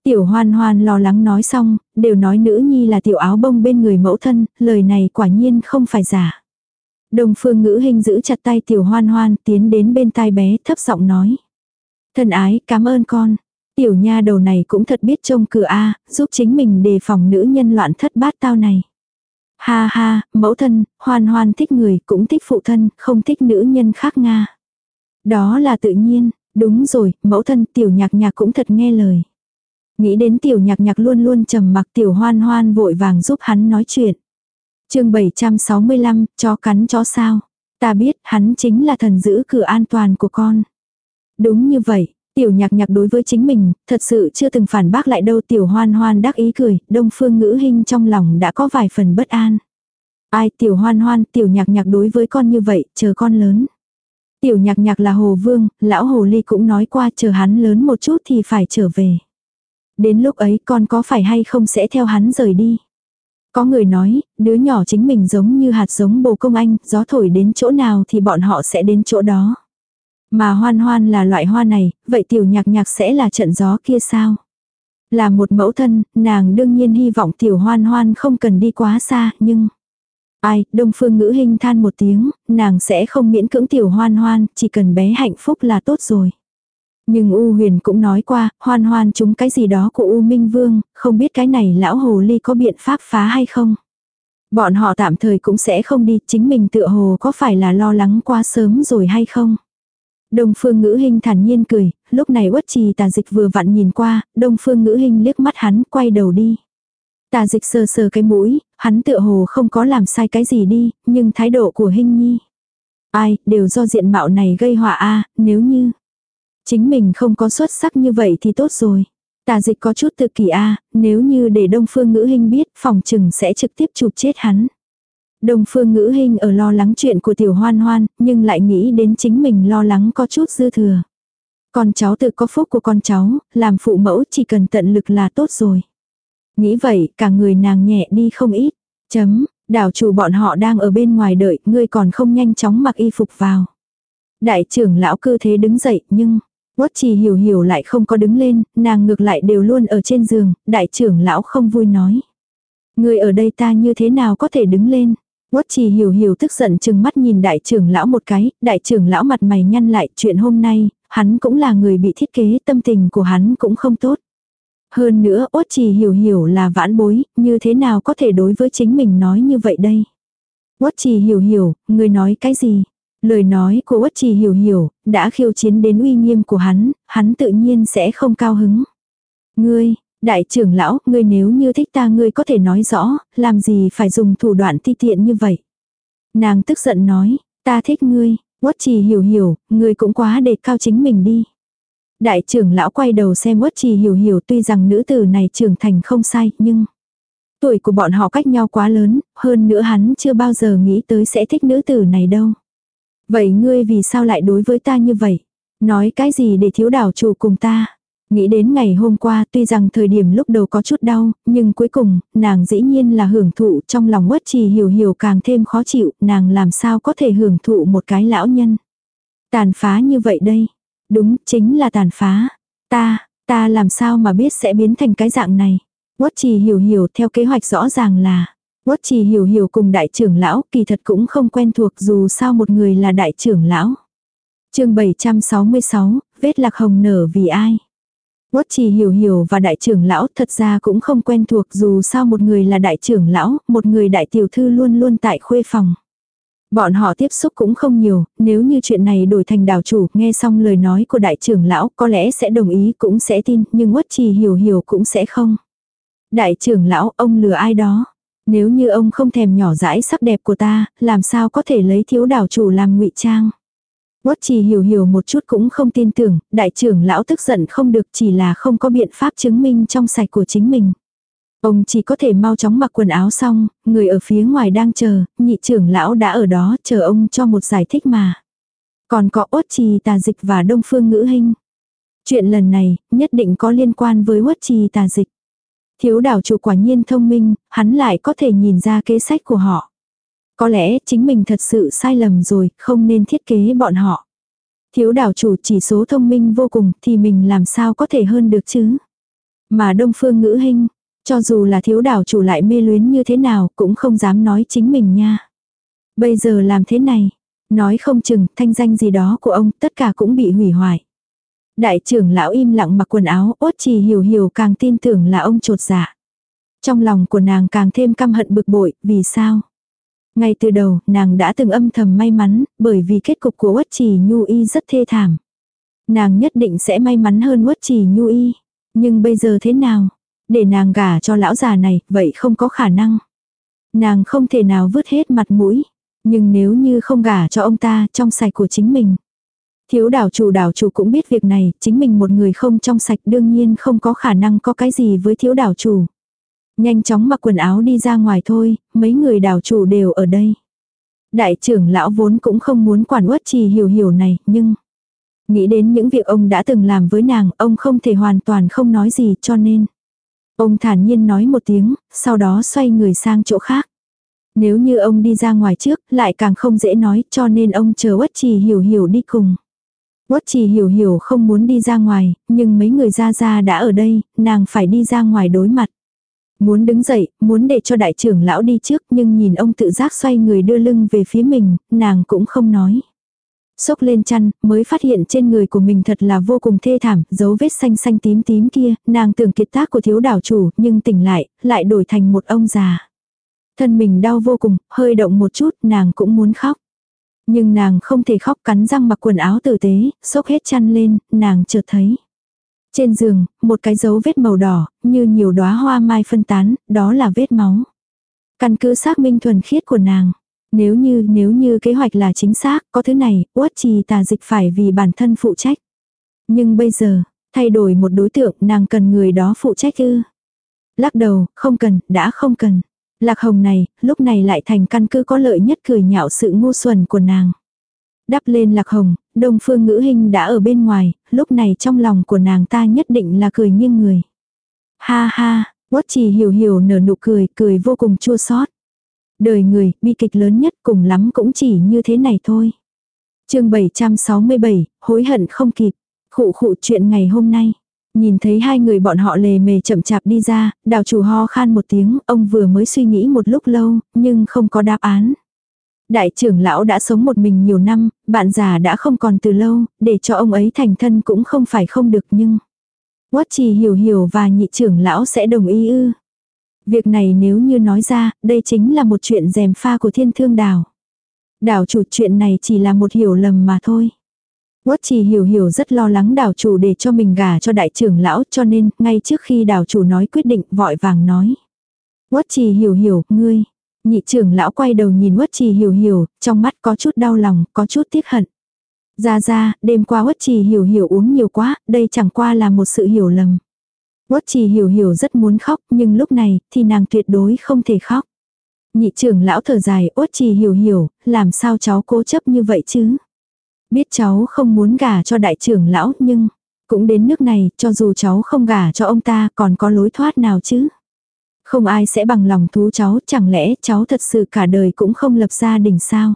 Tiểu hoan hoan lo lắng nói xong, đều nói nữ nhi là tiểu áo bông bên người mẫu thân, lời này quả nhiên không phải giả. Đồng phương ngữ hình giữ chặt tay tiểu hoan hoan tiến đến bên tai bé thấp giọng nói. Thân ái, cảm ơn con. Tiểu nha đầu này cũng thật biết trông cửa A, giúp chính mình đề phòng nữ nhân loạn thất bát tao này. Ha ha, mẫu thân, hoan hoan thích người, cũng thích phụ thân, không thích nữ nhân khác Nga. Đó là tự nhiên, đúng rồi, mẫu thân tiểu nhạc nhạc cũng thật nghe lời. Nghĩ đến tiểu nhạc nhạc luôn luôn trầm mặc tiểu hoan hoan vội vàng giúp hắn nói chuyện. chương 765, chó cắn chó sao. Ta biết hắn chính là thần giữ cửa an toàn của con. Đúng như vậy, tiểu nhạc nhạc đối với chính mình, thật sự chưa từng phản bác lại đâu tiểu hoan hoan đắc ý cười, đông phương ngữ hình trong lòng đã có vài phần bất an. Ai tiểu hoan hoan tiểu nhạc nhạc đối với con như vậy, chờ con lớn. Tiểu nhạc nhạc là hồ vương, lão hồ ly cũng nói qua chờ hắn lớn một chút thì phải trở về. Đến lúc ấy con có phải hay không sẽ theo hắn rời đi. Có người nói, đứa nhỏ chính mình giống như hạt giống bồ công anh, gió thổi đến chỗ nào thì bọn họ sẽ đến chỗ đó. Mà hoan hoan là loại hoa này, vậy tiểu nhạc nhạc sẽ là trận gió kia sao? Là một mẫu thân, nàng đương nhiên hy vọng tiểu hoan hoan không cần đi quá xa, nhưng... Ai, đông phương ngữ hình than một tiếng, nàng sẽ không miễn cưỡng tiểu hoan hoan, chỉ cần bé hạnh phúc là tốt rồi. Nhưng U huyền cũng nói qua, hoan hoan chúng cái gì đó của U Minh Vương, không biết cái này lão hồ ly có biện pháp phá hay không. Bọn họ tạm thời cũng sẽ không đi, chính mình tựa hồ có phải là lo lắng quá sớm rồi hay không. Đông phương ngữ hình thản nhiên cười, lúc này uất trì tà dịch vừa vặn nhìn qua, đông phương ngữ hình liếc mắt hắn quay đầu đi. Tà dịch sờ sờ cái mũi, hắn tựa hồ không có làm sai cái gì đi, nhưng thái độ của hình nhi. Ai, đều do diện mạo này gây họa a nếu như. Chính mình không có xuất sắc như vậy thì tốt rồi. Tà dịch có chút tự kỳ a nếu như để đông phương ngữ hình biết, phòng trừng sẽ trực tiếp chụp chết hắn. Đông phương ngữ hình ở lo lắng chuyện của tiểu hoan hoan, nhưng lại nghĩ đến chính mình lo lắng có chút dư thừa. Con cháu tự có phúc của con cháu, làm phụ mẫu chỉ cần tận lực là tốt rồi. Nghĩ vậy, cả người nàng nhẹ đi không ít. Chấm, đảo chủ bọn họ đang ở bên ngoài đợi, ngươi còn không nhanh chóng mặc y phục vào. Đại trưởng lão cư thế đứng dậy, nhưng, Quất chỉ hiểu hiểu lại không có đứng lên, nàng ngược lại đều luôn ở trên giường, đại trưởng lão không vui nói. Người ở đây ta như thế nào có thể đứng lên. Quất chỉ hiểu hiểu tức giận chừng mắt nhìn đại trưởng lão một cái, đại trưởng lão mặt mày nhăn lại chuyện hôm nay, hắn cũng là người bị thiết kế, tâm tình của hắn cũng không tốt. Hơn nữa, ốt chỉ hiểu hiểu là vãn bối, như thế nào có thể đối với chính mình nói như vậy đây? Uất trì hiểu hiểu, người nói cái gì? Lời nói của Uất trì hiểu hiểu, đã khiêu chiến đến uy nghiêm của hắn, hắn tự nhiên sẽ không cao hứng. Ngươi, đại trưởng lão, ngươi nếu như thích ta ngươi có thể nói rõ, làm gì phải dùng thủ đoạn ti tiện như vậy. Nàng tức giận nói, ta thích ngươi, Uất trì hiểu hiểu, ngươi cũng quá đề cao chính mình đi. Đại trưởng lão quay đầu xem Uất trì hiểu hiểu tuy rằng nữ tử này trưởng thành không sai, nhưng tuổi của bọn họ cách nhau quá lớn, hơn nữa hắn chưa bao giờ nghĩ tới sẽ thích nữ tử này đâu. Vậy ngươi vì sao lại đối với ta như vậy? Nói cái gì để thiếu đảo chủ cùng ta? Nghĩ đến ngày hôm qua tuy rằng thời điểm lúc đầu có chút đau, nhưng cuối cùng, nàng dĩ nhiên là hưởng thụ trong lòng quất trì hiểu hiểu càng thêm khó chịu, nàng làm sao có thể hưởng thụ một cái lão nhân. Tàn phá như vậy đây. Đúng, chính là tàn phá. Ta, ta làm sao mà biết sẽ biến thành cái dạng này. Quất trì hiểu hiểu theo kế hoạch rõ ràng là. Quất trì hiểu hiểu cùng đại trưởng lão kỳ thật cũng không quen thuộc dù sao một người là đại trưởng lão. chương 766, vết lạc hồng nở vì ai. Quất trì hiểu hiểu và đại trưởng lão thật ra cũng không quen thuộc dù sao một người là đại trưởng lão, một người đại tiểu thư luôn luôn tại khuê phòng. Bọn họ tiếp xúc cũng không nhiều, nếu như chuyện này đổi thành đảo chủ, nghe xong lời nói của đại trưởng lão có lẽ sẽ đồng ý cũng sẽ tin, nhưng quất trì hiểu hiểu cũng sẽ không. Đại trưởng lão, ông lừa ai đó. Nếu như ông không thèm nhỏ dãi sắc đẹp của ta, làm sao có thể lấy thiếu đảo chủ làm ngụy trang. Quất trì hiểu hiểu một chút cũng không tin tưởng, đại trưởng lão tức giận không được chỉ là không có biện pháp chứng minh trong sạch của chính mình. Ông chỉ có thể mau chóng mặc quần áo xong, người ở phía ngoài đang chờ, nhị trưởng lão đã ở đó chờ ông cho một giải thích mà. Còn có ốt trì tà dịch và đông phương ngữ hình. Chuyện lần này, nhất định có liên quan với ốt trì tà dịch. Thiếu đảo chủ quả nhiên thông minh, hắn lại có thể nhìn ra kế sách của họ. Có lẽ chính mình thật sự sai lầm rồi, không nên thiết kế bọn họ. Thiếu đảo chủ chỉ số thông minh vô cùng thì mình làm sao có thể hơn được chứ. Mà đông phương ngữ hình, cho dù là thiếu đảo chủ lại mê luyến như thế nào cũng không dám nói chính mình nha. Bây giờ làm thế này, nói không chừng thanh danh gì đó của ông tất cả cũng bị hủy hoại. Đại trưởng lão im lặng mặc quần áo, ốt chỉ hiểu hiểu càng tin tưởng là ông trột dạ. Trong lòng của nàng càng thêm căm hận bực bội, vì sao? Ngay từ đầu, nàng đã từng âm thầm may mắn, bởi vì kết cục của Uất Trì Nhu Y rất thê thảm. Nàng nhất định sẽ may mắn hơn Uất Trì Nhu Y. Nhưng bây giờ thế nào? Để nàng gả cho lão già này, vậy không có khả năng. Nàng không thể nào vứt hết mặt mũi. Nhưng nếu như không gả cho ông ta trong sạch của chính mình. Thiếu đảo chủ đảo chủ cũng biết việc này, chính mình một người không trong sạch đương nhiên không có khả năng có cái gì với thiếu đảo chủ. Nhanh chóng mặc quần áo đi ra ngoài thôi, mấy người đảo chủ đều ở đây. Đại trưởng lão vốn cũng không muốn quản uất trì hiểu hiểu này, nhưng... Nghĩ đến những việc ông đã từng làm với nàng, ông không thể hoàn toàn không nói gì cho nên. Ông thản nhiên nói một tiếng, sau đó xoay người sang chỗ khác. Nếu như ông đi ra ngoài trước, lại càng không dễ nói cho nên ông chờ uất trì hiểu hiểu đi cùng. Quất chỉ hiểu hiểu không muốn đi ra ngoài, nhưng mấy người ra ra đã ở đây, nàng phải đi ra ngoài đối mặt. Muốn đứng dậy, muốn để cho đại trưởng lão đi trước nhưng nhìn ông tự giác xoay người đưa lưng về phía mình, nàng cũng không nói. Xốc lên chăn, mới phát hiện trên người của mình thật là vô cùng thê thảm, dấu vết xanh xanh tím tím kia, nàng tưởng kiệt tác của thiếu đảo chủ, nhưng tỉnh lại, lại đổi thành một ông già. Thân mình đau vô cùng, hơi động một chút, nàng cũng muốn khóc. Nhưng nàng không thể khóc cắn răng mặc quần áo tử tế, xốc hết chăn lên, nàng chợt thấy. Trên giường, một cái dấu vết màu đỏ, như nhiều đóa hoa mai phân tán, đó là vết máu. Căn cứ xác minh thuần khiết của nàng. Nếu như, nếu như kế hoạch là chính xác, có thứ này, uất trì tà dịch phải vì bản thân phụ trách. Nhưng bây giờ, thay đổi một đối tượng, nàng cần người đó phụ trách ư. Lắc đầu, không cần, đã không cần. Lạc hồng này, lúc này lại thành căn cứ có lợi nhất cười nhạo sự ngu xuẩn của nàng. Đắp lên lạc hồng, đông phương ngữ hình đã ở bên ngoài, lúc này trong lòng của nàng ta nhất định là cười nghiêng người. Ha ha, quất chỉ hiểu hiểu nở nụ cười, cười vô cùng chua xót. Đời người, bi kịch lớn nhất cùng lắm cũng chỉ như thế này thôi. chương 767, hối hận không kịp. Khụ khụ chuyện ngày hôm nay. Nhìn thấy hai người bọn họ lề mề chậm chạp đi ra, đào chủ ho khan một tiếng, ông vừa mới suy nghĩ một lúc lâu, nhưng không có đáp án. Đại trưởng lão đã sống một mình nhiều năm, bạn già đã không còn từ lâu, để cho ông ấy thành thân cũng không phải không được nhưng... Quất trì hiểu hiểu và nhị trưởng lão sẽ đồng ý ư. Việc này nếu như nói ra, đây chính là một chuyện dèm pha của thiên thương đảo. Đảo chủ chuyện này chỉ là một hiểu lầm mà thôi. Quất trì hiểu hiểu rất lo lắng đảo chủ để cho mình gả cho đại trưởng lão cho nên ngay trước khi đảo chủ nói quyết định vội vàng nói. Quất trì hiểu hiểu, ngươi. Nhị trưởng lão quay đầu nhìn quất trì hiểu hiểu, trong mắt có chút đau lòng, có chút tiếc hận. Ra ra, đêm qua quất trì hiểu hiểu uống nhiều quá, đây chẳng qua là một sự hiểu lầm. Quất trì hiểu hiểu rất muốn khóc, nhưng lúc này, thì nàng tuyệt đối không thể khóc. Nhị trưởng lão thở dài, uất trì hiểu hiểu, làm sao cháu cố chấp như vậy chứ? Biết cháu không muốn gả cho đại trưởng lão nhưng, cũng đến nước này, cho dù cháu không gả cho ông ta còn có lối thoát nào chứ? Không ai sẽ bằng lòng thú cháu, chẳng lẽ cháu thật sự cả đời cũng không lập gia đình sao?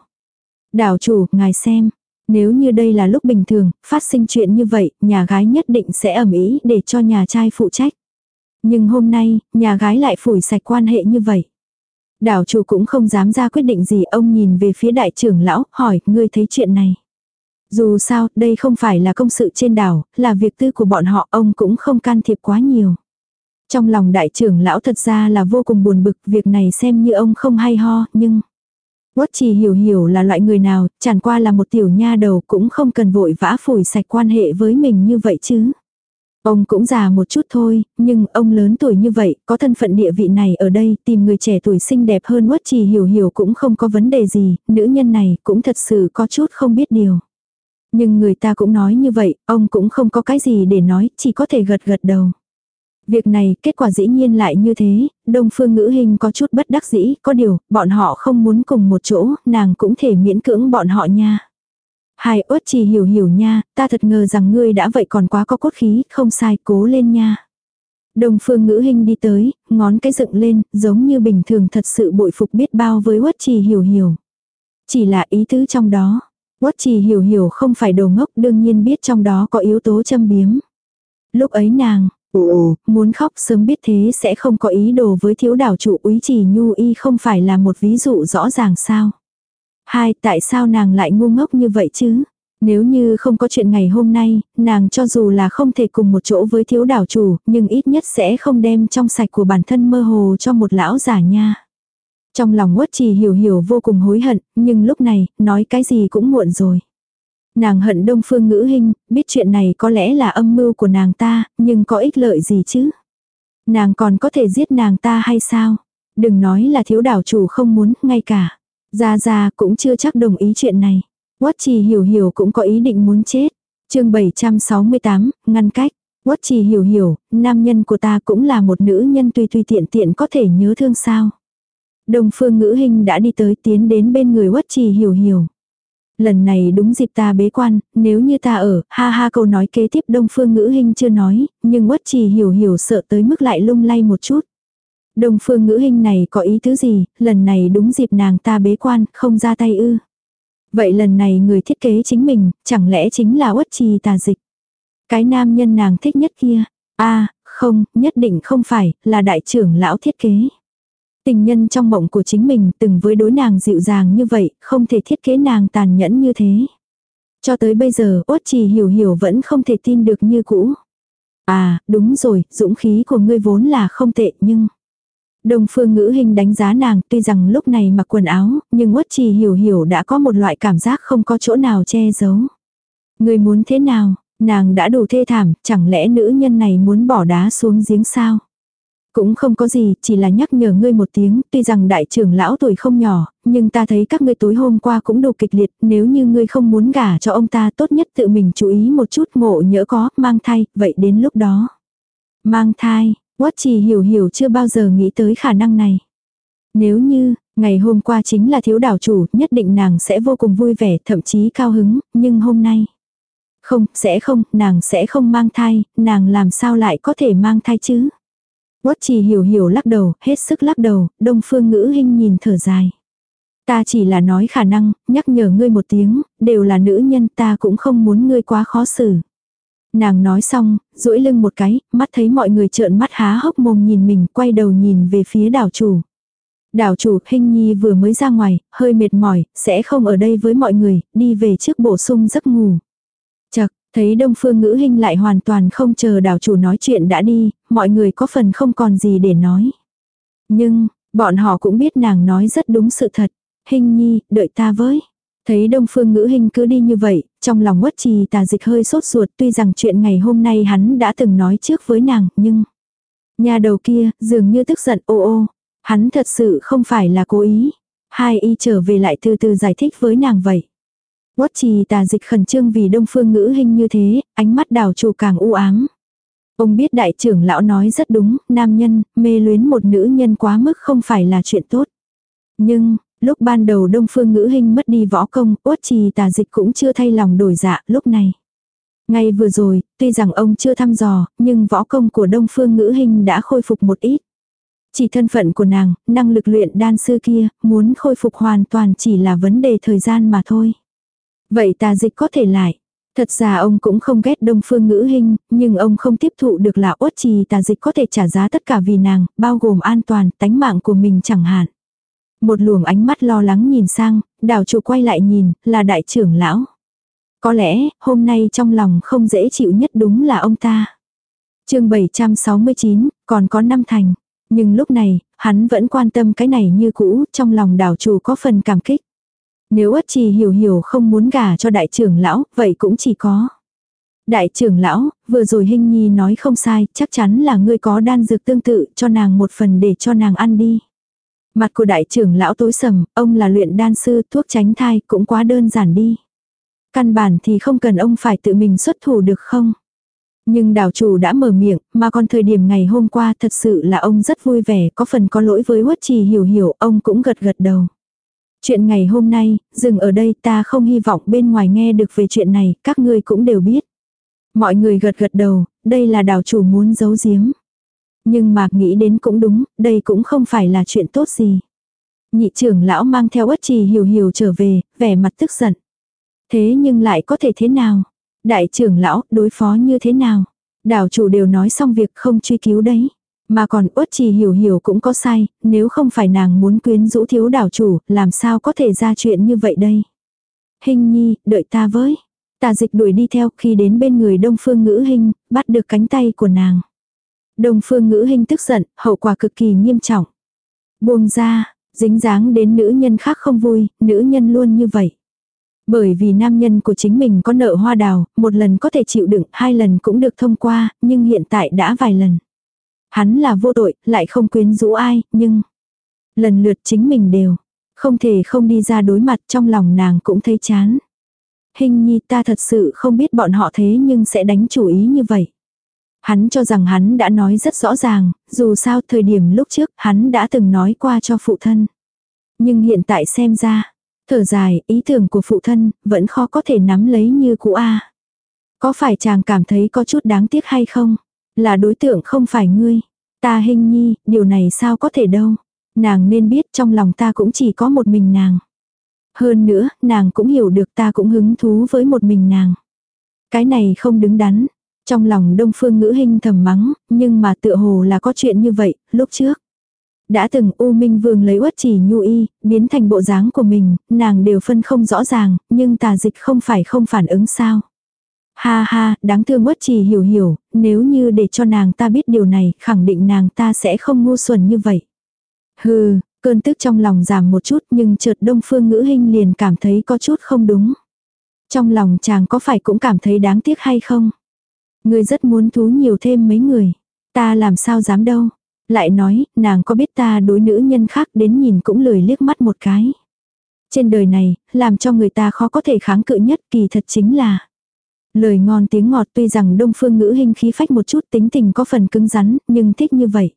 Đảo chủ, ngài xem, nếu như đây là lúc bình thường, phát sinh chuyện như vậy, nhà gái nhất định sẽ ẩm ý để cho nhà trai phụ trách. Nhưng hôm nay, nhà gái lại phủi sạch quan hệ như vậy. Đảo chủ cũng không dám ra quyết định gì, ông nhìn về phía đại trưởng lão, hỏi, ngươi thấy chuyện này. Dù sao, đây không phải là công sự trên đảo, là việc tư của bọn họ, ông cũng không can thiệp quá nhiều. Trong lòng đại trưởng lão thật ra là vô cùng buồn bực, việc này xem như ông không hay ho, nhưng... Quất chỉ hiểu hiểu là loại người nào, chẳng qua là một tiểu nha đầu cũng không cần vội vã phủi sạch quan hệ với mình như vậy chứ. Ông cũng già một chút thôi, nhưng ông lớn tuổi như vậy, có thân phận địa vị này ở đây, tìm người trẻ tuổi xinh đẹp hơn quất chỉ hiểu hiểu cũng không có vấn đề gì, nữ nhân này cũng thật sự có chút không biết điều. Nhưng người ta cũng nói như vậy, ông cũng không có cái gì để nói, chỉ có thể gật gật đầu. Việc này, kết quả dĩ nhiên lại như thế, đông phương ngữ hình có chút bất đắc dĩ, có điều, bọn họ không muốn cùng một chỗ, nàng cũng thể miễn cưỡng bọn họ nha. Hai ớt chỉ hiểu hiểu nha, ta thật ngờ rằng ngươi đã vậy còn quá có cốt khí, không sai, cố lên nha. Đông phương ngữ hình đi tới, ngón cái dựng lên, giống như bình thường thật sự bội phục biết bao với uất trì hiểu hiểu. Chỉ là ý tứ trong đó. Uất trì hiểu hiểu không phải đồ ngốc đương nhiên biết trong đó có yếu tố châm biếm. Lúc ấy nàng, ồ, muốn khóc sớm biết thế sẽ không có ý đồ với thiếu đảo chủ úy trì nhu y không phải là một ví dụ rõ ràng sao. Hai, tại sao nàng lại ngu ngốc như vậy chứ? Nếu như không có chuyện ngày hôm nay, nàng cho dù là không thể cùng một chỗ với thiếu đảo chủ, nhưng ít nhất sẽ không đem trong sạch của bản thân mơ hồ cho một lão giả nha. Trong lòng quất trì hiểu hiểu vô cùng hối hận, nhưng lúc này, nói cái gì cũng muộn rồi. Nàng hận đông phương ngữ hình, biết chuyện này có lẽ là âm mưu của nàng ta, nhưng có ích lợi gì chứ? Nàng còn có thể giết nàng ta hay sao? Đừng nói là thiếu đảo chủ không muốn, ngay cả. Gia Gia cũng chưa chắc đồng ý chuyện này. Quất trì hiểu hiểu cũng có ý định muốn chết. chương 768, ngăn cách. Quất trì hiểu hiểu, nam nhân của ta cũng là một nữ nhân tùy tùy tiện tiện có thể nhớ thương sao. Đông phương ngữ hình đã đi tới tiến đến bên người quất trì hiểu hiểu. Lần này đúng dịp ta bế quan, nếu như ta ở, ha ha câu nói kế tiếp đông phương ngữ hình chưa nói, nhưng quất trì hiểu hiểu sợ tới mức lại lung lay một chút. Đông phương ngữ hình này có ý thứ gì, lần này đúng dịp nàng ta bế quan, không ra tay ư. Vậy lần này người thiết kế chính mình, chẳng lẽ chính là uất trì tà dịch. Cái nam nhân nàng thích nhất kia. a không, nhất định không phải, là đại trưởng lão thiết kế. Tình nhân trong mộng của chính mình từng với đối nàng dịu dàng như vậy, không thể thiết kế nàng tàn nhẫn như thế. Cho tới bây giờ, ốt trì hiểu hiểu vẫn không thể tin được như cũ. À, đúng rồi, dũng khí của ngươi vốn là không tệ nhưng... đồng phương ngữ hình đánh giá nàng tuy rằng lúc này mặc quần áo, nhưng ốt trì hiểu hiểu đã có một loại cảm giác không có chỗ nào che giấu. Người muốn thế nào, nàng đã đủ thê thảm, chẳng lẽ nữ nhân này muốn bỏ đá xuống giếng sao? Cũng không có gì, chỉ là nhắc nhở ngươi một tiếng, tuy rằng đại trưởng lão tuổi không nhỏ, nhưng ta thấy các ngươi tối hôm qua cũng đủ kịch liệt, nếu như ngươi không muốn gả cho ông ta tốt nhất tự mình chú ý một chút ngộ nhỡ có, mang thai, vậy đến lúc đó. Mang thai, Quất trì hiểu hiểu chưa bao giờ nghĩ tới khả năng này. Nếu như, ngày hôm qua chính là thiếu đảo chủ, nhất định nàng sẽ vô cùng vui vẻ, thậm chí cao hứng, nhưng hôm nay. Không, sẽ không, nàng sẽ không mang thai, nàng làm sao lại có thể mang thai chứ? Quất trì hiểu hiểu lắc đầu, hết sức lắc đầu, đông phương ngữ hình nhìn thở dài. Ta chỉ là nói khả năng, nhắc nhở ngươi một tiếng, đều là nữ nhân ta cũng không muốn ngươi quá khó xử. Nàng nói xong, duỗi lưng một cái, mắt thấy mọi người trợn mắt há hốc mồm nhìn mình, quay đầu nhìn về phía đảo chủ. Đảo chủ hình nhi vừa mới ra ngoài, hơi mệt mỏi, sẽ không ở đây với mọi người, đi về trước bổ sung giấc ngủ. Thấy đông phương ngữ hình lại hoàn toàn không chờ đảo chủ nói chuyện đã đi, mọi người có phần không còn gì để nói. Nhưng, bọn họ cũng biết nàng nói rất đúng sự thật. Hình nhi, đợi ta với. Thấy đông phương ngữ hình cứ đi như vậy, trong lòng quất trì tà dịch hơi sốt ruột tuy rằng chuyện ngày hôm nay hắn đã từng nói trước với nàng, nhưng... Nhà đầu kia, dường như tức giận ô ô. Hắn thật sự không phải là cố ý. Hai y trở về lại từ từ giải thích với nàng vậy. Quất trì tà dịch khẩn trương vì đông phương ngữ hình như thế, ánh mắt đào chủ càng u ám. Ông biết đại trưởng lão nói rất đúng, nam nhân, mê luyến một nữ nhân quá mức không phải là chuyện tốt. Nhưng, lúc ban đầu đông phương ngữ hình mất đi võ công, uất trì tà dịch cũng chưa thay lòng đổi dạ lúc này. Ngay vừa rồi, tuy rằng ông chưa thăm dò, nhưng võ công của đông phương ngữ hình đã khôi phục một ít. Chỉ thân phận của nàng, năng lực luyện đan sư kia, muốn khôi phục hoàn toàn chỉ là vấn đề thời gian mà thôi. Vậy tà dịch có thể lại. Thật ra ông cũng không ghét đông phương ngữ hình, nhưng ông không tiếp thụ được là uất trì tà dịch có thể trả giá tất cả vì nàng, bao gồm an toàn, tánh mạng của mình chẳng hạn. Một luồng ánh mắt lo lắng nhìn sang, đảo chủ quay lại nhìn, là đại trưởng lão. Có lẽ, hôm nay trong lòng không dễ chịu nhất đúng là ông ta. chương 769, còn có năm thành. Nhưng lúc này, hắn vẫn quan tâm cái này như cũ, trong lòng đảo chủ có phần cảm kích. Nếu ất trì hiểu hiểu không muốn gả cho đại trưởng lão, vậy cũng chỉ có. Đại trưởng lão, vừa rồi hình nhi nói không sai, chắc chắn là ngươi có đan dược tương tự cho nàng một phần để cho nàng ăn đi. Mặt của đại trưởng lão tối sầm, ông là luyện đan sư, thuốc tránh thai cũng quá đơn giản đi. Căn bản thì không cần ông phải tự mình xuất thủ được không? Nhưng đảo chủ đã mở miệng, mà còn thời điểm ngày hôm qua thật sự là ông rất vui vẻ, có phần có lỗi với quất Trì hiểu hiểu, ông cũng gật gật đầu. Chuyện ngày hôm nay, dừng ở đây ta không hy vọng bên ngoài nghe được về chuyện này, các ngươi cũng đều biết. Mọi người gật gật đầu, đây là đảo chủ muốn giấu giếm. Nhưng mà nghĩ đến cũng đúng, đây cũng không phải là chuyện tốt gì. Nhị trưởng lão mang theo ất trì hiểu hiểu trở về, vẻ mặt tức giận. Thế nhưng lại có thể thế nào? Đại trưởng lão, đối phó như thế nào? Đảo chủ đều nói xong việc không truy cứu đấy. Mà còn uất trì hiểu hiểu cũng có sai, nếu không phải nàng muốn quyến rũ thiếu đảo chủ, làm sao có thể ra chuyện như vậy đây? Hình nhi, đợi ta với. Tà dịch đuổi đi theo khi đến bên người đông phương ngữ hình, bắt được cánh tay của nàng. Đông phương ngữ hình tức giận, hậu quả cực kỳ nghiêm trọng. Buông ra, dính dáng đến nữ nhân khác không vui, nữ nhân luôn như vậy. Bởi vì nam nhân của chính mình có nợ hoa đào, một lần có thể chịu đựng, hai lần cũng được thông qua, nhưng hiện tại đã vài lần. Hắn là vô tội, lại không quyến rũ ai, nhưng lần lượt chính mình đều. Không thể không đi ra đối mặt trong lòng nàng cũng thấy chán. Hình nhi ta thật sự không biết bọn họ thế nhưng sẽ đánh chủ ý như vậy. Hắn cho rằng hắn đã nói rất rõ ràng, dù sao thời điểm lúc trước hắn đã từng nói qua cho phụ thân. Nhưng hiện tại xem ra, thở dài, ý tưởng của phụ thân vẫn khó có thể nắm lấy như cũ A. Có phải chàng cảm thấy có chút đáng tiếc hay không? Là đối tượng không phải ngươi. Ta hình nhi, điều này sao có thể đâu. Nàng nên biết trong lòng ta cũng chỉ có một mình nàng. Hơn nữa, nàng cũng hiểu được ta cũng hứng thú với một mình nàng. Cái này không đứng đắn. Trong lòng đông phương ngữ hình thầm mắng, nhưng mà tựa hồ là có chuyện như vậy, lúc trước. Đã từng U Minh Vương lấy uất chỉ nhu y, biến thành bộ dáng của mình, nàng đều phân không rõ ràng, nhưng tà dịch không phải không phản ứng sao. Ha ha, đáng thương quất chỉ hiểu hiểu, nếu như để cho nàng ta biết điều này, khẳng định nàng ta sẽ không ngu xuẩn như vậy. Hừ, cơn tức trong lòng giảm một chút nhưng chợt đông phương ngữ hình liền cảm thấy có chút không đúng. Trong lòng chàng có phải cũng cảm thấy đáng tiếc hay không? Người rất muốn thú nhiều thêm mấy người. Ta làm sao dám đâu. Lại nói, nàng có biết ta đối nữ nhân khác đến nhìn cũng lười liếc mắt một cái. Trên đời này, làm cho người ta khó có thể kháng cự nhất kỳ thật chính là Lời ngon tiếng ngọt tuy rằng đông phương ngữ hình khí phách một chút tính tình có phần cứng rắn, nhưng thích như vậy.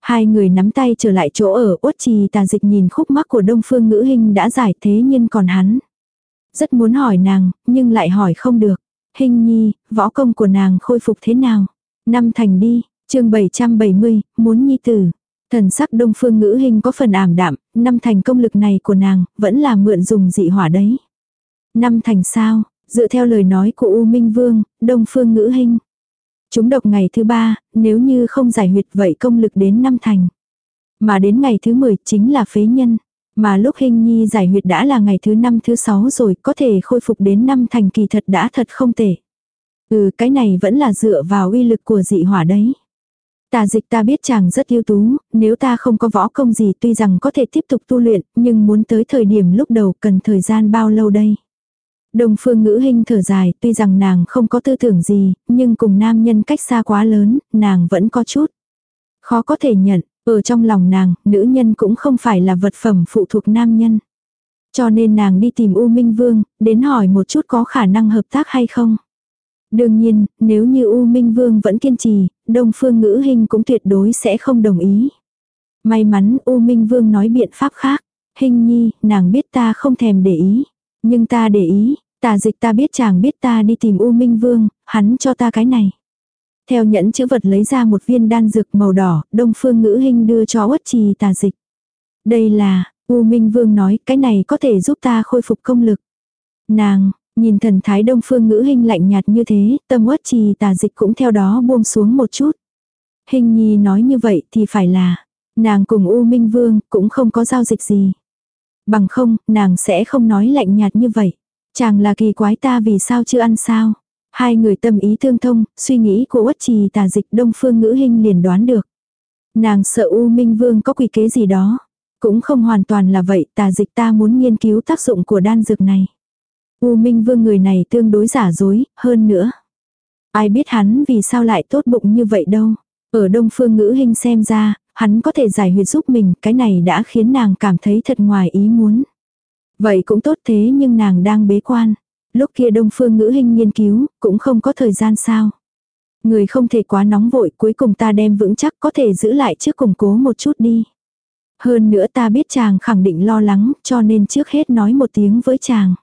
Hai người nắm tay trở lại chỗ ở uất trì tà dịch nhìn khúc mắc của đông phương ngữ hình đã giải thế nhưng còn hắn. Rất muốn hỏi nàng, nhưng lại hỏi không được. Hình nhi, võ công của nàng khôi phục thế nào? Năm thành đi, chương 770, muốn nhi tử. Thần sắc đông phương ngữ hình có phần ảm đạm, năm thành công lực này của nàng, vẫn là mượn dùng dị hỏa đấy. Năm thành sao, dựa theo lời nói của U Minh Vương, đông phương ngữ hình. Chúng độc ngày thứ ba, nếu như không giải huyệt vậy công lực đến năm thành. Mà đến ngày thứ 10 chính là phế nhân. Mà lúc hình nhi giải huyệt đã là ngày thứ năm thứ sáu rồi, có thể khôi phục đến năm thành kỳ thật đã thật không tệ. Ừ, cái này vẫn là dựa vào uy lực của dị hỏa đấy. Tà dịch ta biết chàng rất ưu tú, nếu ta không có võ công gì tuy rằng có thể tiếp tục tu luyện, nhưng muốn tới thời điểm lúc đầu cần thời gian bao lâu đây? Đồng phương ngữ hình thở dài, tuy rằng nàng không có tư tưởng gì, nhưng cùng nam nhân cách xa quá lớn, nàng vẫn có chút. Khó có thể nhận, ở trong lòng nàng, nữ nhân cũng không phải là vật phẩm phụ thuộc nam nhân. Cho nên nàng đi tìm U Minh Vương, đến hỏi một chút có khả năng hợp tác hay không. Đương nhiên, nếu như U Minh Vương vẫn kiên trì, Đông Phương Ngữ Hình cũng tuyệt đối sẽ không đồng ý. May mắn U Minh Vương nói biện pháp khác. Hình nhi, nàng biết ta không thèm để ý. Nhưng ta để ý, tà dịch ta biết chàng biết ta đi tìm U Minh Vương, hắn cho ta cái này. Theo nhẫn chữ vật lấy ra một viên đan dược màu đỏ, Đông Phương Ngữ Hình đưa cho uất trì tà dịch. Đây là, U Minh Vương nói cái này có thể giúp ta khôi phục công lực. Nàng, Nhìn thần thái đông phương ngữ hình lạnh nhạt như thế, tâm uất trì tà dịch cũng theo đó buông xuống một chút. Hình nhi nói như vậy thì phải là, nàng cùng U Minh Vương cũng không có giao dịch gì. Bằng không, nàng sẽ không nói lạnh nhạt như vậy. Chàng là kỳ quái ta vì sao chưa ăn sao. Hai người tâm ý tương thông, suy nghĩ của uất trì tà dịch đông phương ngữ hình liền đoán được. Nàng sợ U Minh Vương có quỷ kế gì đó. Cũng không hoàn toàn là vậy, tà dịch ta muốn nghiên cứu tác dụng của đan dược này. U Minh Vương người này tương đối giả dối, hơn nữa. Ai biết hắn vì sao lại tốt bụng như vậy đâu. Ở Đông Phương Ngữ Hình xem ra, hắn có thể giải huyệt giúp mình, cái này đã khiến nàng cảm thấy thật ngoài ý muốn. Vậy cũng tốt thế nhưng nàng đang bế quan. Lúc kia Đông Phương Ngữ Hình nghiên cứu, cũng không có thời gian sao. Người không thể quá nóng vội, cuối cùng ta đem vững chắc có thể giữ lại trước củng cố một chút đi. Hơn nữa ta biết chàng khẳng định lo lắng, cho nên trước hết nói một tiếng với chàng.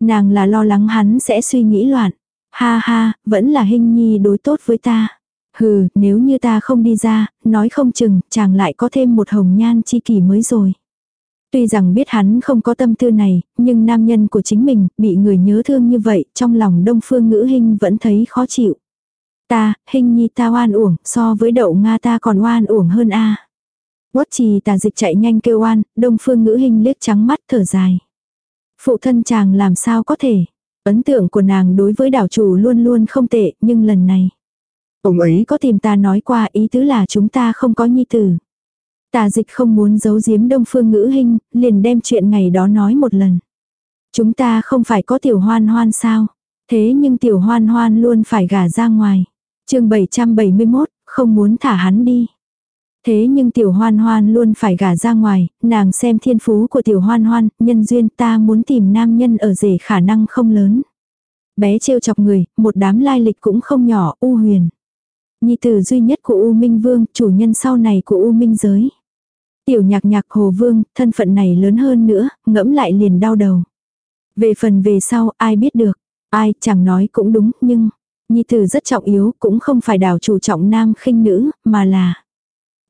Nàng là lo lắng hắn sẽ suy nghĩ loạn. Ha ha, vẫn là hình nhi đối tốt với ta. Hừ, nếu như ta không đi ra, nói không chừng, chàng lại có thêm một hồng nhan chi kỷ mới rồi. Tuy rằng biết hắn không có tâm tư này, nhưng nam nhân của chính mình, bị người nhớ thương như vậy, trong lòng đông phương ngữ hình vẫn thấy khó chịu. Ta, hình nhi ta oan uổng, so với đậu Nga ta còn oan uổng hơn a à. Quất trì tà dịch chạy nhanh kêu oan, đông phương ngữ hình liếc trắng mắt thở dài. Phụ thân chàng làm sao có thể. Ấn tượng của nàng đối với đảo chủ luôn luôn không tệ, nhưng lần này. Ông ấy có tìm ta nói qua ý tứ là chúng ta không có nhi tử. Tà dịch không muốn giấu giếm đông phương ngữ hình, liền đem chuyện ngày đó nói một lần. Chúng ta không phải có tiểu hoan hoan sao. Thế nhưng tiểu hoan hoan luôn phải gả ra ngoài. chương 771, không muốn thả hắn đi. Thế nhưng tiểu hoan hoan luôn phải gả ra ngoài, nàng xem thiên phú của tiểu hoan hoan, nhân duyên ta muốn tìm nam nhân ở rể khả năng không lớn. Bé trêu chọc người, một đám lai lịch cũng không nhỏ, U huyền. Nhi tử duy nhất của U Minh Vương, chủ nhân sau này của U Minh giới. Tiểu nhạc nhạc hồ vương, thân phận này lớn hơn nữa, ngẫm lại liền đau đầu. Về phần về sau, ai biết được. Ai chẳng nói cũng đúng, nhưng, Nhi tử rất trọng yếu, cũng không phải đảo chủ trọng nam khinh nữ, mà là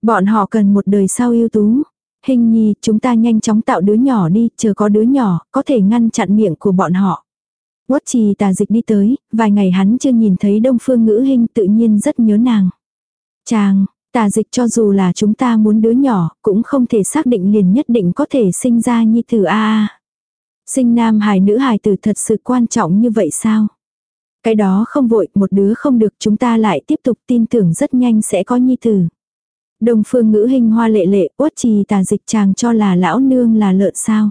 Bọn họ cần một đời sau ưu tú. Hình nhi, chúng ta nhanh chóng tạo đứa nhỏ đi, chờ có đứa nhỏ, có thể ngăn chặn miệng của bọn họ. Quất trì tà dịch đi tới, vài ngày hắn chưa nhìn thấy đông phương ngữ hình tự nhiên rất nhớ nàng. Chàng, tà dịch cho dù là chúng ta muốn đứa nhỏ, cũng không thể xác định liền nhất định có thể sinh ra nhi tử A A. Sinh nam hài nữ hài tử thật sự quan trọng như vậy sao? Cái đó không vội, một đứa không được chúng ta lại tiếp tục tin tưởng rất nhanh sẽ có nhi tử. Đông phương ngữ hình hoa lệ lệ, uất trì tà dịch chàng cho là lão nương là lợn sao.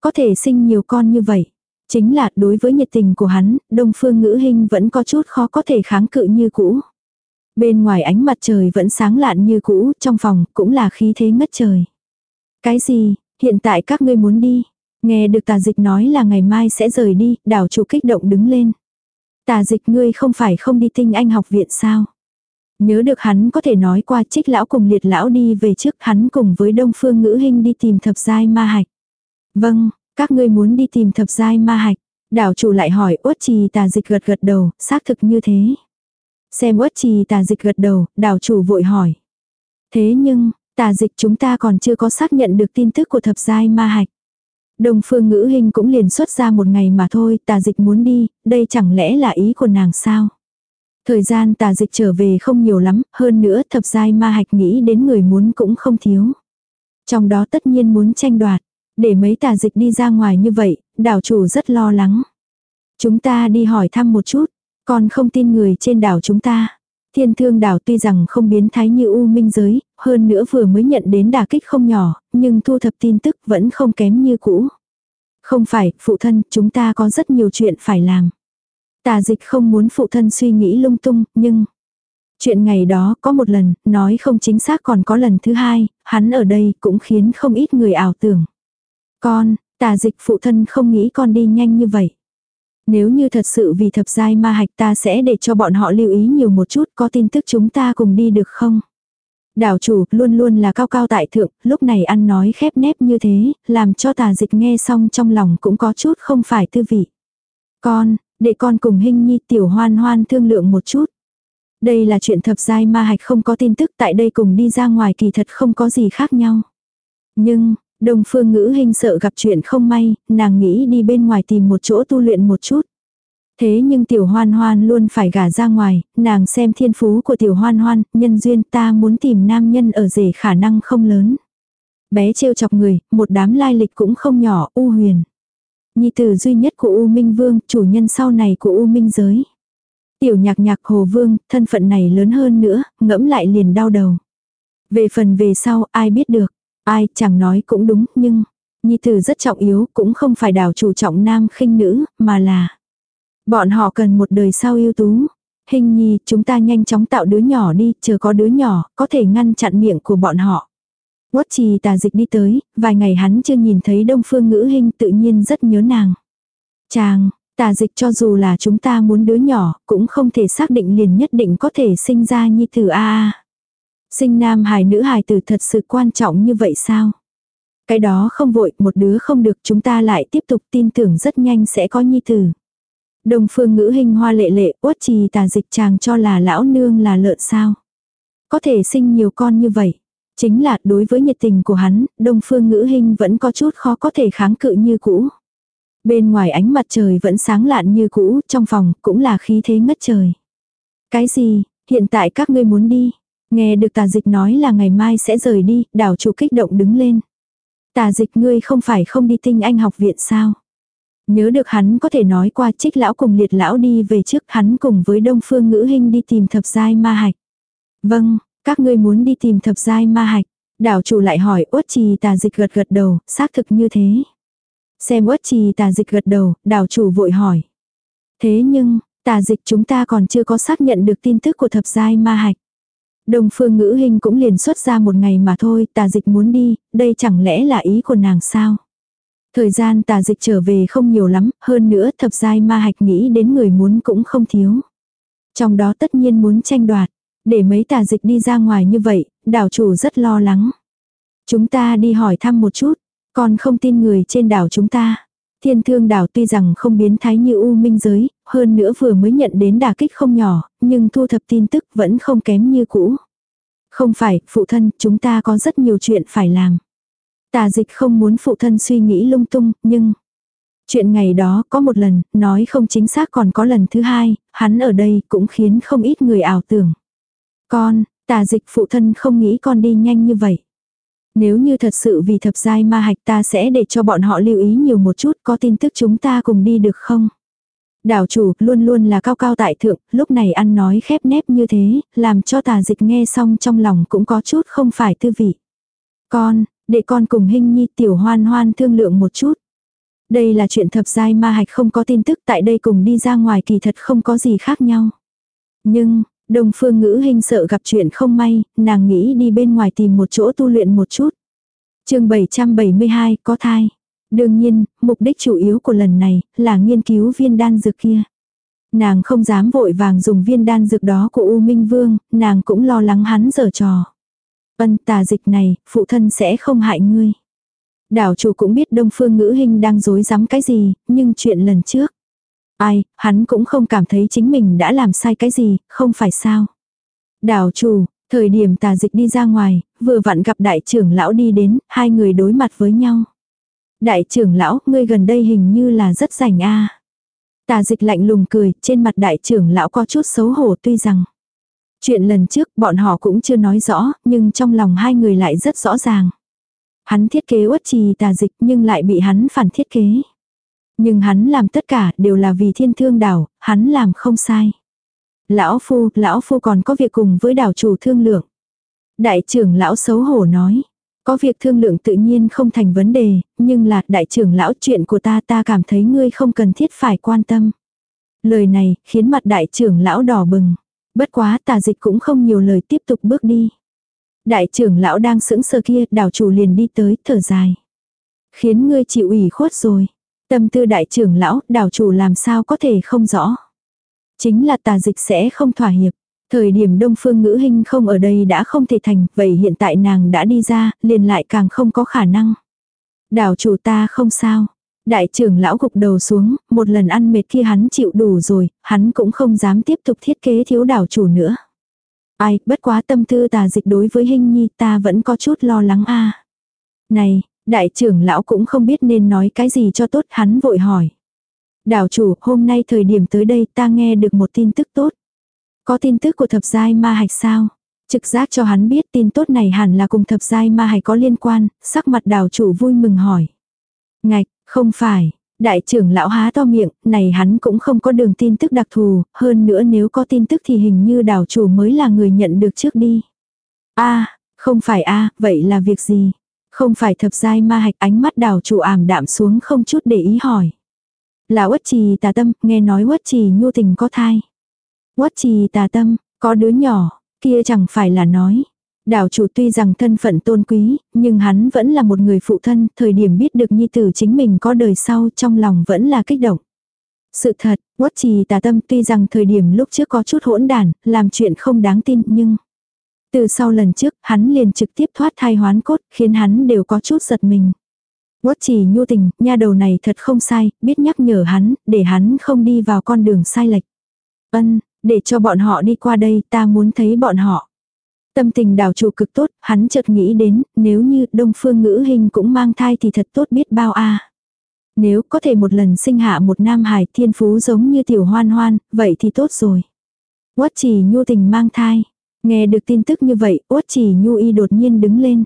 Có thể sinh nhiều con như vậy. Chính là đối với nhiệt tình của hắn, đông phương ngữ hình vẫn có chút khó có thể kháng cự như cũ. Bên ngoài ánh mặt trời vẫn sáng lạn như cũ, trong phòng cũng là khí thế ngất trời. Cái gì, hiện tại các ngươi muốn đi? Nghe được tà dịch nói là ngày mai sẽ rời đi, đảo chủ kích động đứng lên. Tà dịch ngươi không phải không đi tinh anh học viện sao? Nhớ được hắn có thể nói qua trích lão cùng liệt lão đi về trước hắn cùng với đông phương ngữ hình đi tìm thập giai ma hạch. Vâng, các ngươi muốn đi tìm thập giai ma hạch. Đảo chủ lại hỏi uất trì tà dịch gật gật đầu, xác thực như thế. Xem uất trì tà dịch gật đầu, đảo chủ vội hỏi. Thế nhưng, tà dịch chúng ta còn chưa có xác nhận được tin tức của thập giai ma hạch. Đông phương ngữ hình cũng liền xuất ra một ngày mà thôi, tà dịch muốn đi, đây chẳng lẽ là ý của nàng sao? Thời gian tà dịch trở về không nhiều lắm, hơn nữa thập giai ma hạch nghĩ đến người muốn cũng không thiếu. Trong đó tất nhiên muốn tranh đoạt, để mấy tà dịch đi ra ngoài như vậy, đảo chủ rất lo lắng. Chúng ta đi hỏi thăm một chút, còn không tin người trên đảo chúng ta. Thiên thương đảo tuy rằng không biến thái như U Minh giới, hơn nữa vừa mới nhận đến đả kích không nhỏ, nhưng thu thập tin tức vẫn không kém như cũ. Không phải, phụ thân, chúng ta có rất nhiều chuyện phải làm. Tà dịch không muốn phụ thân suy nghĩ lung tung, nhưng... Chuyện ngày đó có một lần, nói không chính xác còn có lần thứ hai, hắn ở đây cũng khiến không ít người ảo tưởng. Con, tà dịch phụ thân không nghĩ con đi nhanh như vậy. Nếu như thật sự vì thập giai ma hạch ta sẽ để cho bọn họ lưu ý nhiều một chút có tin tức chúng ta cùng đi được không? Đảo chủ luôn luôn là cao cao tại thượng, lúc này ăn nói khép nép như thế, làm cho tà dịch nghe xong trong lòng cũng có chút không phải tư vị. Con, để con cùng hình nhi tiểu hoan hoan thương lượng một chút. Đây là chuyện thập giai ma hạch không có tin tức tại đây cùng đi ra ngoài kỳ thật không có gì khác nhau. Nhưng, Đông phương ngữ hình sợ gặp chuyện không may, nàng nghĩ đi bên ngoài tìm một chỗ tu luyện một chút. Thế nhưng tiểu hoan hoan luôn phải gả ra ngoài, nàng xem thiên phú của tiểu hoan hoan, nhân duyên ta muốn tìm nam nhân ở rể khả năng không lớn. Bé trêu chọc người, một đám lai lịch cũng không nhỏ, U huyền. Nhi tử duy nhất của U Minh Vương, chủ nhân sau này của U Minh giới. Tiểu nhạc nhạc Hồ Vương, thân phận này lớn hơn nữa, ngẫm lại liền đau đầu. Về phần về sau, ai biết được. Ai chẳng nói cũng đúng, nhưng, Nhi tử rất trọng yếu, cũng không phải đảo chủ trọng nam khinh nữ, mà là bọn họ cần một đời sau ưu tú. Hình nhi, chúng ta nhanh chóng tạo đứa nhỏ đi, chờ có đứa nhỏ, có thể ngăn chặn miệng của bọn họ. Quất trì tà dịch đi tới, vài ngày hắn chưa nhìn thấy đông phương ngữ hình tự nhiên rất nhớ nàng. Chàng, tà dịch cho dù là chúng ta muốn đứa nhỏ, cũng không thể xác định liền nhất định có thể sinh ra nhi tử a a. Sinh nam hài nữ hài tử thật sự quan trọng như vậy sao? Cái đó không vội, một đứa không được chúng ta lại tiếp tục tin tưởng rất nhanh sẽ có nhi tử. Đồng phương ngữ hình hoa lệ lệ, uất trì tà dịch chàng cho là lão nương là lợn sao. Có thể sinh nhiều con như vậy. Chính là đối với nhiệt tình của hắn, đông phương ngữ hình vẫn có chút khó có thể kháng cự như cũ. Bên ngoài ánh mặt trời vẫn sáng lạn như cũ, trong phòng cũng là khí thế ngất trời. Cái gì, hiện tại các ngươi muốn đi? Nghe được tà dịch nói là ngày mai sẽ rời đi, đảo chủ kích động đứng lên. Tà dịch ngươi không phải không đi tinh anh học viện sao? Nhớ được hắn có thể nói qua trích lão cùng liệt lão đi về trước hắn cùng với đông phương ngữ hình đi tìm thập giai ma hạch. Vâng, các ngươi muốn đi tìm thập giai ma hạch. Đảo chủ lại hỏi uất trì tà dịch gật gật đầu, xác thực như thế. Xem uất trì tà dịch gật đầu, đảo chủ vội hỏi. Thế nhưng, tà dịch chúng ta còn chưa có xác nhận được tin tức của thập giai ma hạch. Đông phương ngữ hình cũng liền xuất ra một ngày mà thôi, tà dịch muốn đi, đây chẳng lẽ là ý của nàng sao? Thời gian tà dịch trở về không nhiều lắm, hơn nữa thập giai ma hạch nghĩ đến người muốn cũng không thiếu. Trong đó tất nhiên muốn tranh đoạt, để mấy tà dịch đi ra ngoài như vậy, đảo chủ rất lo lắng. Chúng ta đi hỏi thăm một chút, còn không tin người trên đảo chúng ta. Thiên thương đảo tuy rằng không biến thái như U Minh giới, hơn nữa vừa mới nhận đến đả kích không nhỏ, nhưng thu thập tin tức vẫn không kém như cũ. Không phải, phụ thân, chúng ta có rất nhiều chuyện phải làm. Tà dịch không muốn phụ thân suy nghĩ lung tung, nhưng... Chuyện ngày đó có một lần, nói không chính xác còn có lần thứ hai, hắn ở đây cũng khiến không ít người ảo tưởng. Con, tà dịch phụ thân không nghĩ con đi nhanh như vậy. Nếu như thật sự vì thập giai ma hạch ta sẽ để cho bọn họ lưu ý nhiều một chút có tin tức chúng ta cùng đi được không? Đảo chủ luôn luôn là cao cao tại thượng, lúc này ăn nói khép nép như thế, làm cho tà dịch nghe xong trong lòng cũng có chút không phải tư vị. Con, để con cùng hình nhi tiểu hoan hoan thương lượng một chút. Đây là chuyện thập giai ma hạch không có tin tức tại đây cùng đi ra ngoài kỳ thật không có gì khác nhau. Nhưng, Đông phương ngữ hình sợ gặp chuyện không may, nàng nghĩ đi bên ngoài tìm một chỗ tu luyện một chút. chương 772 có thai. Đương nhiên, mục đích chủ yếu của lần này là nghiên cứu viên đan dược kia. Nàng không dám vội vàng dùng viên đan dược đó của U Minh Vương, nàng cũng lo lắng hắn giở trò. Ân tà dịch này, phụ thân sẽ không hại ngươi. Đảo chủ cũng biết đông phương ngữ hình đang dối rắm cái gì, nhưng chuyện lần trước. Ai, hắn cũng không cảm thấy chính mình đã làm sai cái gì, không phải sao. Đảo chủ, thời điểm tà dịch đi ra ngoài, vừa vặn gặp đại trưởng lão đi đến, hai người đối mặt với nhau. Đại trưởng lão, ngươi gần đây hình như là rất rảnh a Tà dịch lạnh lùng cười, trên mặt đại trưởng lão có chút xấu hổ tuy rằng. Chuyện lần trước bọn họ cũng chưa nói rõ, nhưng trong lòng hai người lại rất rõ ràng. Hắn thiết kế uất trì tà dịch nhưng lại bị hắn phản thiết kế. Nhưng hắn làm tất cả đều là vì thiên thương đảo, hắn làm không sai. Lão phu, lão phu còn có việc cùng với đảo chủ thương lượng. Đại trưởng lão xấu hổ nói. Có việc thương lượng tự nhiên không thành vấn đề, nhưng là đại trưởng lão chuyện của ta ta cảm thấy ngươi không cần thiết phải quan tâm. Lời này khiến mặt đại trưởng lão đỏ bừng. Bất quá tà dịch cũng không nhiều lời tiếp tục bước đi. Đại trưởng lão đang sững sờ kia, đảo chủ liền đi tới, thở dài. Khiến ngươi chịu ủy khuất rồi. Tâm tư đại trưởng lão, đảo chủ làm sao có thể không rõ. Chính là tà dịch sẽ không thỏa hiệp. Thời điểm đông phương ngữ hình không ở đây đã không thể thành, vậy hiện tại nàng đã đi ra, liền lại càng không có khả năng. Đảo chủ ta không sao. Đại trưởng lão gục đầu xuống, một lần ăn mệt kia hắn chịu đủ rồi, hắn cũng không dám tiếp tục thiết kế thiếu đảo chủ nữa. Ai, bất quá tâm tư tà dịch đối với hình nhi ta vẫn có chút lo lắng a Này, đại trưởng lão cũng không biết nên nói cái gì cho tốt hắn vội hỏi. Đảo chủ, hôm nay thời điểm tới đây ta nghe được một tin tức tốt. Có tin tức của thập giai ma hạch sao? Trực giác cho hắn biết tin tốt này hẳn là cùng thập giai ma hạch có liên quan, sắc mặt đảo chủ vui mừng hỏi. Ngạch, không phải, đại trưởng lão há to miệng, này hắn cũng không có đường tin tức đặc thù, hơn nữa nếu có tin tức thì hình như đảo chủ mới là người nhận được trước đi. a không phải a vậy là việc gì? Không phải thập giai ma hạch ánh mắt đảo chủ ảm đạm xuống không chút để ý hỏi. Là uất trì tà tâm, nghe nói uất trì nhu tình có thai. Uất trì tà tâm, có đứa nhỏ, kia chẳng phải là nói. Đảo chủ tuy rằng thân phận tôn quý, nhưng hắn vẫn là một người phụ thân, thời điểm biết được nhi tử chính mình có đời sau trong lòng vẫn là kích động. Sự thật, Quất trì tà tâm tuy rằng thời điểm lúc trước có chút hỗn đản làm chuyện không đáng tin nhưng... Từ sau lần trước, hắn liền trực tiếp thoát thai hoán cốt, khiến hắn đều có chút giật mình. Quất Chỉ nhu tình, nha đầu này thật không sai, biết nhắc nhở hắn, để hắn không đi vào con đường sai lệch. Ân, để cho bọn họ đi qua đây, ta muốn thấy bọn họ. Tâm tình đảo chủ cực tốt, hắn chợt nghĩ đến, nếu như đông phương ngữ hình cũng mang thai thì thật tốt biết bao a Nếu có thể một lần sinh hạ một nam hải thiên phú giống như tiểu hoan hoan, vậy thì tốt rồi. Quất chỉ nhu tình mang thai. Nghe được tin tức như vậy, uất chỉ nhu y đột nhiên đứng lên.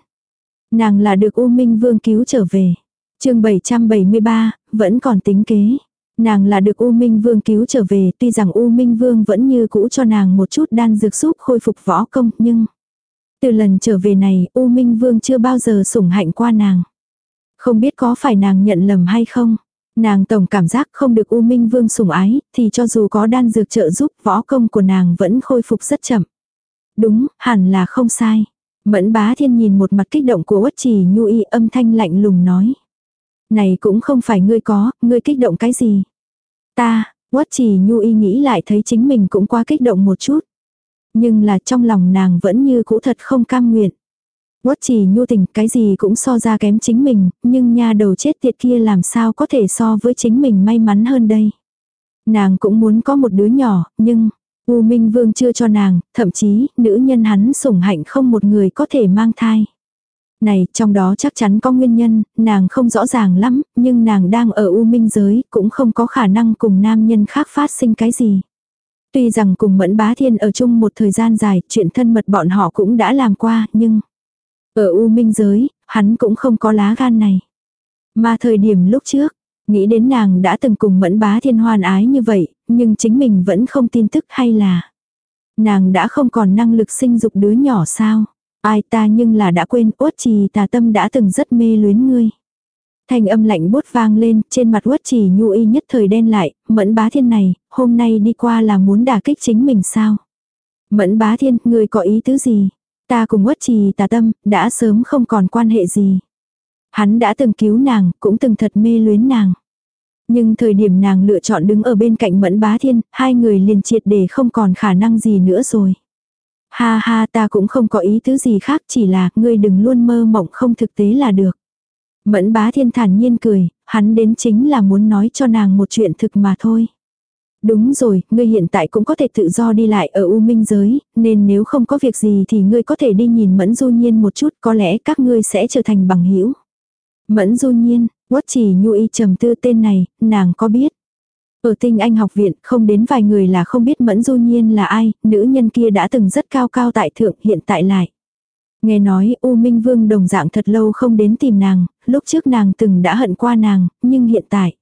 Nàng là được U Minh Vương cứu trở về. chương 773, vẫn còn tính kế. Nàng là được U Minh Vương cứu trở về, tuy rằng U Minh Vương vẫn như cũ cho nàng một chút đan dược giúp khôi phục võ công, nhưng... Từ lần trở về này, U Minh Vương chưa bao giờ sủng hạnh qua nàng. Không biết có phải nàng nhận lầm hay không? Nàng tổng cảm giác không được U Minh Vương sủng ái, thì cho dù có đan dược trợ giúp, võ công của nàng vẫn khôi phục rất chậm. Đúng, hẳn là không sai. Mẫn bá thiên nhìn một mặt kích động của uất trì nhu y âm thanh lạnh lùng nói. Này cũng không phải ngươi có, ngươi kích động cái gì. Ta, uất trì nhu y nghĩ lại thấy chính mình cũng quá kích động một chút. Nhưng là trong lòng nàng vẫn như cũ thật không cam nguyện. Quất chỉ nhu tình cái gì cũng so ra kém chính mình, nhưng nha đầu chết tiệt kia làm sao có thể so với chính mình may mắn hơn đây. Nàng cũng muốn có một đứa nhỏ, nhưng, U Minh Vương chưa cho nàng, thậm chí, nữ nhân hắn sủng hạnh không một người có thể mang thai. Này, trong đó chắc chắn có nguyên nhân, nàng không rõ ràng lắm, nhưng nàng đang ở U Minh giới, cũng không có khả năng cùng nam nhân khác phát sinh cái gì. Tuy rằng cùng Mẫn Bá Thiên ở chung một thời gian dài, chuyện thân mật bọn họ cũng đã làm qua, nhưng ở U Minh giới, hắn cũng không có lá gan này. Mà thời điểm lúc trước, nghĩ đến nàng đã từng cùng Mẫn Bá Thiên hoan ái như vậy, nhưng chính mình vẫn không tin tức hay là nàng đã không còn năng lực sinh dục đứa nhỏ sao? Ai ta nhưng là đã quên uất trì tà tâm đã từng rất mê luyến ngươi. Thanh âm lạnh bút vang lên, trên mặt uất trì nhu y nhất thời đen lại, mẫn bá thiên này, hôm nay đi qua là muốn đả kích chính mình sao? Mẫn bá thiên, ngươi có ý tứ gì? Ta cùng uất trì tà tâm, đã sớm không còn quan hệ gì. Hắn đã từng cứu nàng, cũng từng thật mê luyến nàng. Nhưng thời điểm nàng lựa chọn đứng ở bên cạnh mẫn bá thiên, hai người liền triệt để không còn khả năng gì nữa rồi. Ha ha ta cũng không có ý tứ gì khác chỉ là ngươi đừng luôn mơ mộng không thực tế là được. Mẫn bá thiên thản nhiên cười, hắn đến chính là muốn nói cho nàng một chuyện thực mà thôi. Đúng rồi, ngươi hiện tại cũng có thể tự do đi lại ở U Minh giới, nên nếu không có việc gì thì ngươi có thể đi nhìn Mẫn Du Nhiên một chút, có lẽ các ngươi sẽ trở thành bằng hữu. Mẫn Du Nhiên, Quất chỉ nhu y trầm tư tên này, nàng có biết. Ở tinh anh học viện không đến vài người là không biết Mẫn Du Nhiên là ai, nữ nhân kia đã từng rất cao cao tại thượng hiện tại lại. Nghe nói U Minh Vương đồng dạng thật lâu không đến tìm nàng, lúc trước nàng từng đã hận qua nàng, nhưng hiện tại.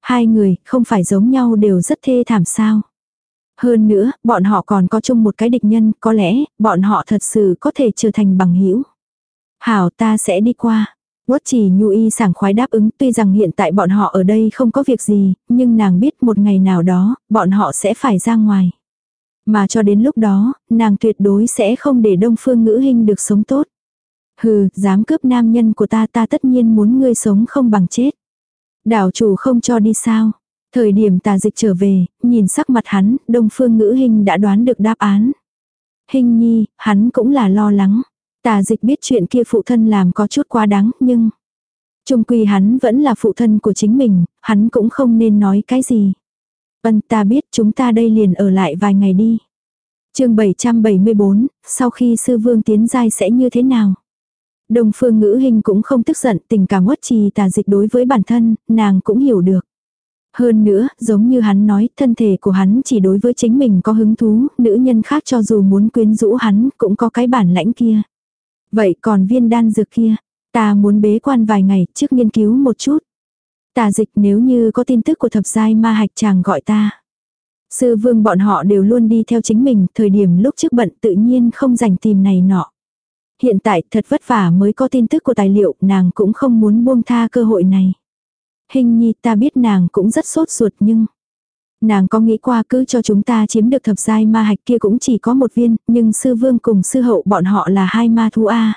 Hai người không phải giống nhau đều rất thê thảm sao. Hơn nữa, bọn họ còn có chung một cái địch nhân, có lẽ, bọn họ thật sự có thể trở thành bằng hữu Hảo ta sẽ đi qua. Quất chỉ nhu y sảng khoái đáp ứng tuy rằng hiện tại bọn họ ở đây không có việc gì, nhưng nàng biết một ngày nào đó, bọn họ sẽ phải ra ngoài. Mà cho đến lúc đó, nàng tuyệt đối sẽ không để đông phương ngữ hình được sống tốt. Hừ, dám cướp nam nhân của ta ta tất nhiên muốn ngươi sống không bằng chết. Đảo chủ không cho đi sao. Thời điểm tà dịch trở về, nhìn sắc mặt hắn, đông phương ngữ hình đã đoán được đáp án. Hình nhi, hắn cũng là lo lắng. Tà dịch biết chuyện kia phụ thân làm có chút quá đáng, nhưng... Trung quy hắn vẫn là phụ thân của chính mình, hắn cũng không nên nói cái gì. Ân ta biết chúng ta đây liền ở lại vài ngày đi. chương 774, sau khi sư vương tiến giai sẽ như thế nào? Đồng phương ngữ hình cũng không tức giận tình cảm uất trì tà dịch đối với bản thân, nàng cũng hiểu được. Hơn nữa, giống như hắn nói, thân thể của hắn chỉ đối với chính mình có hứng thú, nữ nhân khác cho dù muốn quyến rũ hắn, cũng có cái bản lãnh kia. Vậy còn viên đan dược kia, ta muốn bế quan vài ngày trước nghiên cứu một chút. Tà dịch nếu như có tin tức của thập giai ma hạch chàng gọi ta. Sư vương bọn họ đều luôn đi theo chính mình, thời điểm lúc trước bận tự nhiên không dành tìm này nọ. Hiện tại thật vất vả mới có tin tức của tài liệu, nàng cũng không muốn buông tha cơ hội này. Hình nhi ta biết nàng cũng rất sốt ruột nhưng... Nàng có nghĩ qua cứ cho chúng ta chiếm được thập giai ma hạch kia cũng chỉ có một viên, nhưng sư vương cùng sư hậu bọn họ là hai ma thú A.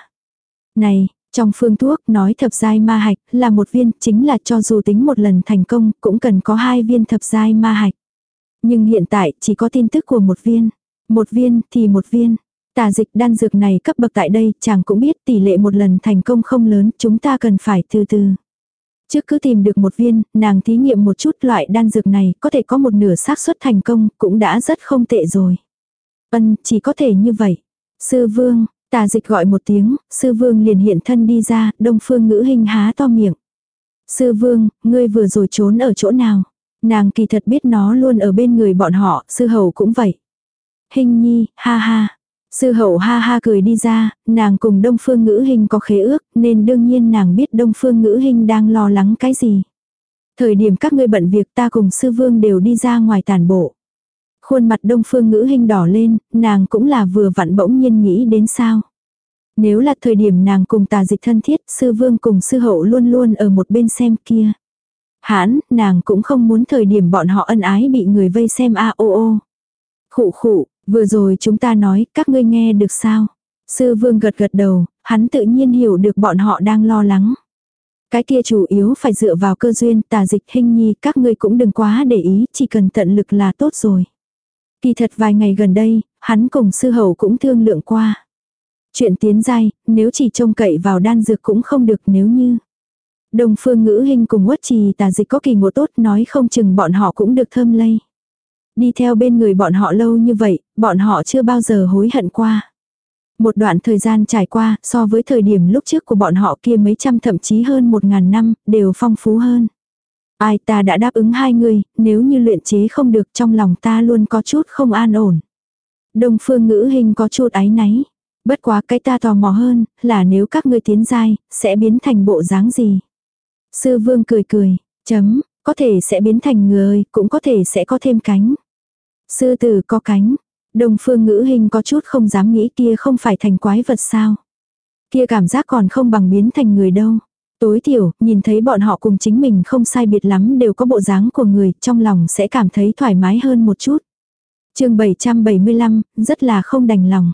Này, trong phương thuốc nói thập giai ma hạch là một viên, chính là cho dù tính một lần thành công cũng cần có hai viên thập giai ma hạch. Nhưng hiện tại chỉ có tin tức của một viên. Một viên thì một viên. Tà dịch đan dược này cấp bậc tại đây, chàng cũng biết tỷ lệ một lần thành công không lớn, chúng ta cần phải từ từ. Trước cứ tìm được một viên, nàng thí nghiệm một chút loại đan dược này, có thể có một nửa xác suất thành công, cũng đã rất không tệ rồi. Ân, chỉ có thể như vậy. Sư vương, tà dịch gọi một tiếng, sư vương liền hiện thân đi ra, đông phương ngữ hình há to miệng. Sư vương, ngươi vừa rồi trốn ở chỗ nào? Nàng kỳ thật biết nó luôn ở bên người bọn họ, sư hầu cũng vậy. Hình nhi, ha ha. Sư hậu ha ha cười đi ra, nàng cùng đông phương ngữ hình có khế ước, nên đương nhiên nàng biết đông phương ngữ hình đang lo lắng cái gì. Thời điểm các ngươi bận việc ta cùng sư vương đều đi ra ngoài tàn bộ. Khuôn mặt đông phương ngữ hình đỏ lên, nàng cũng là vừa vặn bỗng nhiên nghĩ đến sao. Nếu là thời điểm nàng cùng tà dịch thân thiết, sư vương cùng sư hậu luôn luôn ở một bên xem kia. Hãn, nàng cũng không muốn thời điểm bọn họ ân ái bị người vây xem a ô ô. Khụ khụ, Vừa rồi chúng ta nói, các ngươi nghe được sao? Sư vương gật gật đầu, hắn tự nhiên hiểu được bọn họ đang lo lắng. Cái kia chủ yếu phải dựa vào cơ duyên tà dịch hình nhi các ngươi cũng đừng quá để ý, chỉ cần tận lực là tốt rồi. Kỳ thật vài ngày gần đây, hắn cùng sư hầu cũng thương lượng qua. Chuyện tiến dai, nếu chỉ trông cậy vào đan dược cũng không được nếu như. Đồng phương ngữ hình cùng quất trì tà dịch có kỳ ngộ tốt nói không chừng bọn họ cũng được thơm lây. Đi theo bên người bọn họ lâu như vậy, bọn họ chưa bao giờ hối hận qua. Một đoạn thời gian trải qua, so với thời điểm lúc trước của bọn họ kia mấy trăm thậm chí hơn một ngàn năm, đều phong phú hơn. Ai ta đã đáp ứng hai người, nếu như luyện chế không được trong lòng ta luôn có chút không an ổn. Đông phương ngữ hình có chút áy náy. Bất quá cái ta tò mò hơn, là nếu các ngươi tiến giai, sẽ biến thành bộ dáng gì. Sư vương cười cười, chấm, có thể sẽ biến thành người, cũng có thể sẽ có thêm cánh. Sư tử có cánh. Đồng phương ngữ hình có chút không dám nghĩ kia không phải thành quái vật sao. Kia cảm giác còn không bằng biến thành người đâu. Tối thiểu, nhìn thấy bọn họ cùng chính mình không sai biệt lắm đều có bộ dáng của người, trong lòng sẽ cảm thấy thoải mái hơn một chút. chương 775, rất là không đành lòng.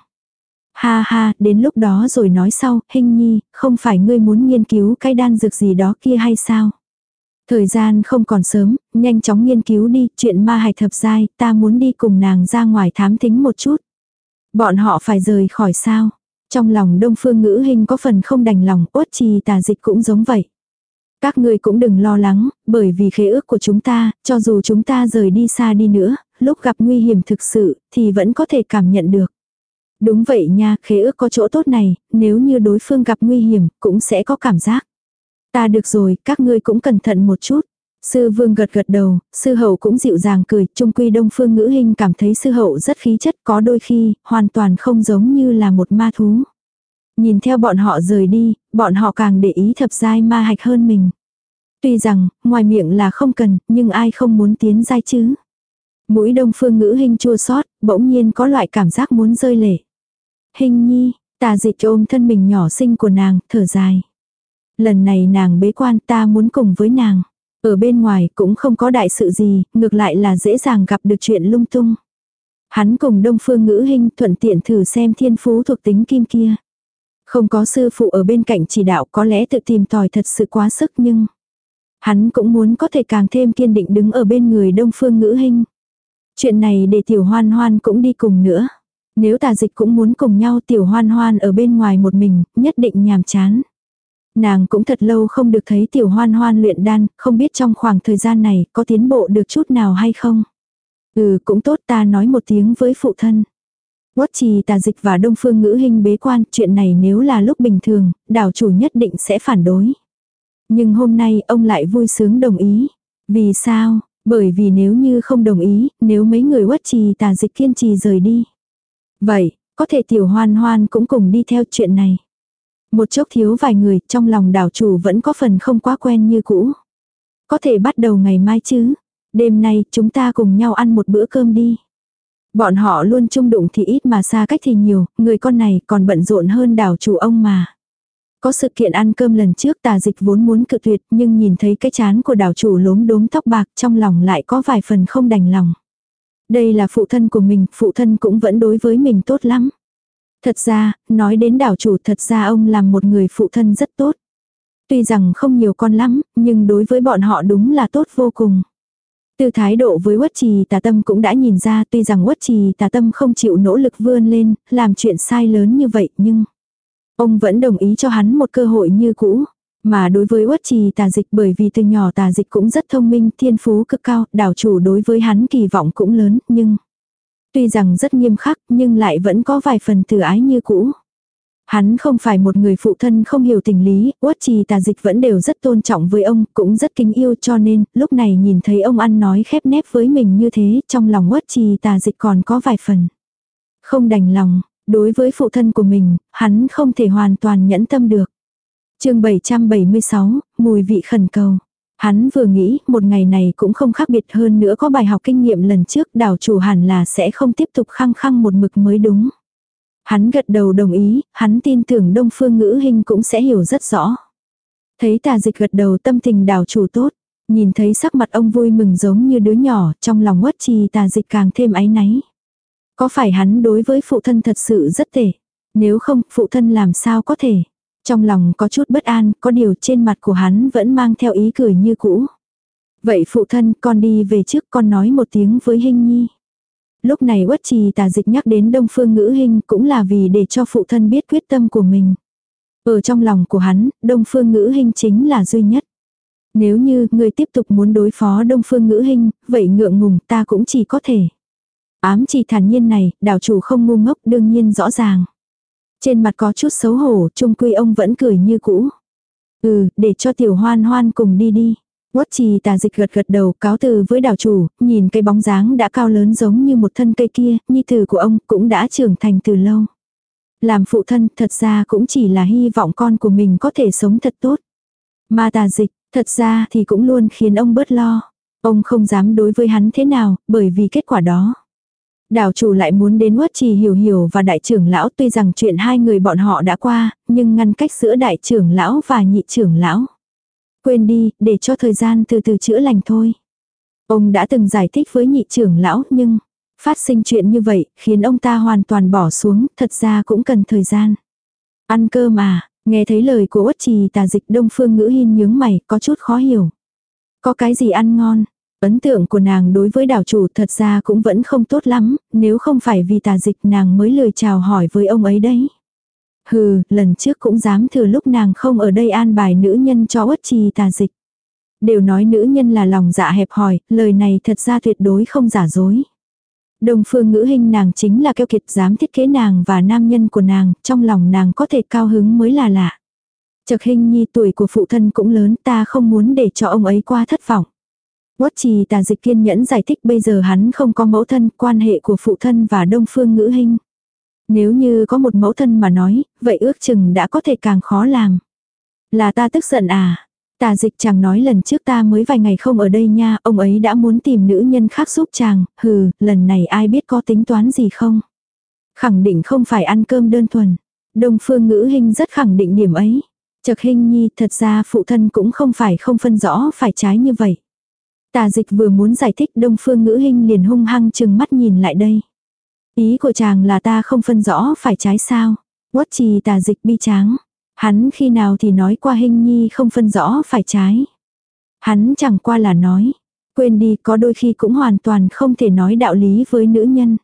Ha ha, đến lúc đó rồi nói sau, hình nhi, không phải ngươi muốn nghiên cứu cái đan dược gì đó kia hay sao? Thời gian không còn sớm, nhanh chóng nghiên cứu đi, chuyện ma hạch thập giai, ta muốn đi cùng nàng ra ngoài thám thính một chút. Bọn họ phải rời khỏi sao? Trong lòng đông phương ngữ hình có phần không đành lòng, ốt trì tà dịch cũng giống vậy. Các ngươi cũng đừng lo lắng, bởi vì khế ước của chúng ta, cho dù chúng ta rời đi xa đi nữa, lúc gặp nguy hiểm thực sự, thì vẫn có thể cảm nhận được. Đúng vậy nha, khế ước có chỗ tốt này, nếu như đối phương gặp nguy hiểm, cũng sẽ có cảm giác. Ta được rồi, các ngươi cũng cẩn thận một chút. Sư vương gật gật đầu, sư hậu cũng dịu dàng cười, trung quy đông phương ngữ hình cảm thấy sư hậu rất khí chất có đôi khi, hoàn toàn không giống như là một ma thú. Nhìn theo bọn họ rời đi, bọn họ càng để ý thập giai ma hạch hơn mình. Tuy rằng, ngoài miệng là không cần, nhưng ai không muốn tiến giai chứ. Mũi đông phương ngữ hình chua sót, bỗng nhiên có loại cảm giác muốn rơi lệ. Hình nhi, tà dịch ôm thân mình nhỏ xinh của nàng, thở dài. Lần này nàng bế quan ta muốn cùng với nàng. Ở bên ngoài cũng không có đại sự gì, ngược lại là dễ dàng gặp được chuyện lung tung. Hắn cùng đông phương ngữ hình thuận tiện thử xem thiên phú thuộc tính kim kia. Không có sư phụ ở bên cạnh chỉ đạo có lẽ tự tìm tòi thật sự quá sức nhưng... Hắn cũng muốn có thể càng thêm kiên định đứng ở bên người đông phương ngữ hình. Chuyện này để tiểu hoan hoan cũng đi cùng nữa. Nếu tà dịch cũng muốn cùng nhau tiểu hoan hoan ở bên ngoài một mình, nhất định nhàm chán. Nàng cũng thật lâu không được thấy tiểu hoan hoan luyện đan, không biết trong khoảng thời gian này có tiến bộ được chút nào hay không. Ừ cũng tốt ta nói một tiếng với phụ thân. Quất trì tà dịch và đông phương ngữ hình bế quan, chuyện này nếu là lúc bình thường, đảo chủ nhất định sẽ phản đối. Nhưng hôm nay ông lại vui sướng đồng ý. Vì sao? Bởi vì nếu như không đồng ý, nếu mấy người quất trì tà dịch kiên trì rời đi. Vậy, có thể tiểu hoan hoan cũng cùng đi theo chuyện này. Một chốc thiếu vài người, trong lòng đảo chủ vẫn có phần không quá quen như cũ. Có thể bắt đầu ngày mai chứ. Đêm nay chúng ta cùng nhau ăn một bữa cơm đi. Bọn họ luôn chung đụng thì ít mà xa cách thì nhiều, người con này còn bận rộn hơn đảo chủ ông mà. Có sự kiện ăn cơm lần trước tà dịch vốn muốn cự tuyệt nhưng nhìn thấy cái chán của đảo chủ lốm đốm tóc bạc trong lòng lại có vài phần không đành lòng. Đây là phụ thân của mình, phụ thân cũng vẫn đối với mình tốt lắm. Thật ra, nói đến đảo chủ thật ra ông làm một người phụ thân rất tốt. Tuy rằng không nhiều con lắm, nhưng đối với bọn họ đúng là tốt vô cùng. Từ thái độ với Quất Trì Tà Tâm cũng đã nhìn ra tuy rằng Quất Trì Tà Tâm không chịu nỗ lực vươn lên, làm chuyện sai lớn như vậy nhưng ông vẫn đồng ý cho hắn một cơ hội như cũ. Mà đối với Quất Trì Tà Dịch bởi vì từ nhỏ Tà Dịch cũng rất thông minh, thiên phú cực cao, đảo chủ đối với hắn kỳ vọng cũng lớn, nhưng tuy rằng rất nghiêm khắc nhưng lại vẫn có vài phần từ ái như cũ. Hắn không phải một người phụ thân không hiểu tình lý, uất trì tà dịch vẫn đều rất tôn trọng với ông, cũng rất kính yêu cho nên, lúc này nhìn thấy ông ăn nói khép nép với mình như thế, trong lòng uất trì tà dịch còn có vài phần. Không đành lòng, đối với phụ thân của mình, hắn không thể hoàn toàn nhẫn tâm được. chương 776, mùi vị khẩn cầu. Hắn vừa nghĩ, một ngày này cũng không khác biệt hơn nữa có bài học kinh nghiệm lần trước đảo chủ hẳn là sẽ không tiếp tục khăng khăng một mực mới đúng. Hắn gật đầu đồng ý, hắn tin tưởng đông phương ngữ hình cũng sẽ hiểu rất rõ. Thấy tà dịch gật đầu tâm tình đảo chủ tốt, nhìn thấy sắc mặt ông vui mừng giống như đứa nhỏ, trong lòng quất trì tà dịch càng thêm áy náy. Có phải hắn đối với phụ thân thật sự rất tệ? Nếu không, phụ thân làm sao có thể? Trong lòng có chút bất an, có điều trên mặt của hắn vẫn mang theo ý cười như cũ. Vậy phụ thân, con đi về trước con nói một tiếng với Hinh Nhi. Lúc này uất trì tà dịch nhắc đến đông phương ngữ hình cũng là vì để cho phụ thân biết quyết tâm của mình. Ở trong lòng của hắn, đông phương ngữ hình chính là duy nhất. Nếu như người tiếp tục muốn đối phó đông phương ngữ hình, vậy ngượng ngùng ta cũng chỉ có thể. Ám chỉ thản nhiên này, đảo chủ không ngu ngốc đương nhiên rõ ràng. Trên mặt có chút xấu hổ, trung quy ông vẫn cười như cũ. Ừ, để cho tiểu hoan hoan cùng đi đi. Quất trì tà dịch gật gật đầu cáo từ với đảo chủ, nhìn cây bóng dáng đã cao lớn giống như một thân cây kia, nhi tử của ông cũng đã trưởng thành từ lâu. Làm phụ thân thật ra cũng chỉ là hy vọng con của mình có thể sống thật tốt. Mà tà dịch, thật ra thì cũng luôn khiến ông bớt lo. Ông không dám đối với hắn thế nào, bởi vì kết quả đó. Đảo chủ lại muốn đến quất trì hiểu hiểu và đại trưởng lão tuy rằng chuyện hai người bọn họ đã qua, nhưng ngăn cách giữa đại trưởng lão và nhị trưởng lão. Quên đi, để cho thời gian từ từ chữa lành thôi. Ông đã từng giải thích với nhị trưởng lão nhưng phát sinh chuyện như vậy khiến ông ta hoàn toàn bỏ xuống, thật ra cũng cần thời gian. Ăn cơm à nghe thấy lời của quất trì tà dịch đông phương ngữ hin nhướng mày có chút khó hiểu. Có cái gì ăn ngon? Ấn tượng của nàng đối với đảo chủ thật ra cũng vẫn không tốt lắm, nếu không phải vì tà dịch nàng mới lời chào hỏi với ông ấy đấy. Hừ, lần trước cũng dám thừa lúc nàng không ở đây an bài nữ nhân cho uất trì tà dịch. Đều nói nữ nhân là lòng dạ hẹp hòi, lời này thật ra tuyệt đối không giả dối. Đồng phương ngữ hình nàng chính là keo kiệt dám thiết kế nàng và nam nhân của nàng, trong lòng nàng có thể cao hứng mới là lạ. Chật hình nhi tuổi của phụ thân cũng lớn ta không muốn để cho ông ấy qua thất vọng. Quốc trì tà dịch kiên nhẫn giải thích bây giờ hắn không có mẫu thân, quan hệ của phụ thân và đông phương ngữ hình. Nếu như có một mẫu thân mà nói, vậy ước chừng đã có thể càng khó làm. Là ta tức giận à? Tà dịch chàng nói lần trước ta mới vài ngày không ở đây nha, ông ấy đã muốn tìm nữ nhân khác giúp chàng, hừ, lần này ai biết có tính toán gì không? Khẳng định không phải ăn cơm đơn thuần. Đông phương ngữ hình rất khẳng định điểm ấy. Chật hình nhi thật ra phụ thân cũng không phải không phân rõ phải trái như vậy. Tà dịch vừa muốn giải thích đông phương ngữ hình liền hung hăng chừng mắt nhìn lại đây. Ý của chàng là ta không phân rõ phải trái sao. Quất trì tà dịch bi tráng. Hắn khi nào thì nói qua hình nhi không phân rõ phải trái. Hắn chẳng qua là nói. Quên đi có đôi khi cũng hoàn toàn không thể nói đạo lý với nữ nhân.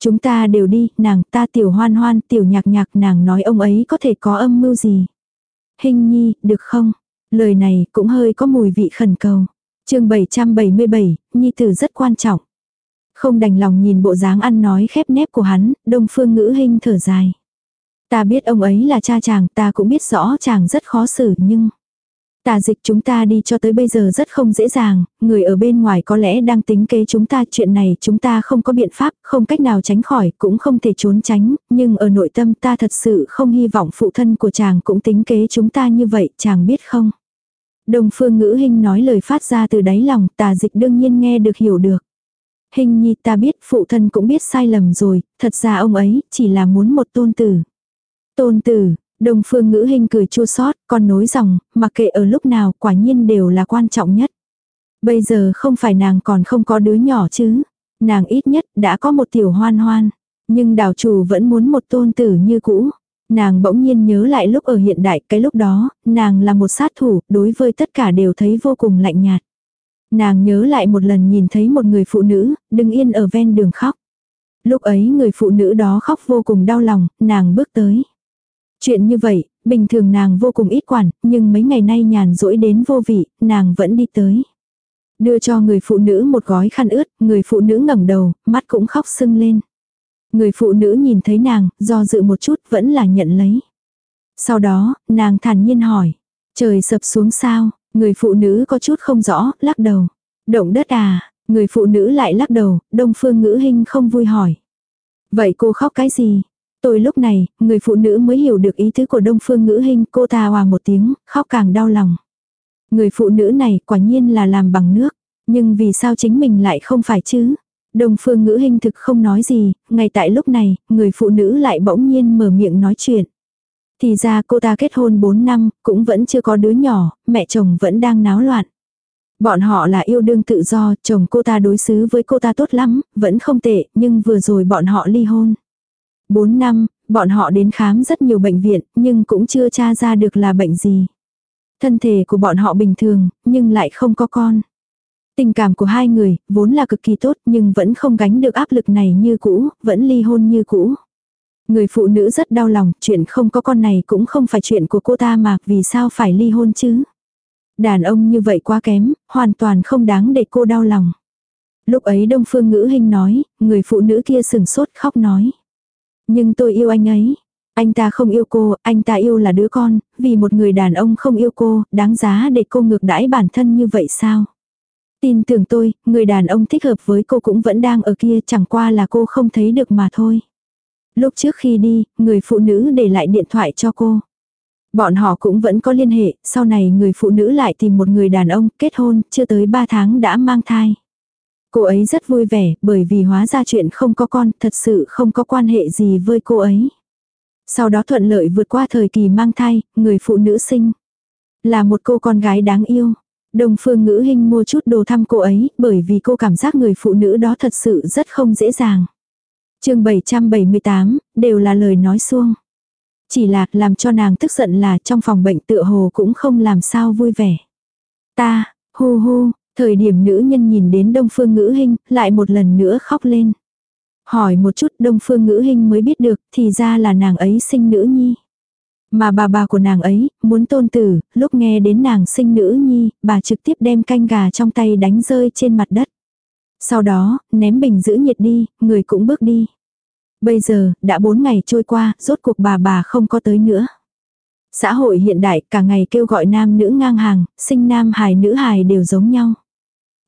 Chúng ta đều đi, nàng ta tiểu hoan hoan, tiểu nhạc nhạc nàng nói ông ấy có thể có âm mưu gì. Hình nhi, được không? Lời này cũng hơi có mùi vị khẩn cầu chương 777, nhi tử rất quan trọng. Không đành lòng nhìn bộ dáng ăn nói khép nép của hắn, đông phương ngữ hình thở dài. Ta biết ông ấy là cha chàng, ta cũng biết rõ chàng rất khó xử nhưng... Tà dịch chúng ta đi cho tới bây giờ rất không dễ dàng, người ở bên ngoài có lẽ đang tính kế chúng ta chuyện này chúng ta không có biện pháp, không cách nào tránh khỏi, cũng không thể trốn tránh, nhưng ở nội tâm ta thật sự không hy vọng phụ thân của chàng cũng tính kế chúng ta như vậy, chàng biết không? Đồng phương ngữ hình nói lời phát ra từ đáy lòng, tà dịch đương nhiên nghe được hiểu được. Hình nhi ta biết phụ thân cũng biết sai lầm rồi, thật ra ông ấy chỉ là muốn một tôn tử. Tôn tử, Đồng phương ngữ hình cười chua xót còn nối dòng, mặc kệ ở lúc nào quả nhiên đều là quan trọng nhất. Bây giờ không phải nàng còn không có đứa nhỏ chứ. Nàng ít nhất đã có một tiểu hoan hoan. Nhưng đảo chủ vẫn muốn một tôn tử như cũ. Nàng bỗng nhiên nhớ lại lúc ở hiện đại cái lúc đó, nàng là một sát thủ, đối với tất cả đều thấy vô cùng lạnh nhạt. Nàng nhớ lại một lần nhìn thấy một người phụ nữ, đứng yên ở ven đường khóc. Lúc ấy người phụ nữ đó khóc vô cùng đau lòng, nàng bước tới. Chuyện như vậy, bình thường nàng vô cùng ít quản, nhưng mấy ngày nay nhàn rỗi đến vô vị, nàng vẫn đi tới. Đưa cho người phụ nữ một gói khăn ướt, người phụ nữ ngẩng đầu, mắt cũng khóc sưng lên. Người phụ nữ nhìn thấy nàng, do dự một chút vẫn là nhận lấy. Sau đó, nàng thản nhiên hỏi. Trời sập xuống sao? Người phụ nữ có chút không rõ, lắc đầu. Động đất à? Người phụ nữ lại lắc đầu, đông phương ngữ hình không vui hỏi. Vậy cô khóc cái gì? Tôi lúc này, người phụ nữ mới hiểu được ý tứ của đông phương ngữ hình, cô ta hòa một tiếng, khóc càng đau lòng. Người phụ nữ này quả nhiên là làm bằng nước, nhưng vì sao chính mình lại không phải chứ? Đông phương ngữ hình thực không nói gì, ngay tại lúc này, người phụ nữ lại bỗng nhiên mở miệng nói chuyện. Thì ra cô ta kết hôn 4 năm, cũng vẫn chưa có đứa nhỏ, mẹ chồng vẫn đang náo loạn. Bọn họ là yêu đương tự do, chồng cô ta đối xử với cô ta tốt lắm, vẫn không tệ, nhưng vừa rồi bọn họ ly hôn. 4 năm, bọn họ đến khám rất nhiều bệnh viện, nhưng cũng chưa tra ra được là bệnh gì. Thân thể của bọn họ bình thường, nhưng lại không có con. Tình cảm của hai người, vốn là cực kỳ tốt nhưng vẫn không gánh được áp lực này như cũ, vẫn ly hôn như cũ. Người phụ nữ rất đau lòng, chuyện không có con này cũng không phải chuyện của cô ta mà vì sao phải ly hôn chứ. Đàn ông như vậy quá kém, hoàn toàn không đáng để cô đau lòng. Lúc ấy Đông Phương Ngữ Hinh nói, người phụ nữ kia sừng sốt khóc nói. Nhưng tôi yêu anh ấy. Anh ta không yêu cô, anh ta yêu là đứa con, vì một người đàn ông không yêu cô, đáng giá để cô ngược đãi bản thân như vậy sao? Tin tưởng tôi, người đàn ông thích hợp với cô cũng vẫn đang ở kia chẳng qua là cô không thấy được mà thôi. Lúc trước khi đi, người phụ nữ để lại điện thoại cho cô. Bọn họ cũng vẫn có liên hệ, sau này người phụ nữ lại tìm một người đàn ông, kết hôn, chưa tới 3 tháng đã mang thai. Cô ấy rất vui vẻ bởi vì hóa ra chuyện không có con thật sự không có quan hệ gì với cô ấy. Sau đó thuận lợi vượt qua thời kỳ mang thai, người phụ nữ sinh. Là một cô con gái đáng yêu. Đồng phương ngữ hình mua chút đồ thăm cô ấy bởi vì cô cảm giác người phụ nữ đó thật sự rất không dễ dàng. chương 778, đều là lời nói xuông. Chỉ là làm cho nàng tức giận là trong phòng bệnh tựa hồ cũng không làm sao vui vẻ. Ta, hu hu, Thời điểm nữ nhân nhìn đến đông phương ngữ hình, lại một lần nữa khóc lên. Hỏi một chút đông phương ngữ hình mới biết được, thì ra là nàng ấy sinh nữ nhi. Mà bà bà của nàng ấy, muốn tôn tử, lúc nghe đến nàng sinh nữ nhi, bà trực tiếp đem canh gà trong tay đánh rơi trên mặt đất. Sau đó, ném bình giữ nhiệt đi, người cũng bước đi. Bây giờ, đã bốn ngày trôi qua, rốt cuộc bà bà không có tới nữa. Xã hội hiện đại cả ngày kêu gọi nam nữ ngang hàng, sinh nam hài nữ hài đều giống nhau.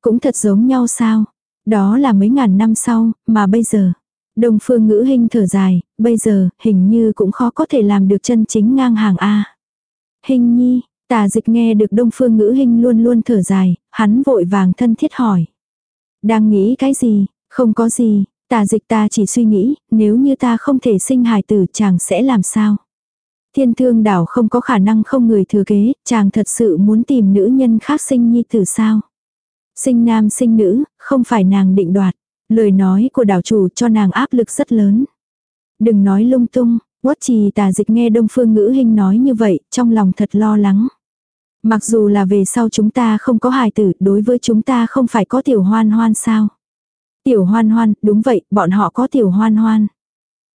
Cũng thật giống nhau sao? Đó là mấy ngàn năm sau, mà bây giờ. Đông phương ngữ hình thở dài, bây giờ, hình như cũng khó có thể làm được chân chính ngang hàng A. Hình nhi, tà dịch nghe được đông phương ngữ hình luôn luôn thở dài, hắn vội vàng thân thiết hỏi. Đang nghĩ cái gì, không có gì, tà dịch ta chỉ suy nghĩ, nếu như ta không thể sinh hài tử chàng sẽ làm sao. Thiên thương đảo không có khả năng không người thừa kế, chàng thật sự muốn tìm nữ nhân khác sinh nhi tử sao. Sinh nam sinh nữ, không phải nàng định đoạt. Lời nói của đảo chủ cho nàng áp lực rất lớn. Đừng nói lung tung, quất trì tà dịch nghe đông phương ngữ hình nói như vậy, trong lòng thật lo lắng. Mặc dù là về sau chúng ta không có hài tử, đối với chúng ta không phải có tiểu hoan hoan sao. Tiểu hoan hoan, đúng vậy, bọn họ có tiểu hoan hoan.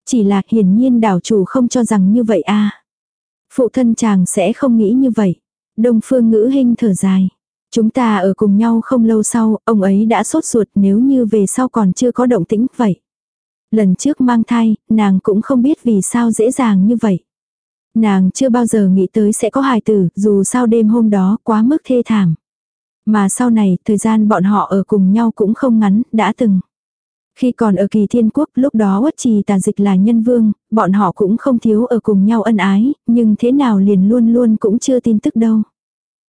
Chỉ là hiển nhiên đảo chủ không cho rằng như vậy a Phụ thân chàng sẽ không nghĩ như vậy. Đông phương ngữ hình thở dài. Chúng ta ở cùng nhau không lâu sau, ông ấy đã sốt ruột nếu như về sau còn chưa có động tĩnh vậy. Lần trước mang thai, nàng cũng không biết vì sao dễ dàng như vậy. Nàng chưa bao giờ nghĩ tới sẽ có hài tử, dù sao đêm hôm đó quá mức thê thảm. Mà sau này, thời gian bọn họ ở cùng nhau cũng không ngắn, đã từng. Khi còn ở kỳ thiên quốc lúc đó uất trì tà dịch là nhân vương, bọn họ cũng không thiếu ở cùng nhau ân ái, nhưng thế nào liền luôn luôn cũng chưa tin tức đâu.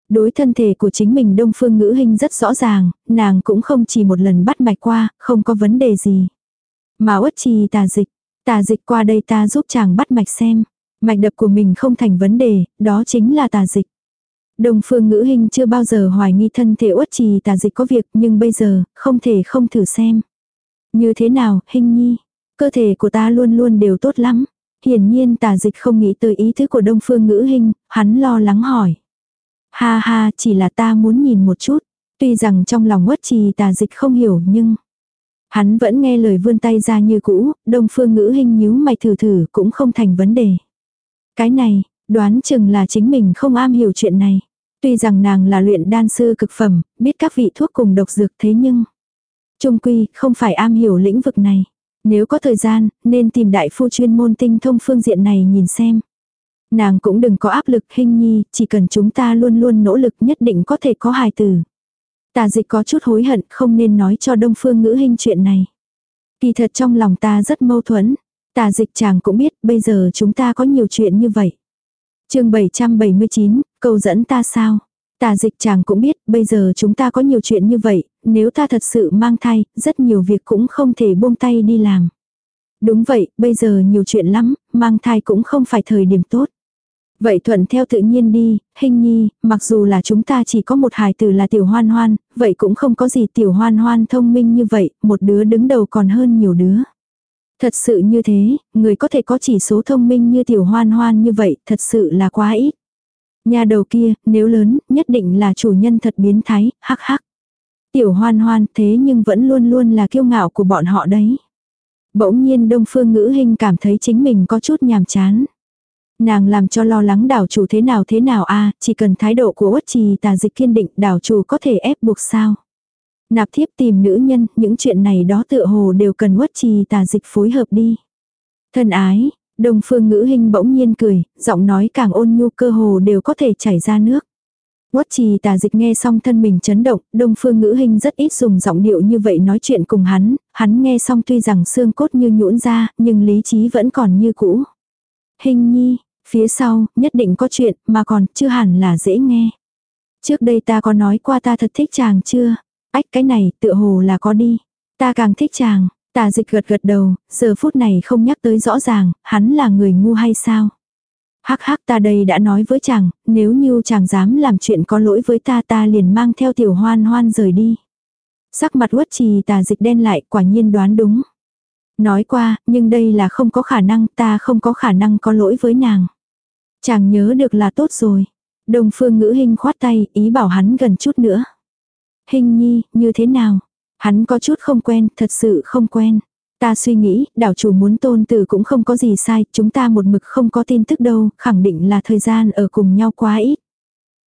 Đối thân thể của chính mình đông phương ngữ hình rất rõ ràng, nàng cũng không chỉ một lần bắt mạch qua, không có vấn đề gì. Mà uất trì tà dịch, tà dịch qua đây ta giúp chàng bắt mạch xem. Mạch đập của mình không thành vấn đề, đó chính là tà dịch. Đông phương ngữ hình chưa bao giờ hoài nghi thân thể uất trì tà dịch có việc nhưng bây giờ, không thể không thử xem. Như thế nào, hình nhi? Cơ thể của ta luôn luôn đều tốt lắm. Hiển nhiên tà dịch không nghĩ tới ý thức của đông phương ngữ hình, hắn lo lắng hỏi. Ha ha, chỉ là ta muốn nhìn một chút. Tuy rằng trong lòng quất trì tà dịch không hiểu nhưng... Hắn vẫn nghe lời vươn tay ra như cũ, đông phương ngữ hình nhíu mày thử thử cũng không thành vấn đề. Cái này, đoán chừng là chính mình không am hiểu chuyện này. Tuy rằng nàng là luyện đan sư cực phẩm, biết các vị thuốc cùng độc dược thế nhưng... Trung quy, không phải am hiểu lĩnh vực này. Nếu có thời gian, nên tìm đại phu chuyên môn tinh thông phương diện này nhìn xem. Nàng cũng đừng có áp lực hình nhi, chỉ cần chúng ta luôn luôn nỗ lực nhất định có thể có hài tử. Tà dịch có chút hối hận không nên nói cho đông phương ngữ hình chuyện này. Kỳ thật trong lòng ta rất mâu thuẫn. Tà dịch chàng cũng biết bây giờ chúng ta có nhiều chuyện như vậy. chương 779, câu dẫn ta sao? Tà dịch chàng cũng biết bây giờ chúng ta có nhiều chuyện như vậy, nếu ta thật sự mang thai, rất nhiều việc cũng không thể buông tay đi làm. Đúng vậy, bây giờ nhiều chuyện lắm, mang thai cũng không phải thời điểm tốt. Vậy thuận theo tự nhiên đi, hình nhi, mặc dù là chúng ta chỉ có một hài tử là tiểu hoan hoan, vậy cũng không có gì tiểu hoan hoan thông minh như vậy, một đứa đứng đầu còn hơn nhiều đứa. Thật sự như thế, người có thể có chỉ số thông minh như tiểu hoan hoan như vậy, thật sự là quá ít. Nhà đầu kia, nếu lớn, nhất định là chủ nhân thật biến thái, hắc hắc. Tiểu hoan hoan thế nhưng vẫn luôn luôn là kiêu ngạo của bọn họ đấy. Bỗng nhiên đông phương ngữ hình cảm thấy chính mình có chút nhàm chán. Nàng làm cho lo lắng đảo chủ thế nào thế nào a chỉ cần thái độ của uất trì tà dịch kiên định đảo chủ có thể ép buộc sao. Nạp thiếp tìm nữ nhân, những chuyện này đó tựa hồ đều cần uất trì tà dịch phối hợp đi. Thân ái, đồng phương ngữ hình bỗng nhiên cười, giọng nói càng ôn nhu cơ hồ đều có thể chảy ra nước. Quất trì tà dịch nghe xong thân mình chấn động, đông phương ngữ hình rất ít dùng giọng điệu như vậy nói chuyện cùng hắn, hắn nghe xong tuy rằng xương cốt như nhũn ra, nhưng lý trí vẫn còn như cũ. Hình nhi, phía sau, nhất định có chuyện, mà còn chưa hẳn là dễ nghe. Trước đây ta có nói qua ta thật thích chàng chưa? Ách cái này, tựa hồ là có đi. Ta càng thích chàng, tà dịch gật gật đầu, giờ phút này không nhắc tới rõ ràng, hắn là người ngu hay sao? Hắc hắc ta đây đã nói với chàng, nếu như chàng dám làm chuyện có lỗi với ta ta liền mang theo tiểu hoan hoan rời đi. Sắc mặt uất trì tà dịch đen lại quả nhiên đoán đúng. Nói qua, nhưng đây là không có khả năng, ta không có khả năng có lỗi với nàng. Chàng nhớ được là tốt rồi. Đồng phương ngữ hình khoát tay, ý bảo hắn gần chút nữa. Hình nhi, như thế nào? Hắn có chút không quen, thật sự không quen. Ta suy nghĩ, đảo chủ muốn tôn tử cũng không có gì sai, chúng ta một mực không có tin tức đâu, khẳng định là thời gian ở cùng nhau quá ít.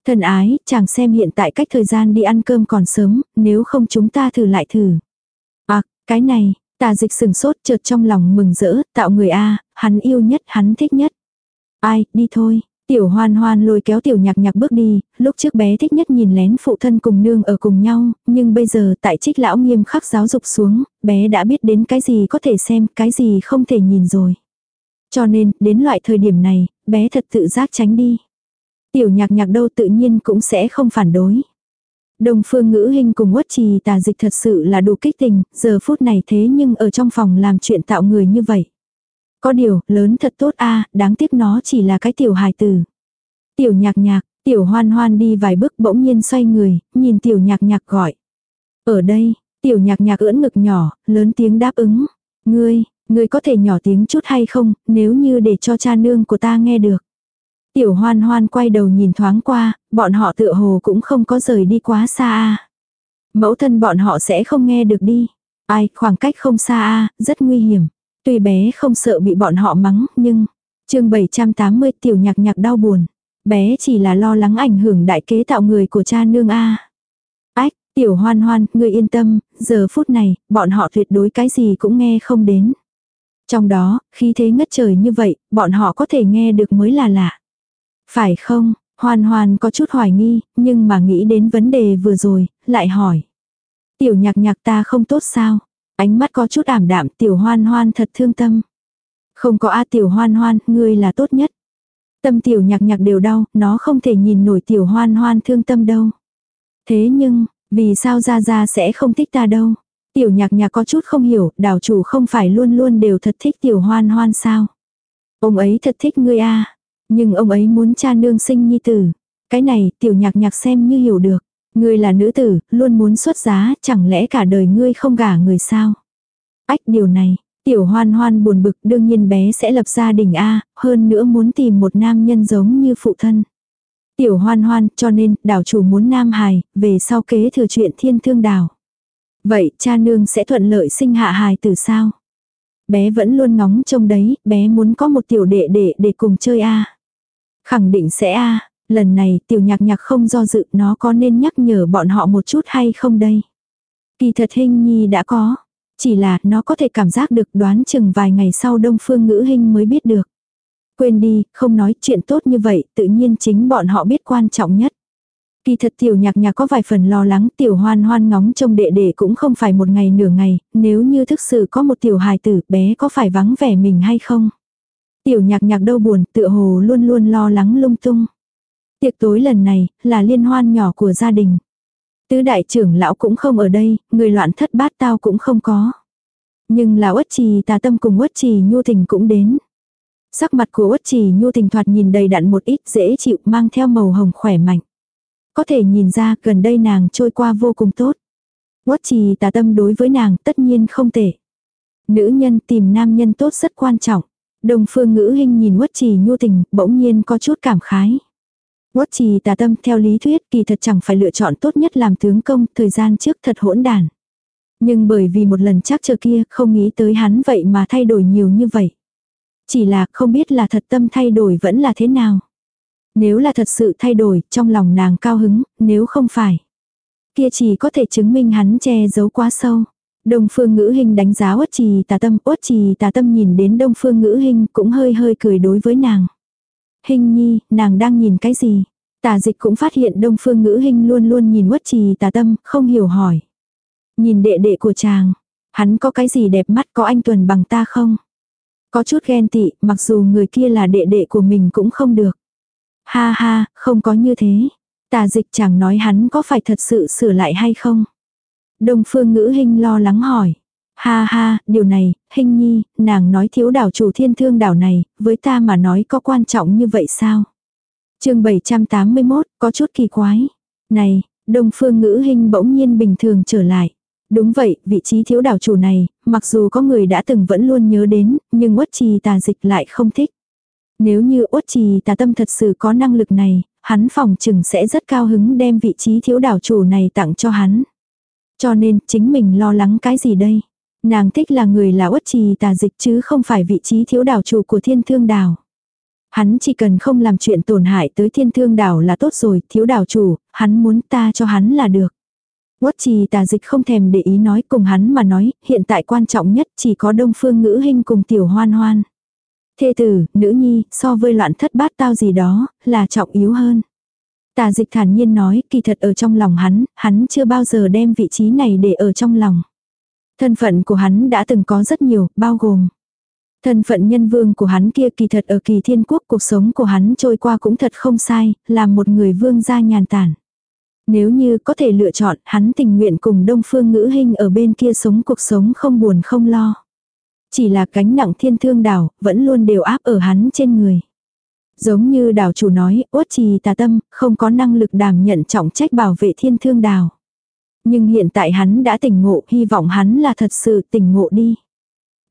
Thần ái, chàng xem hiện tại cách thời gian đi ăn cơm còn sớm, nếu không chúng ta thử lại thử. À, cái này, tà dịch sừng sốt chợt trong lòng mừng rỡ, tạo người A, hắn yêu nhất, hắn thích nhất. Ai, đi thôi. Tiểu hoan hoan lôi kéo tiểu nhạc nhạc bước đi, lúc trước bé thích nhất nhìn lén phụ thân cùng nương ở cùng nhau, nhưng bây giờ tại trích lão nghiêm khắc giáo dục xuống, bé đã biết đến cái gì có thể xem, cái gì không thể nhìn rồi. Cho nên, đến loại thời điểm này, bé thật tự giác tránh đi. Tiểu nhạc nhạc đâu tự nhiên cũng sẽ không phản đối. Đồng phương ngữ hình cùng quất trì tà dịch thật sự là đủ kích tình, giờ phút này thế nhưng ở trong phòng làm chuyện tạo người như vậy. Có điều, lớn thật tốt a đáng tiếc nó chỉ là cái tiểu hài tử. Tiểu nhạc nhạc, tiểu hoan hoan đi vài bước bỗng nhiên xoay người, nhìn tiểu nhạc nhạc gọi. Ở đây, tiểu nhạc nhạc ưỡn ngực nhỏ, lớn tiếng đáp ứng. Ngươi, ngươi có thể nhỏ tiếng chút hay không, nếu như để cho cha nương của ta nghe được. Tiểu hoan hoan quay đầu nhìn thoáng qua, bọn họ tựa hồ cũng không có rời đi quá xa a Mẫu thân bọn họ sẽ không nghe được đi. Ai, khoảng cách không xa a rất nguy hiểm. Tuy bé không sợ bị bọn họ mắng, nhưng... chương 780 tiểu nhạc nhạc đau buồn. Bé chỉ là lo lắng ảnh hưởng đại kế tạo người của cha nương a Ách, tiểu hoan hoan, ngươi yên tâm, giờ phút này, bọn họ tuyệt đối cái gì cũng nghe không đến. Trong đó, khi thế ngất trời như vậy, bọn họ có thể nghe được mới là lạ. Phải không, hoan hoan có chút hoài nghi, nhưng mà nghĩ đến vấn đề vừa rồi, lại hỏi. Tiểu nhạc nhạc ta không tốt sao? Ánh mắt có chút ảm đạm tiểu hoan hoan thật thương tâm. Không có a tiểu hoan hoan, ngươi là tốt nhất. Tâm tiểu nhạc nhạc đều đau, nó không thể nhìn nổi tiểu hoan hoan thương tâm đâu. Thế nhưng, vì sao ra ra sẽ không thích ta đâu? Tiểu nhạc nhạc có chút không hiểu, đảo chủ không phải luôn luôn đều thật thích tiểu hoan hoan sao? Ông ấy thật thích ngươi a nhưng ông ấy muốn cha nương sinh nhi tử. Cái này tiểu nhạc nhạc xem như hiểu được. Ngươi là nữ tử, luôn muốn xuất giá, chẳng lẽ cả đời ngươi không gả người sao? Ách điều này, tiểu hoan hoan buồn bực đương nhiên bé sẽ lập gia đình A, hơn nữa muốn tìm một nam nhân giống như phụ thân. Tiểu hoan hoan cho nên đảo chủ muốn nam hài, về sau kế thừa chuyện thiên thương đảo. Vậy cha nương sẽ thuận lợi sinh hạ hài từ sao? Bé vẫn luôn ngóng trông đấy, bé muốn có một tiểu đệ đệ để cùng chơi A. Khẳng định sẽ A, Lần này tiểu nhạc nhạc không do dự nó có nên nhắc nhở bọn họ một chút hay không đây. Kỳ thật hình nhi đã có. Chỉ là nó có thể cảm giác được đoán chừng vài ngày sau đông phương ngữ hình mới biết được. Quên đi, không nói chuyện tốt như vậy, tự nhiên chính bọn họ biết quan trọng nhất. Kỳ thật tiểu nhạc nhạc có vài phần lo lắng tiểu hoan hoan ngóng trông đệ đệ cũng không phải một ngày nửa ngày, nếu như thực sự có một tiểu hài tử bé có phải vắng vẻ mình hay không. Tiểu nhạc nhạc đâu buồn tựa hồ luôn luôn lo lắng lung tung. Tiệc tối lần này, là liên hoan nhỏ của gia đình. Tứ đại trưởng lão cũng không ở đây, người loạn thất bát tao cũng không có. Nhưng là uất trì tà tâm cùng uất trì nhu tình cũng đến. Sắc mặt của uất trì nhu tình thoạt nhìn đầy đặn một ít dễ chịu mang theo màu hồng khỏe mạnh. Có thể nhìn ra gần đây nàng trôi qua vô cùng tốt. Uất trì tà tâm đối với nàng tất nhiên không tệ. Nữ nhân tìm nam nhân tốt rất quan trọng. Đồng phương ngữ hình nhìn quất trì nhu tình bỗng nhiên có chút cảm khái. Quất trì tà tâm theo lý thuyết kỳ thật chẳng phải lựa chọn tốt nhất làm tướng công, thời gian trước thật hỗn đản Nhưng bởi vì một lần chắc chờ kia không nghĩ tới hắn vậy mà thay đổi nhiều như vậy. Chỉ là không biết là thật tâm thay đổi vẫn là thế nào. Nếu là thật sự thay đổi, trong lòng nàng cao hứng, nếu không phải. Kia chỉ có thể chứng minh hắn che giấu quá sâu. Đông phương ngữ hình đánh giá uất trì tà tâm, uất trì tà tâm nhìn đến đông phương ngữ hình cũng hơi hơi cười đối với nàng. Hình nhi, nàng đang nhìn cái gì? Tà dịch cũng phát hiện đông phương ngữ hình luôn luôn nhìn quất trì tà tâm, không hiểu hỏi. Nhìn đệ đệ của chàng, hắn có cái gì đẹp mắt có anh Tuần bằng ta không? Có chút ghen tị, mặc dù người kia là đệ đệ của mình cũng không được. Ha ha, không có như thế. Tà dịch chẳng nói hắn có phải thật sự sửa lại hay không? Đông phương ngữ hình lo lắng hỏi. Ha ha, điều này, hình nhi, nàng nói thiếu đảo chủ thiên thương đảo này, với ta mà nói có quan trọng như vậy sao? chương 781, có chút kỳ quái. Này, đông phương ngữ hình bỗng nhiên bình thường trở lại. Đúng vậy, vị trí thiếu đảo chủ này, mặc dù có người đã từng vẫn luôn nhớ đến, nhưng uất trì tà dịch lại không thích. Nếu như uất trì tà tâm thật sự có năng lực này, hắn phòng chừng sẽ rất cao hứng đem vị trí thiếu đảo chủ này tặng cho hắn. Cho nên, chính mình lo lắng cái gì đây? Nàng thích là người là uất trì tà dịch chứ không phải vị trí thiếu đảo chủ của thiên thương đảo. Hắn chỉ cần không làm chuyện tổn hại tới thiên thương đảo là tốt rồi, thiếu đảo chủ, hắn muốn ta cho hắn là được. Quất trì tà dịch không thèm để ý nói cùng hắn mà nói, hiện tại quan trọng nhất chỉ có đông phương ngữ hình cùng tiểu hoan hoan. Thê tử, nữ nhi, so với loạn thất bát tao gì đó, là trọng yếu hơn. Tà dịch thản nhiên nói, kỳ thật ở trong lòng hắn, hắn chưa bao giờ đem vị trí này để ở trong lòng. Thân phận của hắn đã từng có rất nhiều, bao gồm. Thân phận nhân vương của hắn kia kỳ thật ở kỳ thiên quốc cuộc sống của hắn trôi qua cũng thật không sai, là một người vương gia nhàn tản. Nếu như có thể lựa chọn, hắn tình nguyện cùng đông phương ngữ hình ở bên kia sống cuộc sống không buồn không lo. Chỉ là cánh nặng thiên thương đảo, vẫn luôn đều áp ở hắn trên người. Giống như đảo chủ nói, uất trì tà tâm, không có năng lực đảm nhận trọng trách bảo vệ thiên thương đảo. Nhưng hiện tại hắn đã tỉnh ngộ, hy vọng hắn là thật sự tỉnh ngộ đi.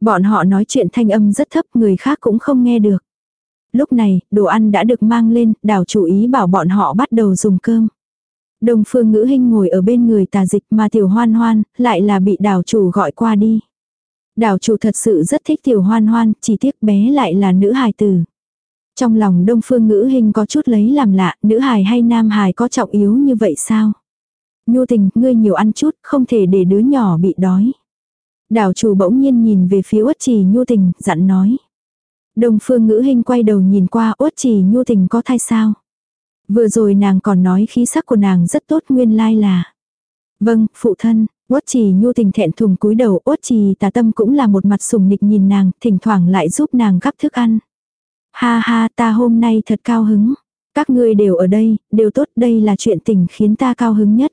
Bọn họ nói chuyện thanh âm rất thấp, người khác cũng không nghe được. Lúc này, đồ ăn đã được mang lên, đảo chủ ý bảo bọn họ bắt đầu dùng cơm. Đồng phương ngữ hình ngồi ở bên người tà dịch mà tiểu hoan hoan, lại là bị đảo chủ gọi qua đi. Đảo chủ thật sự rất thích tiểu hoan hoan, chỉ tiếc bé lại là nữ hài tử. Trong lòng đông phương ngữ hình có chút lấy làm lạ, nữ hài hay nam hài có trọng yếu như vậy sao? Nhu tình, ngươi nhiều ăn chút, không thể để đứa nhỏ bị đói. Đảo chủ bỗng nhiên nhìn về phía uất trì nhu tình, dặn nói. Đông phương ngữ hình quay đầu nhìn qua uất trì nhu tình có thai sao? Vừa rồi nàng còn nói khí sắc của nàng rất tốt nguyên lai là. Vâng, phụ thân, uất trì nhu tình thẹn thùng cúi đầu uất trì tà tâm cũng là một mặt sùng nịch nhìn nàng, thỉnh thoảng lại giúp nàng gắp thức ăn. Ha ha ta hôm nay thật cao hứng. Các ngươi đều ở đây, đều tốt đây là chuyện tình khiến ta cao hứng nhất.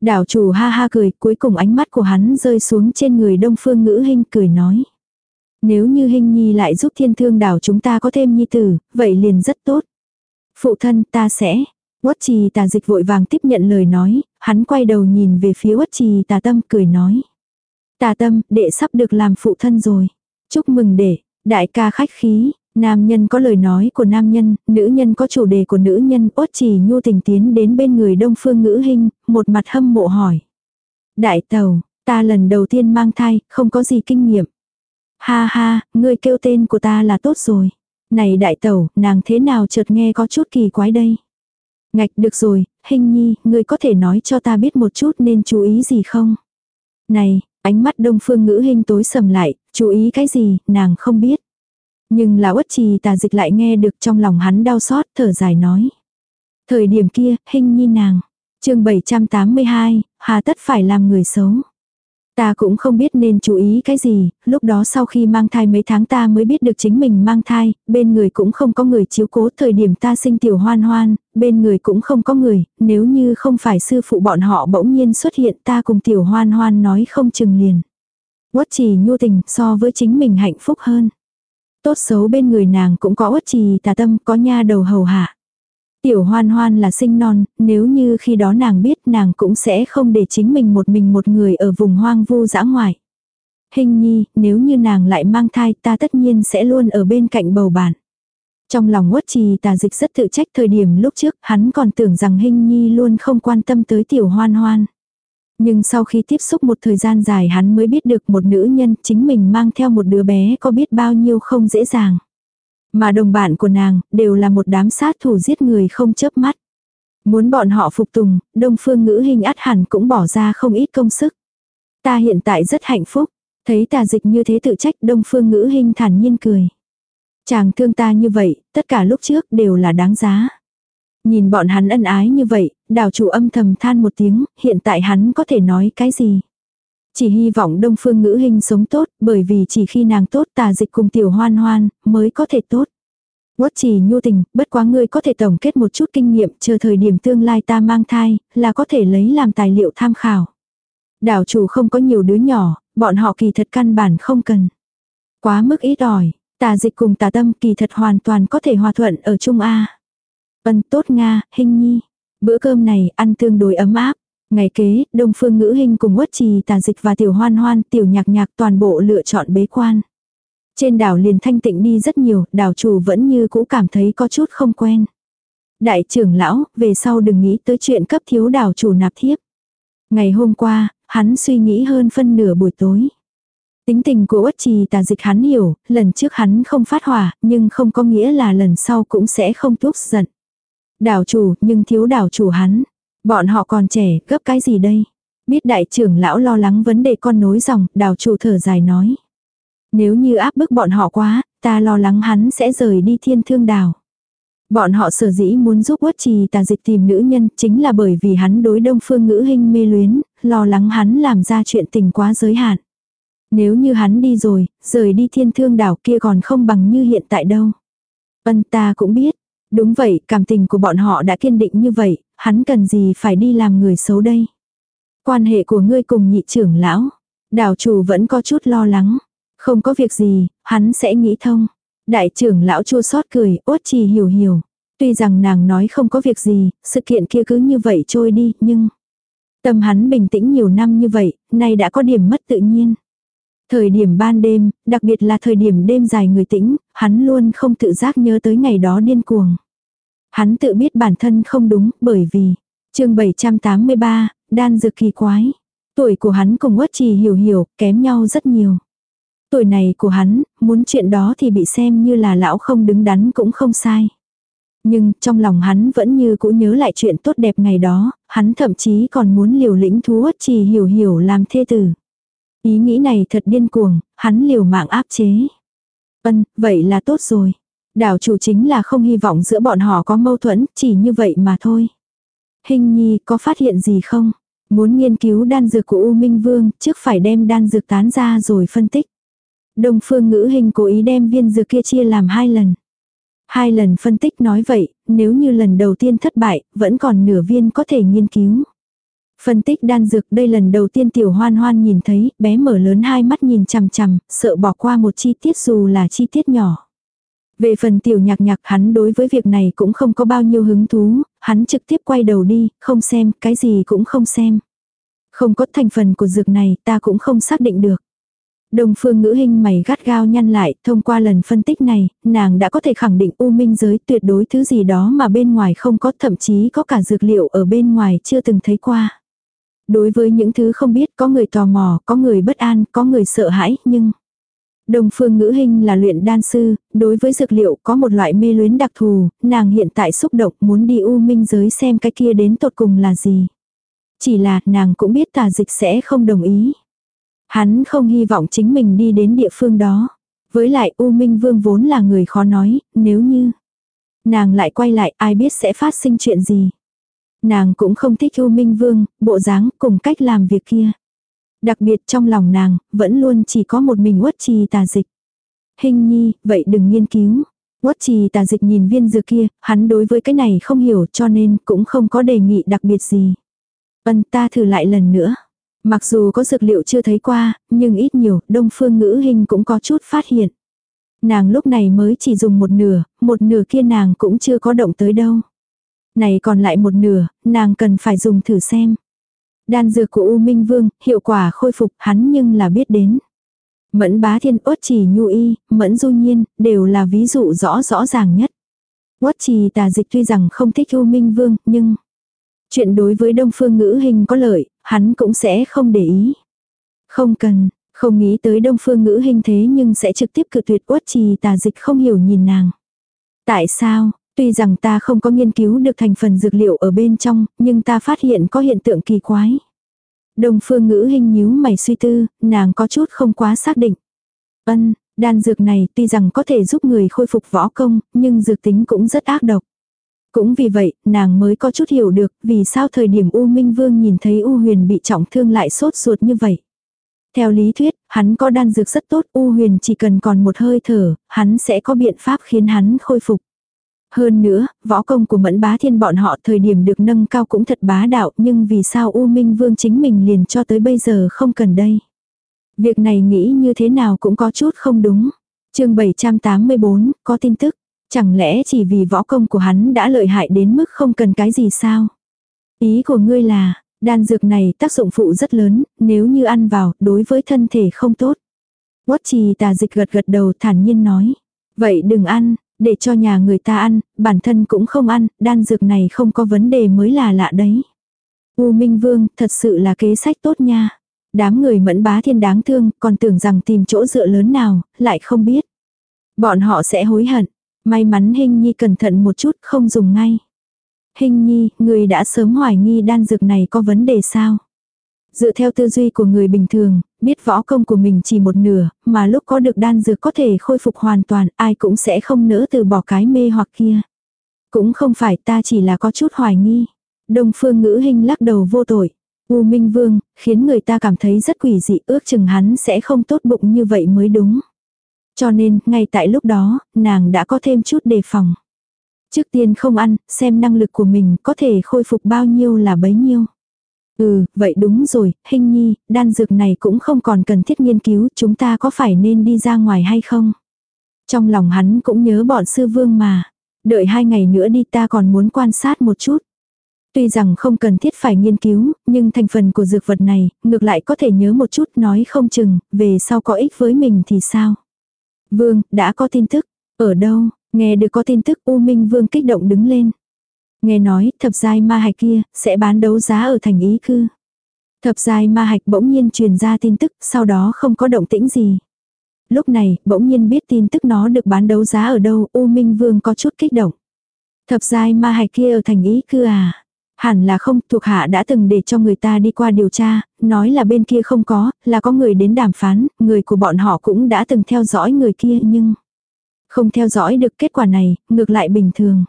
Đảo chủ ha ha cười, cuối cùng ánh mắt của hắn rơi xuống trên người đông phương ngữ hình cười nói. Nếu như hình nhi lại giúp thiên thương đảo chúng ta có thêm nhi tử, vậy liền rất tốt. Phụ thân ta sẽ. Quất trì tà dịch vội vàng tiếp nhận lời nói, hắn quay đầu nhìn về phía quất trì tà tâm cười nói. Tà tâm, đệ sắp được làm phụ thân rồi. Chúc mừng đệ, đại ca khách khí, Nam nhân có lời nói của nam nhân, nữ nhân có chủ đề của nữ nhân, ốt chỉ nhu tình tiến đến bên người đông phương ngữ hình, một mặt hâm mộ hỏi. Đại tàu, ta lần đầu tiên mang thai, không có gì kinh nghiệm. Ha ha, ngươi kêu tên của ta là tốt rồi. Này đại tẩu, nàng thế nào chợt nghe có chút kỳ quái đây. Ngạch được rồi, hình nhi, ngươi có thể nói cho ta biết một chút nên chú ý gì không? Này, ánh mắt đông phương ngữ hình tối sầm lại, chú ý cái gì, nàng không biết. Nhưng là uất trì tà dịch lại nghe được trong lòng hắn đau xót thở dài nói. Thời điểm kia, hình nhi nàng. chương 782, hà tất phải làm người xấu. Ta cũng không biết nên chú ý cái gì, lúc đó sau khi mang thai mấy tháng ta mới biết được chính mình mang thai, bên người cũng không có người chiếu cố thời điểm ta sinh tiểu hoan hoan, bên người cũng không có người, nếu như không phải sư phụ bọn họ bỗng nhiên xuất hiện ta cùng tiểu hoan hoan nói không chừng liền. Quất trì nhu tình so với chính mình hạnh phúc hơn. Tốt xấu bên người nàng cũng có uất trì tà tâm, có nha đầu hầu hạ. Tiểu hoan hoan là sinh non, nếu như khi đó nàng biết nàng cũng sẽ không để chính mình một mình một người ở vùng hoang vu dã ngoại. Hình nhi, nếu như nàng lại mang thai ta tất nhiên sẽ luôn ở bên cạnh bầu bạn. Trong lòng uất trì tà dịch rất tự trách thời điểm lúc trước hắn còn tưởng rằng hình nhi luôn không quan tâm tới tiểu hoan hoan. Nhưng sau khi tiếp xúc một thời gian dài hắn mới biết được một nữ nhân chính mình mang theo một đứa bé có biết bao nhiêu không dễ dàng. Mà đồng bạn của nàng đều là một đám sát thủ giết người không chớp mắt. Muốn bọn họ phục tùng, đông phương ngữ hình át hẳn cũng bỏ ra không ít công sức. Ta hiện tại rất hạnh phúc, thấy tà dịch như thế tự trách đông phương ngữ hình thản nhiên cười. Chàng thương ta như vậy, tất cả lúc trước đều là đáng giá. Nhìn bọn hắn ân ái như vậy, đào chủ âm thầm than một tiếng, hiện tại hắn có thể nói cái gì. Chỉ hy vọng đông phương ngữ hình sống tốt, bởi vì chỉ khi nàng tốt tà dịch cùng tiểu hoan hoan, mới có thể tốt. Quất chỉ nhu tình, bất quá ngươi có thể tổng kết một chút kinh nghiệm, chờ thời điểm tương lai ta mang thai, là có thể lấy làm tài liệu tham khảo. Đảo chủ không có nhiều đứa nhỏ, bọn họ kỳ thật căn bản không cần. Quá mức ít ỏi, tà dịch cùng tà tâm kỳ thật hoàn toàn có thể hòa thuận ở Trung A. Vân tốt Nga, hình nhi. Bữa cơm này ăn tương đối ấm áp. Ngày kế, Đông Phương Ngữ Hình cùng Uất Trì Tà Dịch và Tiểu Hoan Hoan, Tiểu Nhạc Nhạc toàn bộ lựa chọn bế quan. Trên đảo liền thanh tịnh đi rất nhiều, đảo chủ vẫn như cũ cảm thấy có chút không quen. Đại trưởng lão, về sau đừng nghĩ tới chuyện cấp thiếu đảo chủ nạp thiếp. Ngày hôm qua, hắn suy nghĩ hơn phân nửa buổi tối. Tính tình của uất trì tà dịch hắn hiểu, lần trước hắn không phát hỏa, nhưng không có nghĩa là lần sau cũng sẽ không túc giận. Đảo chủ, nhưng thiếu đảo chủ hắn. Bọn họ còn trẻ, gấp cái gì đây? Biết đại trưởng lão lo lắng vấn đề con nối dòng, đảo chủ thở dài nói. Nếu như áp bức bọn họ quá, ta lo lắng hắn sẽ rời đi thiên thương đảo. Bọn họ sở dĩ muốn giúp quất trì tà dịch tìm nữ nhân chính là bởi vì hắn đối đông phương ngữ hình mê luyến, lo lắng hắn làm ra chuyện tình quá giới hạn. Nếu như hắn đi rồi, rời đi thiên thương đảo kia còn không bằng như hiện tại đâu. vân ta cũng biết. Đúng vậy, cảm tình của bọn họ đã kiên định như vậy, hắn cần gì phải đi làm người xấu đây. Quan hệ của ngươi cùng nhị trưởng lão. Đảo chủ vẫn có chút lo lắng. Không có việc gì, hắn sẽ nghĩ thông. Đại trưởng lão chua xót cười, ốt trì hiểu hiểu. Tuy rằng nàng nói không có việc gì, sự kiện kia cứ như vậy trôi đi, nhưng... Tâm hắn bình tĩnh nhiều năm như vậy, nay đã có điểm mất tự nhiên. Thời điểm ban đêm, đặc biệt là thời điểm đêm dài người tĩnh, hắn luôn không tự giác nhớ tới ngày đó điên cuồng. Hắn tự biết bản thân không đúng, bởi vì, chương 783, đan dược kỳ quái. Tuổi của hắn cùng uất trì hiểu hiểu, kém nhau rất nhiều. Tuổi này của hắn, muốn chuyện đó thì bị xem như là lão không đứng đắn cũng không sai. Nhưng trong lòng hắn vẫn như cũ nhớ lại chuyện tốt đẹp ngày đó, hắn thậm chí còn muốn liều lĩnh thú uất trì hiểu hiểu làm thê tử. Ý nghĩ này thật điên cuồng, hắn liều mạng áp chế. Ân, vậy là tốt rồi. Đảo chủ chính là không hy vọng giữa bọn họ có mâu thuẫn, chỉ như vậy mà thôi. Hình nhi có phát hiện gì không? Muốn nghiên cứu đan dược của U Minh Vương, trước phải đem đan dược tán ra rồi phân tích. Đông phương ngữ hình cố ý đem viên dược kia chia làm hai lần. Hai lần phân tích nói vậy, nếu như lần đầu tiên thất bại, vẫn còn nửa viên có thể nghiên cứu. Phân tích đan dược đây lần đầu tiên tiểu hoan hoan nhìn thấy, bé mở lớn hai mắt nhìn chằm chằm, sợ bỏ qua một chi tiết dù là chi tiết nhỏ. Về phần tiểu nhạc nhạc hắn đối với việc này cũng không có bao nhiêu hứng thú, hắn trực tiếp quay đầu đi, không xem, cái gì cũng không xem. Không có thành phần của dược này ta cũng không xác định được. Đông phương ngữ hình mày gắt gao nhăn lại, thông qua lần phân tích này, nàng đã có thể khẳng định u minh giới tuyệt đối thứ gì đó mà bên ngoài không có thậm chí có cả dược liệu ở bên ngoài chưa từng thấy qua. Đối với những thứ không biết có người tò mò, có người bất an, có người sợ hãi, nhưng... Đồng phương ngữ hình là luyện đan sư, đối với dược liệu có một loại mê luyến đặc thù, nàng hiện tại xúc động muốn đi u minh giới xem cái kia đến tột cùng là gì. Chỉ là nàng cũng biết tà dịch sẽ không đồng ý. Hắn không hy vọng chính mình đi đến địa phương đó. Với lại U Minh Vương vốn là người khó nói, nếu như nàng lại quay lại ai biết sẽ phát sinh chuyện gì. Nàng cũng không thích U Minh Vương, bộ dáng cùng cách làm việc kia. Đặc biệt trong lòng nàng, vẫn luôn chỉ có một mình uất trì tà dịch. Hình nhi, vậy đừng nghiên cứu. Uất trì tà dịch nhìn viên dược kia, hắn đối với cái này không hiểu cho nên cũng không có đề nghị đặc biệt gì. Vân ta thử lại lần nữa. Mặc dù có dược liệu chưa thấy qua, nhưng ít nhiều, đông phương ngữ hình cũng có chút phát hiện. Nàng lúc này mới chỉ dùng một nửa, một nửa kia nàng cũng chưa có động tới đâu. Này còn lại một nửa, nàng cần phải dùng thử xem. Đan dược của U Minh Vương, hiệu quả khôi phục hắn nhưng là biết đến. Mẫn bá thiên uất chỉ nhu y, mẫn du nhiên, đều là ví dụ rõ rõ ràng nhất. Uất trì tà dịch tuy rằng không thích U Minh Vương, nhưng chuyện đối với đông phương ngữ hình có lợi, hắn cũng sẽ không để ý. Không cần, không nghĩ tới đông phương ngữ hình thế nhưng sẽ trực tiếp cự tuyệt uất trì tà dịch không hiểu nhìn nàng. Tại sao, tuy rằng ta không có nghiên cứu được thành phần dược liệu ở bên trong, nhưng ta phát hiện có hiện tượng kỳ quái. đồng phương ngữ hình nhíu mày suy tư, nàng có chút không quá xác định. Ân, đan dược này tuy rằng có thể giúp người khôi phục võ công, nhưng dược tính cũng rất ác độc. Cũng vì vậy, nàng mới có chút hiểu được vì sao thời điểm U Minh Vương nhìn thấy U Huyền bị trọng thương lại sốt ruột như vậy. Theo lý thuyết, hắn có đan dược rất tốt, U Huyền chỉ cần còn một hơi thở, hắn sẽ có biện pháp khiến hắn khôi phục. Hơn nữa, võ công của mẫn bá thiên bọn họ thời điểm được nâng cao cũng thật bá đạo nhưng vì sao U Minh Vương chính mình liền cho tới bây giờ không cần đây. Việc này nghĩ như thế nào cũng có chút không đúng. chương 784, có tin tức. Chẳng lẽ chỉ vì võ công của hắn đã lợi hại đến mức không cần cái gì sao? Ý của ngươi là, đan dược này tác dụng phụ rất lớn, nếu như ăn vào, đối với thân thể không tốt. Quất trì tà dịch gật gật đầu thản nhiên nói. Vậy đừng ăn, để cho nhà người ta ăn, bản thân cũng không ăn, đan dược này không có vấn đề mới là lạ đấy. U Minh Vương, thật sự là kế sách tốt nha. Đám người mẫn bá thiên đáng thương, còn tưởng rằng tìm chỗ dựa lớn nào, lại không biết. Bọn họ sẽ hối hận. May mắn Hình Nhi cẩn thận một chút không dùng ngay. Hình Nhi, người đã sớm hoài nghi đan dược này có vấn đề sao? Dựa theo tư duy của người bình thường, biết võ công của mình chỉ một nửa, mà lúc có được đan dược có thể khôi phục hoàn toàn, ai cũng sẽ không nỡ từ bỏ cái mê hoặc kia. Cũng không phải ta chỉ là có chút hoài nghi. Đông phương ngữ hình lắc đầu vô tội. U Minh Vương, khiến người ta cảm thấy rất quỷ dị ước chừng hắn sẽ không tốt bụng như vậy mới đúng. Cho nên, ngay tại lúc đó, nàng đã có thêm chút đề phòng. Trước tiên không ăn, xem năng lực của mình có thể khôi phục bao nhiêu là bấy nhiêu. Ừ, vậy đúng rồi, hình nhi, đan dược này cũng không còn cần thiết nghiên cứu, chúng ta có phải nên đi ra ngoài hay không? Trong lòng hắn cũng nhớ bọn sư vương mà. Đợi hai ngày nữa đi ta còn muốn quan sát một chút. Tuy rằng không cần thiết phải nghiên cứu, nhưng thành phần của dược vật này, ngược lại có thể nhớ một chút nói không chừng, về sau có ích với mình thì sao? Vương, đã có tin tức. Ở đâu? Nghe được có tin tức U Minh Vương kích động đứng lên. Nghe nói, thập giai ma hạch kia, sẽ bán đấu giá ở thành ý cư. Thập giai ma hạch bỗng nhiên truyền ra tin tức, sau đó không có động tĩnh gì. Lúc này, bỗng nhiên biết tin tức nó được bán đấu giá ở đâu, U Minh Vương có chút kích động. Thập giai ma hạch kia ở thành ý cư à? Hẳn là không, thuộc hạ đã từng để cho người ta đi qua điều tra, nói là bên kia không có, là có người đến đàm phán, người của bọn họ cũng đã từng theo dõi người kia nhưng không theo dõi được kết quả này, ngược lại bình thường.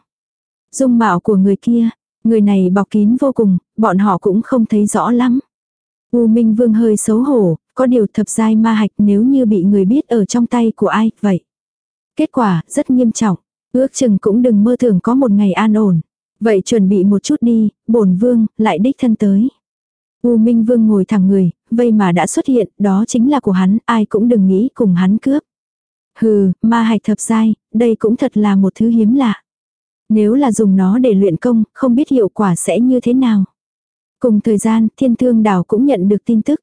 Dung mạo của người kia, người này bọc kín vô cùng, bọn họ cũng không thấy rõ lắm. U Minh Vương hơi xấu hổ, có điều thập giai ma hạch nếu như bị người biết ở trong tay của ai, vậy. Kết quả, rất nghiêm trọng, ước chừng cũng đừng mơ tưởng có một ngày an ổn. Vậy chuẩn bị một chút đi, bổn vương, lại đích thân tới. U Minh Vương ngồi thẳng người, vây mà đã xuất hiện, đó chính là của hắn, ai cũng đừng nghĩ cùng hắn cướp. Hừ, ma hạch thập giai, đây cũng thật là một thứ hiếm lạ. Nếu là dùng nó để luyện công, không biết hiệu quả sẽ như thế nào. Cùng thời gian, thiên thương đảo cũng nhận được tin tức.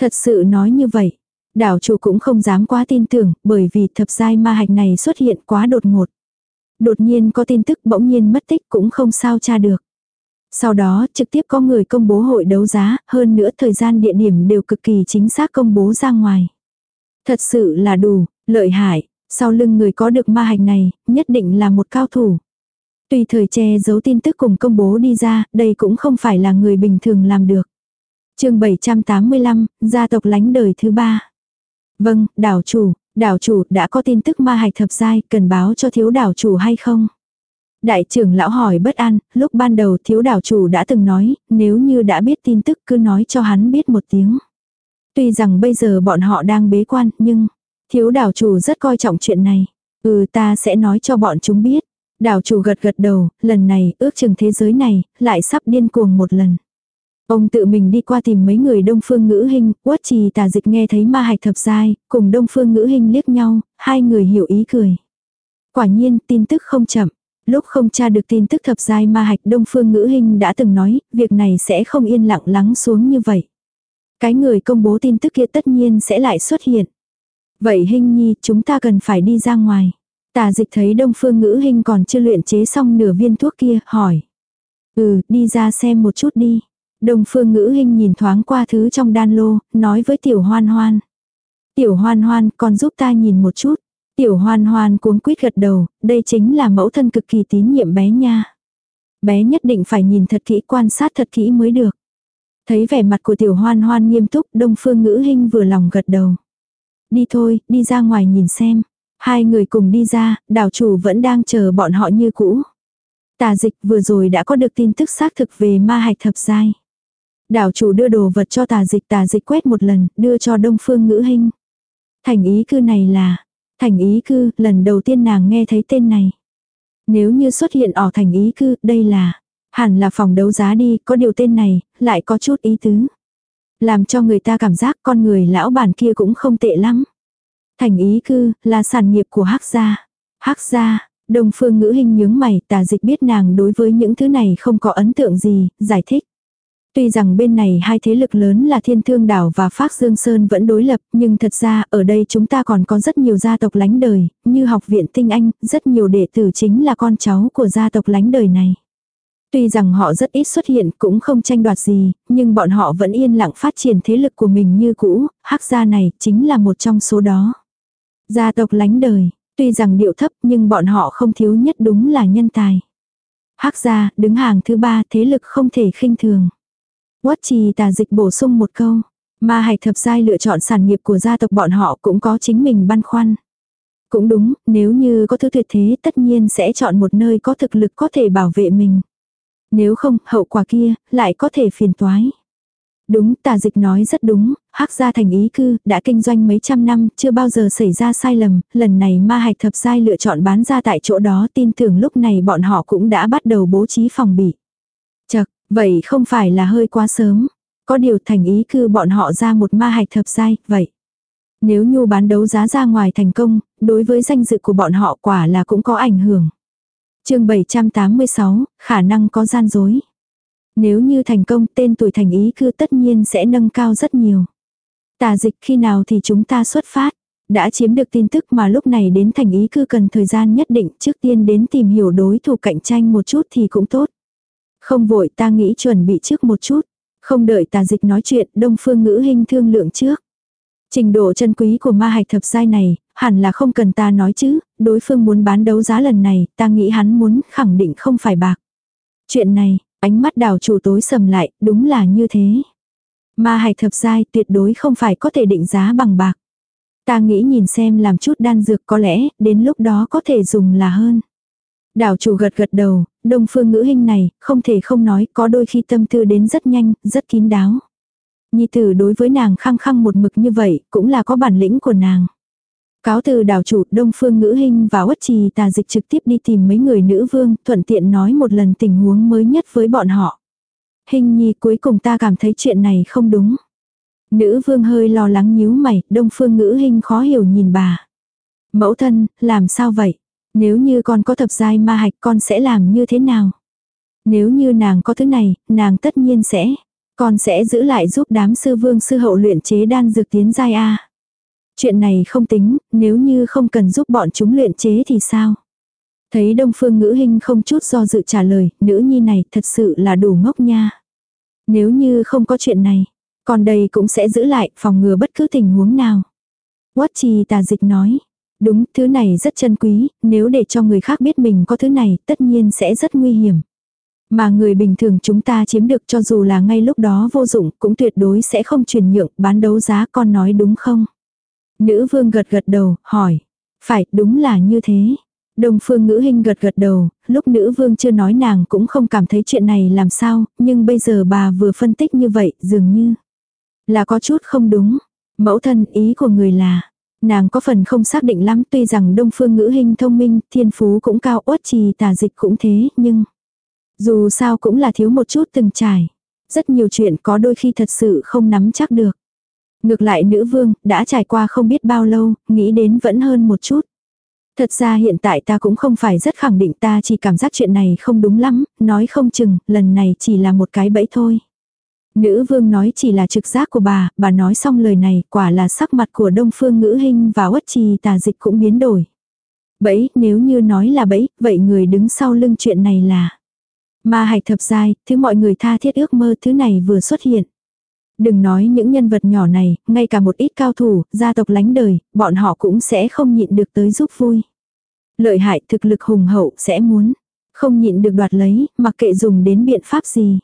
Thật sự nói như vậy, đảo chủ cũng không dám quá tin tưởng, bởi vì thập giai ma hạch này xuất hiện quá đột ngột. Đột nhiên có tin tức bỗng nhiên mất tích cũng không sao tra được. Sau đó trực tiếp có người công bố hội đấu giá, hơn nữa thời gian địa điểm đều cực kỳ chính xác công bố ra ngoài. Thật sự là đủ, lợi hại, sau lưng người có được ma hạch này, nhất định là một cao thủ. Tùy thời che giấu tin tức cùng công bố đi ra, đây cũng không phải là người bình thường làm được. chương 785, gia tộc lánh đời thứ ba. Vâng, đảo chủ, đảo chủ đã có tin tức ma hạch thập giai, cần báo cho thiếu đảo chủ hay không? Đại trưởng lão hỏi bất an, lúc ban đầu thiếu đảo chủ đã từng nói, nếu như đã biết tin tức cứ nói cho hắn biết một tiếng. Tuy rằng bây giờ bọn họ đang bế quan, nhưng thiếu đảo chủ rất coi trọng chuyện này. Ừ ta sẽ nói cho bọn chúng biết. Đảo chủ gật gật đầu, lần này ước chừng thế giới này, lại sắp điên cuồng một lần. Ông tự mình đi qua tìm mấy người đông phương ngữ hình, quất trì tà dịch nghe thấy ma hạch thập giai, cùng đông phương ngữ hình liếc nhau, hai người hiểu ý cười. Quả nhiên tin tức không chậm. Lúc không tra được tin tức thập giai ma hạch đông phương ngữ hình đã từng nói, việc này sẽ không yên lặng lắng xuống như vậy. Cái người công bố tin tức kia tất nhiên sẽ lại xuất hiện. Vậy hình nhi chúng ta cần phải đi ra ngoài. Tà dịch thấy đông phương ngữ hình còn chưa luyện chế xong nửa viên thuốc kia, hỏi. Ừ, đi ra xem một chút đi. Đông phương ngữ hình nhìn thoáng qua thứ trong đan lô, nói với tiểu hoan hoan. Tiểu hoan hoan, con giúp ta nhìn một chút. Tiểu hoan hoan cuống quýt gật đầu, đây chính là mẫu thân cực kỳ tín nhiệm bé nha. Bé nhất định phải nhìn thật kỹ quan sát thật kỹ mới được. Thấy vẻ mặt của tiểu hoan hoan nghiêm túc, đông phương ngữ hình vừa lòng gật đầu. Đi thôi, đi ra ngoài nhìn xem. Hai người cùng đi ra, đảo chủ vẫn đang chờ bọn họ như cũ. Tà dịch vừa rồi đã có được tin tức xác thực về ma hạch thập giai. Đảo chủ đưa đồ vật cho tà dịch tà dịch quét một lần, đưa cho đông phương ngữ hình. Thành ý cư này là, thành ý cư, lần đầu tiên nàng nghe thấy tên này. Nếu như xuất hiện ở thành ý cư, đây là, hẳn là phòng đấu giá đi, có điều tên này, lại có chút ý tứ. Làm cho người ta cảm giác con người lão bản kia cũng không tệ lắm. Thành ý cư, là sản nghiệp của hắc gia. hắc gia, đồng phương ngữ hình nhướng mày, tà dịch biết nàng đối với những thứ này không có ấn tượng gì, giải thích. Tuy rằng bên này hai thế lực lớn là Thiên Thương Đảo và Phác Dương Sơn vẫn đối lập, nhưng thật ra ở đây chúng ta còn có rất nhiều gia tộc lánh đời, như học viện Tinh Anh, rất nhiều đệ tử chính là con cháu của gia tộc lánh đời này. Tuy rằng họ rất ít xuất hiện cũng không tranh đoạt gì, nhưng bọn họ vẫn yên lặng phát triển thế lực của mình như cũ, hắc gia này chính là một trong số đó. Gia tộc lánh đời, tuy rằng điệu thấp nhưng bọn họ không thiếu nhất đúng là nhân tài. Hắc gia, đứng hàng thứ ba thế lực không thể khinh thường. Quất trì tà dịch bổ sung một câu. Ma hạch thập giai lựa chọn sản nghiệp của gia tộc bọn họ cũng có chính mình băn khoăn. Cũng đúng, nếu như có thứ tuyệt thế tất nhiên sẽ chọn một nơi có thực lực có thể bảo vệ mình. Nếu không, hậu quả kia, lại có thể phiền toái. Đúng, tà dịch nói rất đúng, hắc gia thành ý cư, đã kinh doanh mấy trăm năm, chưa bao giờ xảy ra sai lầm, lần này ma hạch thập giai lựa chọn bán ra tại chỗ đó tin tưởng lúc này bọn họ cũng đã bắt đầu bố trí phòng bị. Chật, vậy không phải là hơi quá sớm. Có điều thành ý cư bọn họ ra một ma hạch thập giai, vậy. Nếu nhu bán đấu giá ra ngoài thành công, đối với danh dự của bọn họ quả là cũng có ảnh hưởng. chương 786, khả năng có gian dối. Nếu như thành công tên tuổi thành ý cư tất nhiên sẽ nâng cao rất nhiều. Tà dịch khi nào thì chúng ta xuất phát. Đã chiếm được tin tức mà lúc này đến thành ý cư cần thời gian nhất định trước tiên đến tìm hiểu đối thủ cạnh tranh một chút thì cũng tốt. Không vội ta nghĩ chuẩn bị trước một chút. Không đợi tà dịch nói chuyện đông phương ngữ hình thương lượng trước. Trình độ chân quý của ma hạch thập giai này, hẳn là không cần ta nói chứ, đối phương muốn bán đấu giá lần này, ta nghĩ hắn muốn khẳng định không phải bạc. Chuyện này, ánh mắt đào chủ tối sầm lại, đúng là như thế. Ma hạch thập giai tuyệt đối không phải có thể định giá bằng bạc. Ta nghĩ nhìn xem làm chút đan dược có lẽ, đến lúc đó có thể dùng là hơn. Đào chủ gật gật đầu, đông phương ngữ hình này, không thể không nói, có đôi khi tâm tư đến rất nhanh, rất kín đáo. Nhi tử đối với nàng khăng khăng một mực như vậy, cũng là có bản lĩnh của nàng. Cáo từ đảo chủ Đông Phương Ngữ Hinh và Uất Trì tà dịch trực tiếp đi tìm mấy người nữ vương, thuận tiện nói một lần tình huống mới nhất với bọn họ. Hình nhi cuối cùng ta cảm thấy chuyện này không đúng. Nữ vương hơi lo lắng nhíu mày, Đông Phương Ngữ Hinh khó hiểu nhìn bà. Mẫu thân, làm sao vậy? Nếu như con có thập giai ma hạch con sẽ làm như thế nào? Nếu như nàng có thứ này, nàng tất nhiên sẽ. Con sẽ giữ lại giúp đám sư vương sư hậu luyện chế đan dược tiến giai A. Chuyện này không tính, nếu như không cần giúp bọn chúng luyện chế thì sao? Thấy đông phương ngữ hình không chút do dự trả lời, nữ nhi này thật sự là đủ ngốc nha. Nếu như không có chuyện này, còn đây cũng sẽ giữ lại phòng ngừa bất cứ tình huống nào. Quát trì tà dịch nói, đúng thứ này rất chân quý, nếu để cho người khác biết mình có thứ này tất nhiên sẽ rất nguy hiểm. Mà người bình thường chúng ta chiếm được cho dù là ngay lúc đó vô dụng cũng tuyệt đối sẽ không truyền nhượng bán đấu giá con nói đúng không? Nữ vương gật gật đầu, hỏi. Phải, đúng là như thế. Đồng phương ngữ hình gật gật đầu, lúc nữ vương chưa nói nàng cũng không cảm thấy chuyện này làm sao, nhưng bây giờ bà vừa phân tích như vậy, dường như là có chút không đúng. Mẫu thân ý của người là, nàng có phần không xác định lắm tuy rằng đông phương ngữ hình thông minh, thiên phú cũng cao uất trì tà dịch cũng thế, nhưng dù sao cũng là thiếu một chút từng trải. Rất nhiều chuyện có đôi khi thật sự không nắm chắc được. Ngược lại nữ vương, đã trải qua không biết bao lâu, nghĩ đến vẫn hơn một chút. Thật ra hiện tại ta cũng không phải rất khẳng định ta chỉ cảm giác chuyện này không đúng lắm, nói không chừng, lần này chỉ là một cái bẫy thôi. Nữ vương nói chỉ là trực giác của bà, bà nói xong lời này, quả là sắc mặt của đông phương ngữ hình và uất trì tà dịch cũng biến đổi. Bẫy, nếu như nói là bẫy, vậy người đứng sau lưng chuyện này là... Ma hạch thập giai, thứ mọi người tha thiết ước mơ thứ này vừa xuất hiện. Đừng nói những nhân vật nhỏ này, ngay cả một ít cao thủ, gia tộc lánh đời, bọn họ cũng sẽ không nhịn được tới giúp vui. Lợi hại thực lực hùng hậu sẽ muốn, không nhịn được đoạt lấy, mặc kệ dùng đến biện pháp gì.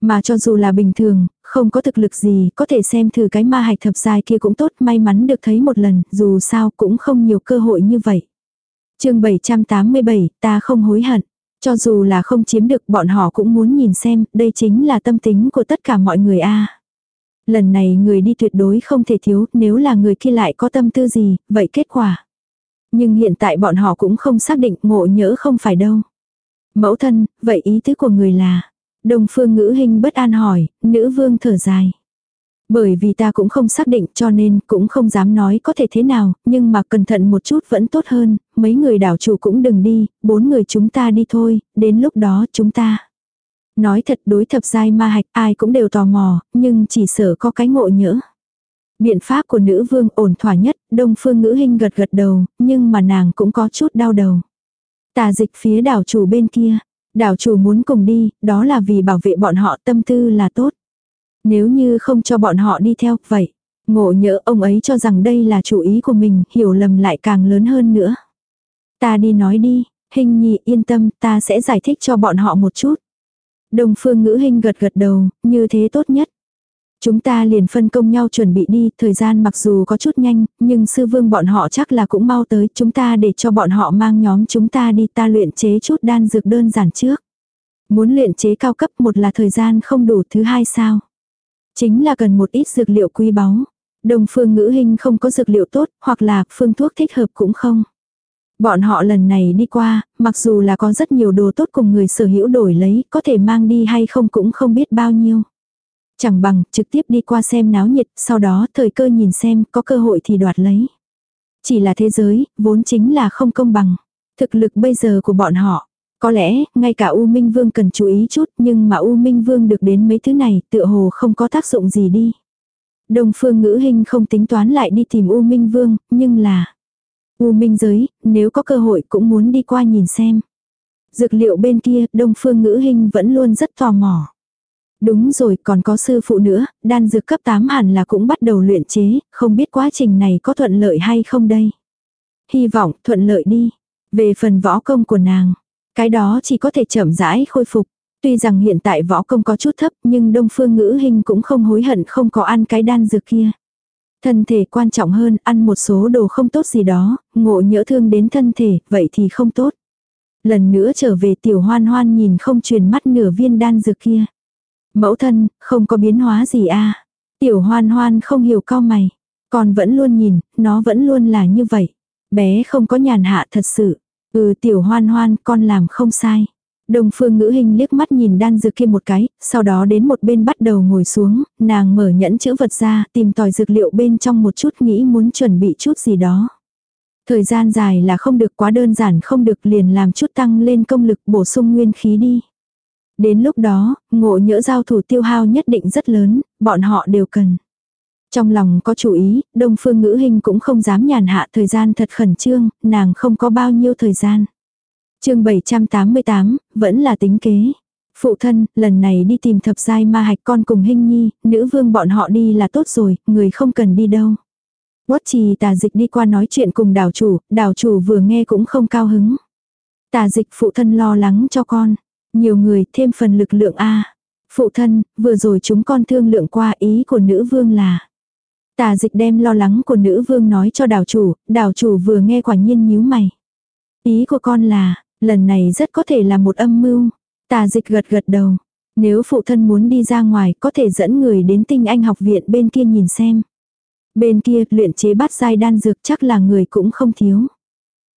Mà cho dù là bình thường, không có thực lực gì, có thể xem thử cái ma hạch thập giai kia cũng tốt, may mắn được thấy một lần, dù sao cũng không nhiều cơ hội như vậy. chương 787, ta không hối hận. Cho dù là không chiếm được bọn họ cũng muốn nhìn xem, đây chính là tâm tính của tất cả mọi người a Lần này người đi tuyệt đối không thể thiếu, nếu là người kia lại có tâm tư gì, vậy kết quả. Nhưng hiện tại bọn họ cũng không xác định ngộ nhỡ không phải đâu. Mẫu thân, vậy ý tứ của người là. Đồng phương ngữ hình bất an hỏi, nữ vương thở dài. Bởi vì ta cũng không xác định cho nên cũng không dám nói có thể thế nào, nhưng mà cẩn thận một chút vẫn tốt hơn, mấy người đảo chủ cũng đừng đi, bốn người chúng ta đi thôi, đến lúc đó chúng ta. Nói thật đối thập giai ma hạch ai cũng đều tò mò, nhưng chỉ sợ có cái ngộ nhỡ. Biện pháp của nữ vương ổn thỏa nhất, đông phương ngữ hình gật gật đầu, nhưng mà nàng cũng có chút đau đầu. Tà dịch phía đảo chủ bên kia, đảo chủ muốn cùng đi, đó là vì bảo vệ bọn họ tâm tư là tốt. Nếu như không cho bọn họ đi theo, vậy, ngộ nhỡ ông ấy cho rằng đây là chủ ý của mình, hiểu lầm lại càng lớn hơn nữa. Ta đi nói đi, hình nhị yên tâm, ta sẽ giải thích cho bọn họ một chút. Đông phương ngữ hình gật gật đầu, như thế tốt nhất. Chúng ta liền phân công nhau chuẩn bị đi, thời gian mặc dù có chút nhanh, nhưng sư vương bọn họ chắc là cũng mau tới, chúng ta để cho bọn họ mang nhóm chúng ta đi ta luyện chế chút đan dược đơn giản trước. Muốn luyện chế cao cấp một là thời gian không đủ thứ hai sao. Chính là cần một ít dược liệu quý báu. Đồng phương ngữ hình không có dược liệu tốt, hoặc là phương thuốc thích hợp cũng không. Bọn họ lần này đi qua, mặc dù là có rất nhiều đồ tốt cùng người sở hữu đổi lấy, có thể mang đi hay không cũng không biết bao nhiêu. Chẳng bằng trực tiếp đi qua xem náo nhiệt, sau đó thời cơ nhìn xem có cơ hội thì đoạt lấy. Chỉ là thế giới, vốn chính là không công bằng. Thực lực bây giờ của bọn họ, có lẽ, ngay cả U Minh Vương cần chú ý chút, nhưng mà U Minh Vương được đến mấy thứ này, tựa hồ không có tác dụng gì đi. Đông phương ngữ hình không tính toán lại đi tìm U Minh Vương, nhưng là... U Minh giới, nếu có cơ hội cũng muốn đi qua nhìn xem. Dược liệu bên kia, Đông phương ngữ hình vẫn luôn rất tò mò. Đúng rồi, còn có sư phụ nữa, đan dược cấp 8 hẳn là cũng bắt đầu luyện chế, không biết quá trình này có thuận lợi hay không đây. Hy vọng thuận lợi đi. Về phần võ công của nàng, cái đó chỉ có thể chậm rãi khôi phục. Tuy rằng hiện tại võ công có chút thấp nhưng đông phương ngữ hình cũng không hối hận không có ăn cái đan dược kia. Thân thể quan trọng hơn ăn một số đồ không tốt gì đó, ngộ nhỡ thương đến thân thể, vậy thì không tốt. Lần nữa trở về tiểu hoan hoan nhìn không truyền mắt nửa viên đan dược kia. Mẫu thân, không có biến hóa gì a à? Tiểu hoan hoan không hiểu cao mày. Con vẫn luôn nhìn, nó vẫn luôn là như vậy. Bé không có nhàn hạ thật sự. Ừ tiểu hoan hoan, con làm không sai. Đồng phương ngữ hình liếc mắt nhìn đan dược kia một cái, sau đó đến một bên bắt đầu ngồi xuống, nàng mở nhẫn chữ vật ra, tìm tòi dược liệu bên trong một chút nghĩ muốn chuẩn bị chút gì đó. Thời gian dài là không được quá đơn giản không được liền làm chút tăng lên công lực bổ sung nguyên khí đi. Đến lúc đó, ngộ nhỡ giao thủ tiêu hao nhất định rất lớn, bọn họ đều cần. Trong lòng có chủ ý, đông phương ngữ hình cũng không dám nhàn hạ thời gian thật khẩn trương, nàng không có bao nhiêu thời gian chương 788, vẫn là tính kế. Phụ thân, lần này đi tìm thập giai ma hạch con cùng hình nhi, nữ vương bọn họ đi là tốt rồi, người không cần đi đâu. Quất trì tà dịch đi qua nói chuyện cùng đảo chủ, đảo chủ vừa nghe cũng không cao hứng. Tà dịch phụ thân lo lắng cho con. Nhiều người thêm phần lực lượng A. Phụ thân, vừa rồi chúng con thương lượng qua ý của nữ vương là. Tà dịch đem lo lắng của nữ vương nói cho đảo chủ, đảo chủ vừa nghe quả nhiên nhíu mày. Ý của con là, lần này rất có thể là một âm mưu. Tà dịch gật gật đầu. Nếu phụ thân muốn đi ra ngoài có thể dẫn người đến tinh anh học viện bên kia nhìn xem. Bên kia luyện chế bát giai đan dược chắc là người cũng không thiếu.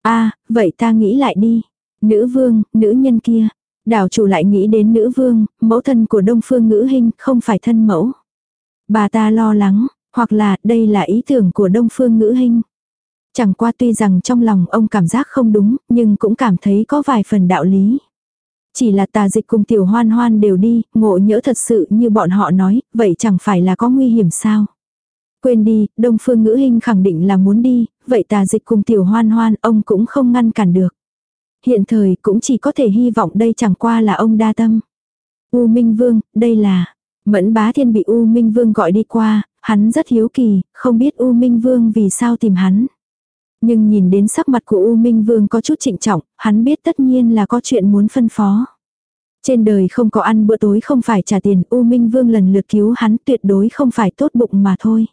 a vậy ta nghĩ lại đi. Nữ vương, nữ nhân kia, Đảo chủ lại nghĩ đến nữ vương, mẫu thân của đông phương ngữ hình, không phải thân mẫu. Bà ta lo lắng, hoặc là đây là ý tưởng của đông phương ngữ hình. Chẳng qua tuy rằng trong lòng ông cảm giác không đúng, nhưng cũng cảm thấy có vài phần đạo lý. Chỉ là tà dịch cùng tiểu hoan hoan đều đi, ngộ nhỡ thật sự như bọn họ nói, vậy chẳng phải là có nguy hiểm sao. Quên đi, đông phương ngữ hình khẳng định là muốn đi, vậy tà dịch cùng tiểu hoan hoan ông cũng không ngăn cản được. Hiện thời cũng chỉ có thể hy vọng đây chẳng qua là ông đa tâm. U Minh Vương, đây là... Mẫn bá thiên bị U Minh Vương gọi đi qua, hắn rất hiếu kỳ, không biết U Minh Vương vì sao tìm hắn. Nhưng nhìn đến sắc mặt của U Minh Vương có chút trịnh trọng, hắn biết tất nhiên là có chuyện muốn phân phó. Trên đời không có ăn bữa tối không phải trả tiền, U Minh Vương lần lượt cứu hắn tuyệt đối không phải tốt bụng mà thôi.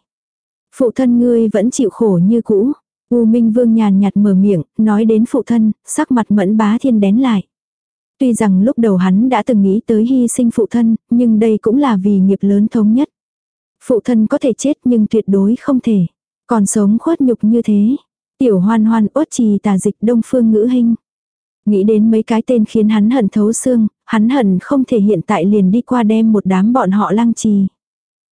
Phụ thân ngươi vẫn chịu khổ như cũ. U Minh Vương nhàn nhạt mở miệng, nói đến phụ thân, sắc mặt mẫn bá thiên đén lại. Tuy rằng lúc đầu hắn đã từng nghĩ tới hy sinh phụ thân, nhưng đây cũng là vì nghiệp lớn thống nhất. Phụ thân có thể chết nhưng tuyệt đối không thể. Còn sống khuất nhục như thế. Tiểu hoan hoan ốt trì tà dịch đông phương ngữ hình. Nghĩ đến mấy cái tên khiến hắn hận thấu xương, hắn hận không thể hiện tại liền đi qua đem một đám bọn họ lăng trì.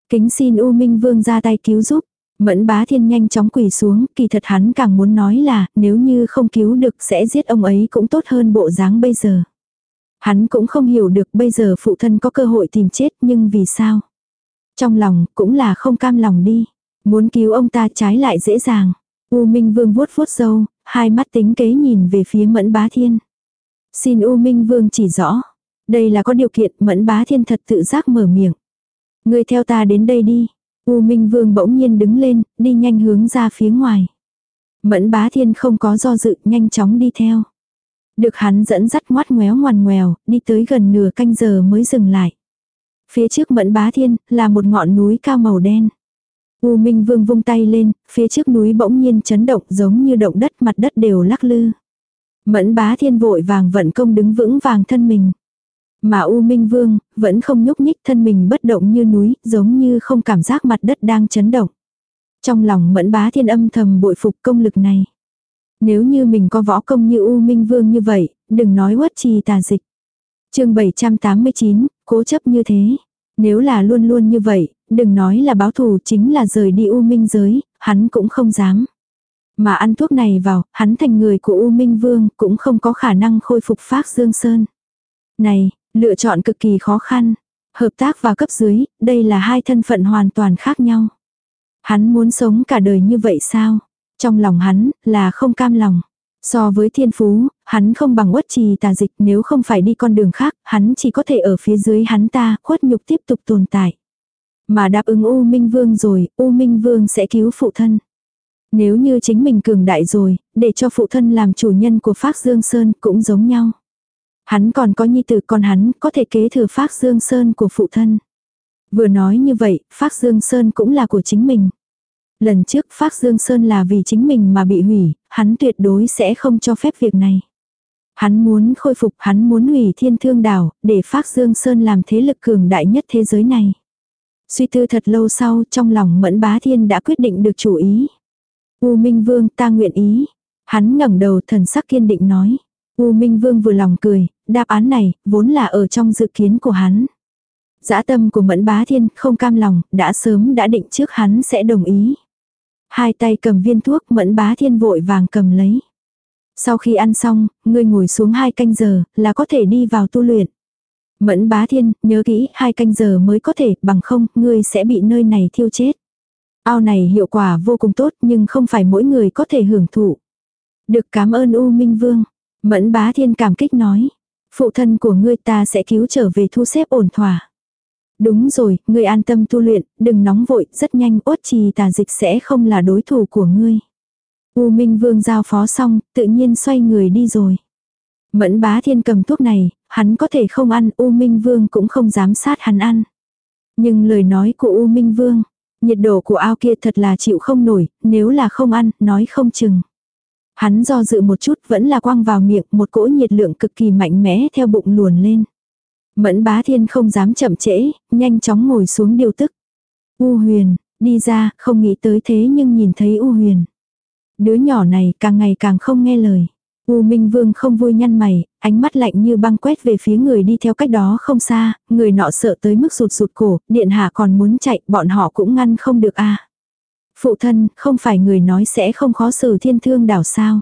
Kính xin U Minh Vương ra tay cứu giúp. Mẫn bá thiên nhanh chóng quỳ xuống, kỳ thật hắn càng muốn nói là, nếu như không cứu được sẽ giết ông ấy cũng tốt hơn bộ dáng bây giờ. Hắn cũng không hiểu được bây giờ phụ thân có cơ hội tìm chết nhưng vì sao. Trong lòng cũng là không cam lòng đi. Muốn cứu ông ta trái lại dễ dàng. U Minh Vương vuốt vuốt râu, hai mắt tính kế nhìn về phía Mẫn Bá Thiên. Xin U Minh Vương chỉ rõ. Đây là có điều kiện Mẫn Bá Thiên thật tự giác mở miệng. Ngươi theo ta đến đây đi. U Minh Vương bỗng nhiên đứng lên, đi nhanh hướng ra phía ngoài. Mẫn bá thiên không có do dự, nhanh chóng đi theo. Được hắn dẫn dắt ngoắt ngoéo ngoằn ngoèo, đi tới gần nửa canh giờ mới dừng lại. Phía trước mẫn bá thiên, là một ngọn núi cao màu đen. U Minh Vương vung tay lên, phía trước núi bỗng nhiên chấn động giống như động đất mặt đất đều lắc lư. Mẫn bá thiên vội vàng vận công đứng vững vàng thân mình. Mà U Minh Vương, vẫn không nhúc nhích thân mình bất động như núi, giống như không cảm giác mặt đất đang chấn động. Trong lòng mẫn bá thiên âm thầm bội phục công lực này. Nếu như mình có võ công như U Minh Vương như vậy, đừng nói quất trì tà dịch. chương 789, cố chấp như thế. Nếu là luôn luôn như vậy, đừng nói là báo thù chính là rời đi U Minh giới, hắn cũng không dám. Mà ăn thuốc này vào, hắn thành người của U Minh Vương cũng không có khả năng khôi phục phác Dương Sơn. Này, lựa chọn cực kỳ khó khăn. Hợp tác và cấp dưới, đây là hai thân phận hoàn toàn khác nhau. Hắn muốn sống cả đời như vậy sao? Trong lòng hắn, là không cam lòng. So với thiên phú, hắn không bằng uất trì tà dịch nếu không phải đi con đường khác, hắn chỉ có thể ở phía dưới hắn ta, khuất nhục tiếp tục tồn tại. Mà đáp ứng U Minh Vương rồi, U Minh Vương sẽ cứu phụ thân. Nếu như chính mình cường đại rồi, để cho phụ thân làm chủ nhân của Phác Dương Sơn cũng giống nhau. Hắn còn có nhi tử con hắn có thể kế thừa Phác Dương Sơn của phụ thân. Vừa nói như vậy, Phác Dương Sơn cũng là của chính mình. Lần trước Phác Dương Sơn là vì chính mình mà bị hủy, hắn tuyệt đối sẽ không cho phép việc này. Hắn muốn khôi phục, hắn muốn hủy thiên thương đảo, để Phác Dương Sơn làm thế lực cường đại nhất thế giới này. Suy tư thật lâu sau, trong lòng Mẫn Bá Thiên đã quyết định được chủ ý. U Minh Vương ta nguyện ý. Hắn ngẩng đầu thần sắc kiên định nói. U Minh Vương vừa lòng cười, đáp án này, vốn là ở trong dự kiến của hắn. Giã tâm của Mẫn Bá Thiên không cam lòng, đã sớm đã định trước hắn sẽ đồng ý. Hai tay cầm viên thuốc Mẫn Bá Thiên vội vàng cầm lấy. Sau khi ăn xong, ngươi ngồi xuống hai canh giờ, là có thể đi vào tu luyện. Mẫn Bá Thiên, nhớ kỹ, hai canh giờ mới có thể, bằng không, ngươi sẽ bị nơi này thiêu chết. Ao này hiệu quả vô cùng tốt nhưng không phải mỗi người có thể hưởng thụ. Được cảm ơn U Minh Vương. Mẫn bá thiên cảm kích nói. Phụ thân của ngươi ta sẽ cứu trở về thu xếp ổn thỏa. Đúng rồi, ngươi an tâm tu luyện, đừng nóng vội, rất nhanh ốt trì tà dịch sẽ không là đối thủ của ngươi. U Minh Vương giao phó xong, tự nhiên xoay người đi rồi. Mẫn bá thiên cầm thuốc này, hắn có thể không ăn, U Minh Vương cũng không dám sát hắn ăn. Nhưng lời nói của U Minh Vương, nhiệt độ của ao kia thật là chịu không nổi, nếu là không ăn, nói không chừng. Hắn do dự một chút vẫn là quăng vào miệng một cỗ nhiệt lượng cực kỳ mạnh mẽ theo bụng luồn lên. Mẫn bá thiên không dám chậm trễ, nhanh chóng ngồi xuống điều tức. U huyền, đi ra, không nghĩ tới thế nhưng nhìn thấy U huyền. Đứa nhỏ này càng ngày càng không nghe lời. U Minh Vương không vui nhăn mày, ánh mắt lạnh như băng quét về phía người đi theo cách đó không xa, người nọ sợ tới mức rụt rụt cổ, điện hạ còn muốn chạy, bọn họ cũng ngăn không được a. Phụ thân, không phải người nói sẽ không khó xử thiên thương đảo sao.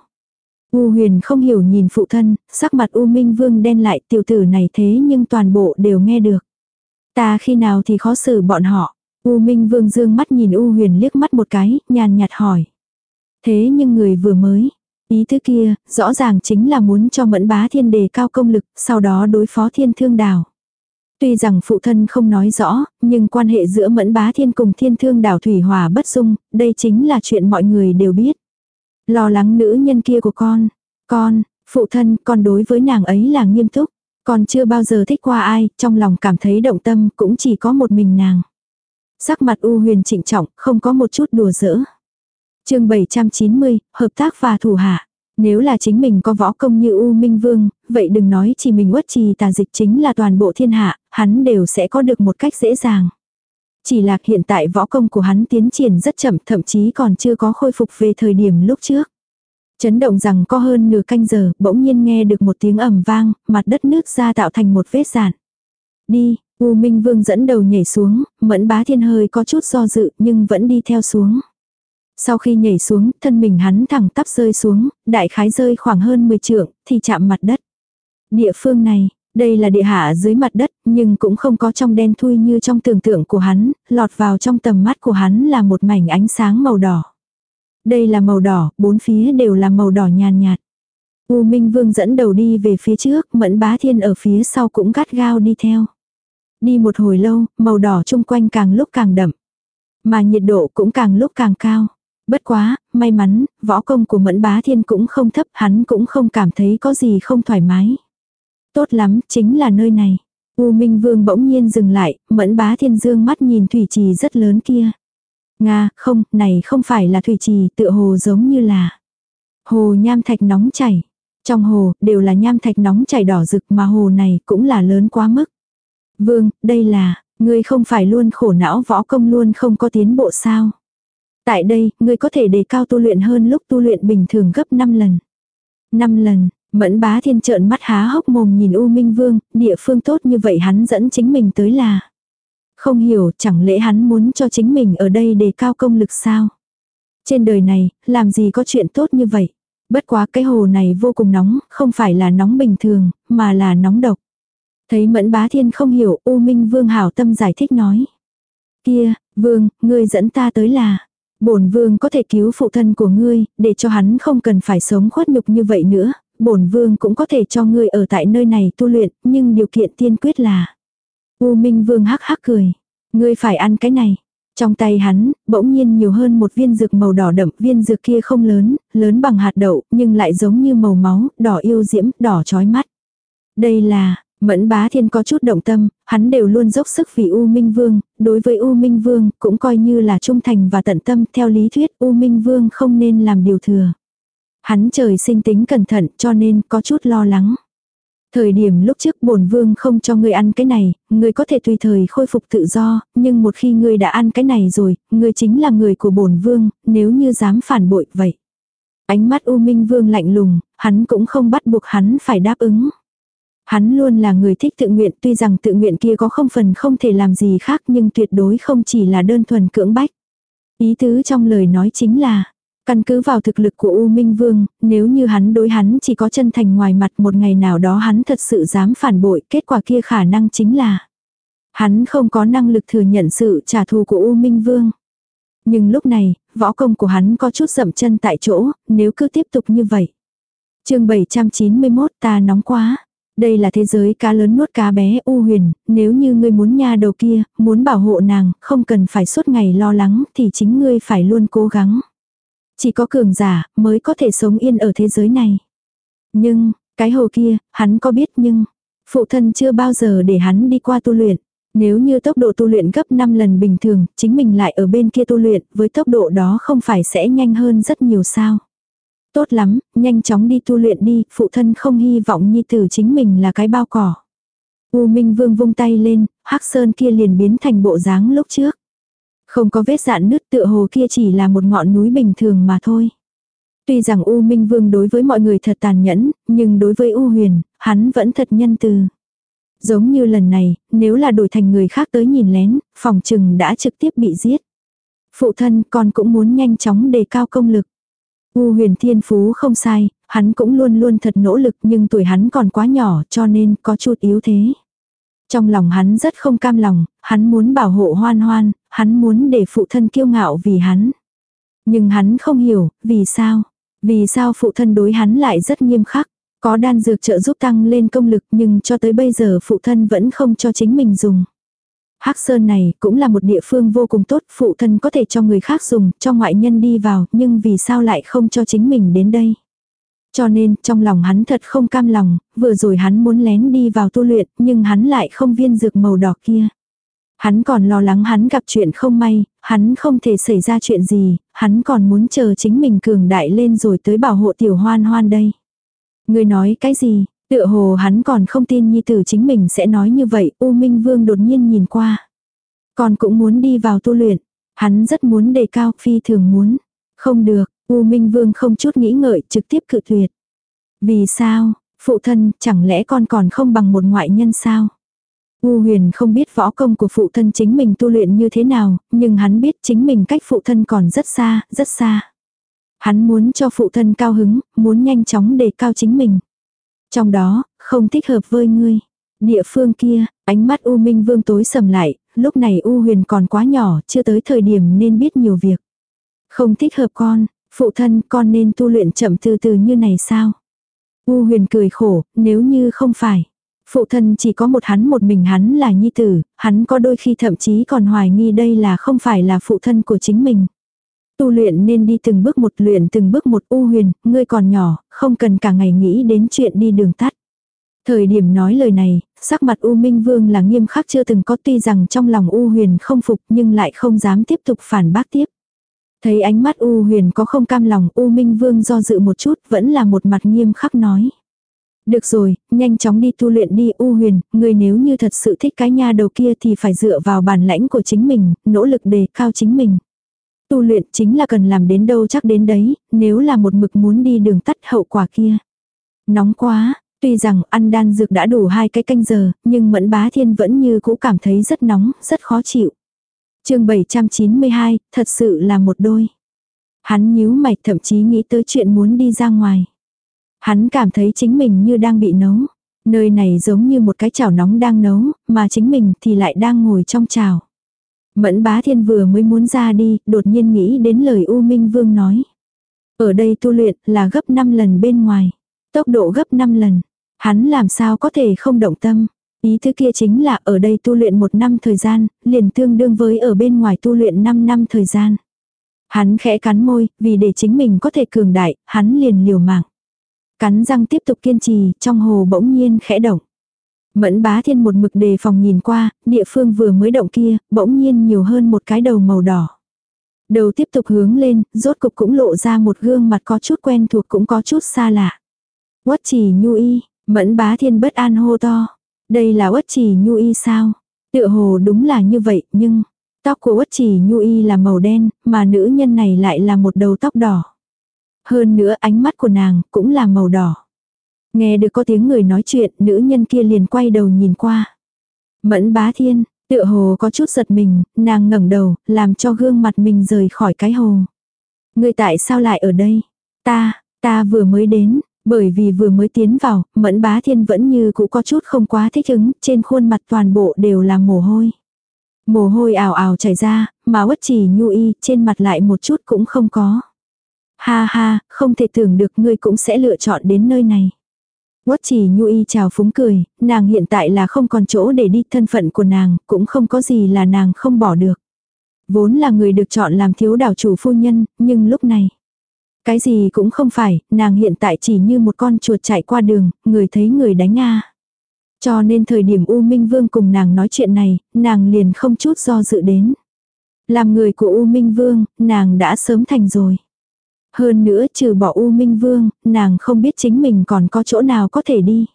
U huyền không hiểu nhìn phụ thân, sắc mặt U Minh Vương đen lại tiểu tử này thế nhưng toàn bộ đều nghe được. Ta khi nào thì khó xử bọn họ. U Minh Vương dương mắt nhìn U huyền liếc mắt một cái, nhàn nhạt hỏi. Thế nhưng người vừa mới, Ý thứ kia, rõ ràng chính là muốn cho mẫn bá thiên đề cao công lực, sau đó đối phó thiên thương đảo. Tuy rằng phụ thân không nói rõ, nhưng quan hệ giữa mẫn bá thiên cùng thiên thương đảo thủy hòa bất dung, đây chính là chuyện mọi người đều biết. Lo lắng nữ nhân kia của con. Con, phụ thân, con đối với nàng ấy là nghiêm túc. Con chưa bao giờ thích qua ai, trong lòng cảm thấy động tâm cũng chỉ có một mình nàng. Sắc mặt U huyền trịnh trọng, không có một chút đùa giỡn chương 790, hợp tác và thủ hạ. Nếu là chính mình có võ công như U Minh Vương, vậy đừng nói chỉ mình uất trì tà dịch chính là toàn bộ thiên hạ, hắn đều sẽ có được một cách dễ dàng. Chỉ là hiện tại võ công của hắn tiến triển rất chậm thậm chí còn chưa có khôi phục về thời điểm lúc trước. Chấn động rằng có hơn nửa canh giờ, bỗng nhiên nghe được một tiếng ầm vang, mặt đất nước ra tạo thành một vết giản. Đi, U Minh Vương dẫn đầu nhảy xuống, mẫn bá thiên hơi có chút do dự nhưng vẫn đi theo xuống. Sau khi nhảy xuống, thân mình hắn thẳng tắp rơi xuống, đại khái rơi khoảng hơn 10 trượng, thì chạm mặt đất. Địa phương này, đây là địa hạ dưới mặt đất, nhưng cũng không có trong đen thui như trong tưởng tượng của hắn, lọt vào trong tầm mắt của hắn là một mảnh ánh sáng màu đỏ. Đây là màu đỏ, bốn phía đều là màu đỏ nhàn nhạt. U Minh Vương dẫn đầu đi về phía trước, Mẫn Bá Thiên ở phía sau cũng gắt gao đi theo. Đi một hồi lâu, màu đỏ chung quanh càng lúc càng đậm. Mà nhiệt độ cũng càng lúc càng cao. Bất quá, may mắn, võ công của Mẫn Bá Thiên cũng không thấp, hắn cũng không cảm thấy có gì không thoải mái. Tốt lắm, chính là nơi này. U Minh Vương bỗng nhiên dừng lại, Mẫn Bá Thiên dương mắt nhìn thủy trì rất lớn kia. Nga, không, này không phải là thủy trì, tựa hồ giống như là hồ nham thạch nóng chảy. Trong hồ, đều là nham thạch nóng chảy đỏ rực mà hồ này cũng là lớn quá mức. Vương, đây là, ngươi không phải luôn khổ não võ công luôn không có tiến bộ sao. Tại đây, ngươi có thể đề cao tu luyện hơn lúc tu luyện bình thường gấp 5 lần. 5 lần, mẫn bá thiên trợn mắt há hốc mồm nhìn U Minh Vương, địa phương tốt như vậy hắn dẫn chính mình tới là. Không hiểu, chẳng lẽ hắn muốn cho chính mình ở đây để cao công lực sao? Trên đời này, làm gì có chuyện tốt như vậy? Bất quá cái hồ này vô cùng nóng, không phải là nóng bình thường, mà là nóng độc. Thấy mẫn bá thiên không hiểu, U Minh Vương hảo tâm giải thích nói. Kia, Vương, ngươi dẫn ta tới là, bổn Vương có thể cứu phụ thân của ngươi, để cho hắn không cần phải sống khuất nhục như vậy nữa. Bổn Vương cũng có thể cho ngươi ở tại nơi này tu luyện, nhưng điều kiện tiên quyết là. U Minh Vương hắc hắc cười. Ngươi phải ăn cái này. Trong tay hắn, bỗng nhiên nhiều hơn một viên dược màu đỏ đậm, viên dược kia không lớn, lớn bằng hạt đậu, nhưng lại giống như màu máu, đỏ yêu diễm, đỏ chói mắt. Đây là, Mẫn bá thiên có chút động tâm, hắn đều luôn dốc sức vì U Minh Vương, đối với U Minh Vương cũng coi như là trung thành và tận tâm, theo lý thuyết U Minh Vương không nên làm điều thừa. Hắn trời sinh tính cẩn thận cho nên có chút lo lắng. Thời điểm lúc trước bổn vương không cho ngươi ăn cái này, ngươi có thể tùy thời khôi phục tự do, nhưng một khi ngươi đã ăn cái này rồi, ngươi chính là người của bổn vương, nếu như dám phản bội vậy. Ánh mắt U Minh Vương lạnh lùng, hắn cũng không bắt buộc hắn phải đáp ứng. Hắn luôn là người thích tự nguyện tuy rằng tự nguyện kia có không phần không thể làm gì khác nhưng tuyệt đối không chỉ là đơn thuần cưỡng bách. Ý tứ trong lời nói chính là, căn cứ vào thực lực của U Minh Vương, nếu như hắn đối hắn chỉ có chân thành ngoài mặt một ngày nào đó hắn thật sự dám phản bội, kết quả kia khả năng chính là hắn không có năng lực thừa nhận sự trả thù của U Minh Vương. Nhưng lúc này, võ công của hắn có chút dậm chân tại chỗ, nếu cứ tiếp tục như vậy. chương 791 ta nóng quá. Đây là thế giới cá lớn nuốt cá bé u huyền, nếu như ngươi muốn nha đầu kia, muốn bảo hộ nàng, không cần phải suốt ngày lo lắng thì chính ngươi phải luôn cố gắng. Chỉ có cường giả mới có thể sống yên ở thế giới này. Nhưng, cái hồ kia, hắn có biết nhưng, phụ thân chưa bao giờ để hắn đi qua tu luyện. Nếu như tốc độ tu luyện gấp 5 lần bình thường, chính mình lại ở bên kia tu luyện, với tốc độ đó không phải sẽ nhanh hơn rất nhiều sao. Tốt lắm, nhanh chóng đi tu luyện đi, phụ thân không hy vọng nhi tử chính mình là cái bao cỏ. U Minh Vương vung tay lên, hắc sơn kia liền biến thành bộ dáng lúc trước. Không có vết dạn nứt tựa hồ kia chỉ là một ngọn núi bình thường mà thôi. Tuy rằng U Minh Vương đối với mọi người thật tàn nhẫn, nhưng đối với U Huyền, hắn vẫn thật nhân từ. Giống như lần này, nếu là đổi thành người khác tới nhìn lén, phòng trừng đã trực tiếp bị giết. Phụ thân con cũng muốn nhanh chóng đề cao công lực. U huyền thiên phú không sai, hắn cũng luôn luôn thật nỗ lực nhưng tuổi hắn còn quá nhỏ cho nên có chút yếu thế. Trong lòng hắn rất không cam lòng, hắn muốn bảo hộ hoan hoan, hắn muốn để phụ thân kiêu ngạo vì hắn. Nhưng hắn không hiểu, vì sao? Vì sao phụ thân đối hắn lại rất nghiêm khắc? Có đan dược trợ giúp tăng lên công lực nhưng cho tới bây giờ phụ thân vẫn không cho chính mình dùng. Hắc Sơn này cũng là một địa phương vô cùng tốt, phụ thân có thể cho người khác dùng, cho ngoại nhân đi vào, nhưng vì sao lại không cho chính mình đến đây. Cho nên, trong lòng hắn thật không cam lòng, vừa rồi hắn muốn lén đi vào tu luyện, nhưng hắn lại không viên dược màu đỏ kia. Hắn còn lo lắng hắn gặp chuyện không may, hắn không thể xảy ra chuyện gì, hắn còn muốn chờ chính mình cường đại lên rồi tới bảo hộ tiểu hoan hoan đây. Người nói cái gì, Tựa hồ hắn còn không tin nhi tử chính mình sẽ nói như vậy, U Minh Vương đột nhiên nhìn qua. Còn cũng muốn đi vào tu luyện. Hắn rất muốn đề cao, phi thường muốn. Không được, U Minh Vương không chút nghĩ ngợi, trực tiếp cự tuyệt. Vì sao, phụ thân, chẳng lẽ con còn không bằng một ngoại nhân sao? U huyền không biết võ công của phụ thân chính mình tu luyện như thế nào, nhưng hắn biết chính mình cách phụ thân còn rất xa, rất xa. Hắn muốn cho phụ thân cao hứng, muốn nhanh chóng đề cao chính mình. Trong đó, không thích hợp với ngươi. Địa phương kia, ánh mắt U Minh Vương tối sầm lại, lúc này U Huyền còn quá nhỏ, chưa tới thời điểm nên biết nhiều việc. Không thích hợp con, phụ thân con nên tu luyện chậm từ từ như này sao? U Huyền cười khổ, nếu như không phải. Phụ thân chỉ có một hắn một mình hắn là nhi tử, hắn có đôi khi thậm chí còn hoài nghi đây là không phải là phụ thân của chính mình. Tu luyện nên đi từng bước một luyện từng bước một u huyền, ngươi còn nhỏ, không cần cả ngày nghĩ đến chuyện đi đường tắt. Thời điểm nói lời này, sắc mặt U Minh Vương là nghiêm khắc chưa từng có tuy rằng trong lòng U huyền không phục nhưng lại không dám tiếp tục phản bác tiếp. Thấy ánh mắt U huyền có không cam lòng U Minh Vương do dự một chút vẫn là một mặt nghiêm khắc nói. Được rồi, nhanh chóng đi tu luyện đi U huyền, người nếu như thật sự thích cái nha đầu kia thì phải dựa vào bản lãnh của chính mình, nỗ lực đề cao chính mình. Tu luyện chính là cần làm đến đâu chắc đến đấy, nếu là một mực muốn đi đường tắt hậu quả kia. Nóng quá, tuy rằng ăn đan dược đã đủ hai cái canh giờ, nhưng mẫn bá thiên vẫn như cũ cảm thấy rất nóng, rất khó chịu. chương 792, thật sự là một đôi. Hắn nhíu mày thậm chí nghĩ tới chuyện muốn đi ra ngoài. Hắn cảm thấy chính mình như đang bị nấu. Nơi này giống như một cái chảo nóng đang nấu, mà chính mình thì lại đang ngồi trong chảo. Mẫn bá thiên vừa mới muốn ra đi, đột nhiên nghĩ đến lời U Minh Vương nói. Ở đây tu luyện là gấp 5 lần bên ngoài. Tốc độ gấp 5 lần. Hắn làm sao có thể không động tâm. Ý thứ kia chính là ở đây tu luyện một năm thời gian, liền tương đương với ở bên ngoài tu luyện 5 năm thời gian. Hắn khẽ cắn môi, vì để chính mình có thể cường đại, hắn liền liều mạng. Cắn răng tiếp tục kiên trì, trong hồ bỗng nhiên khẽ động. Mẫn bá thiên một mực đề phòng nhìn qua, địa phương vừa mới động kia, bỗng nhiên nhiều hơn một cái đầu màu đỏ. Đầu tiếp tục hướng lên, rốt cục cũng lộ ra một gương mặt có chút quen thuộc cũng có chút xa lạ. Quất chỉ nhu y, mẫn bá thiên bất an hô to. Đây là quất chỉ nhu y sao? Tựa hồ đúng là như vậy, nhưng tóc của quất chỉ nhu y là màu đen, mà nữ nhân này lại là một đầu tóc đỏ. Hơn nữa ánh mắt của nàng cũng là màu đỏ. Nghe được có tiếng người nói chuyện, nữ nhân kia liền quay đầu nhìn qua. Mẫn bá thiên, tựa hồ có chút giật mình, nàng ngẩng đầu, làm cho gương mặt mình rời khỏi cái hồ. Người tại sao lại ở đây? Ta, ta vừa mới đến, bởi vì vừa mới tiến vào, mẫn bá thiên vẫn như cũ có chút không quá thích ứng, trên khuôn mặt toàn bộ đều là mồ hôi. Mồ hôi ảo ảo chảy ra, mà uất chỉ nhu y, trên mặt lại một chút cũng không có. Ha ha, không thể tưởng được ngươi cũng sẽ lựa chọn đến nơi này. Quất chỉ nhu y chào phúng cười, nàng hiện tại là không còn chỗ để đi thân phận của nàng, cũng không có gì là nàng không bỏ được. Vốn là người được chọn làm thiếu đảo chủ phu nhân, nhưng lúc này. Cái gì cũng không phải, nàng hiện tại chỉ như một con chuột chạy qua đường, người thấy người đánh a. Cho nên thời điểm U Minh Vương cùng nàng nói chuyện này, nàng liền không chút do dự đến. Làm người của U Minh Vương, nàng đã sớm thành rồi. Hơn nữa trừ bỏ U Minh Vương, nàng không biết chính mình còn có chỗ nào có thể đi.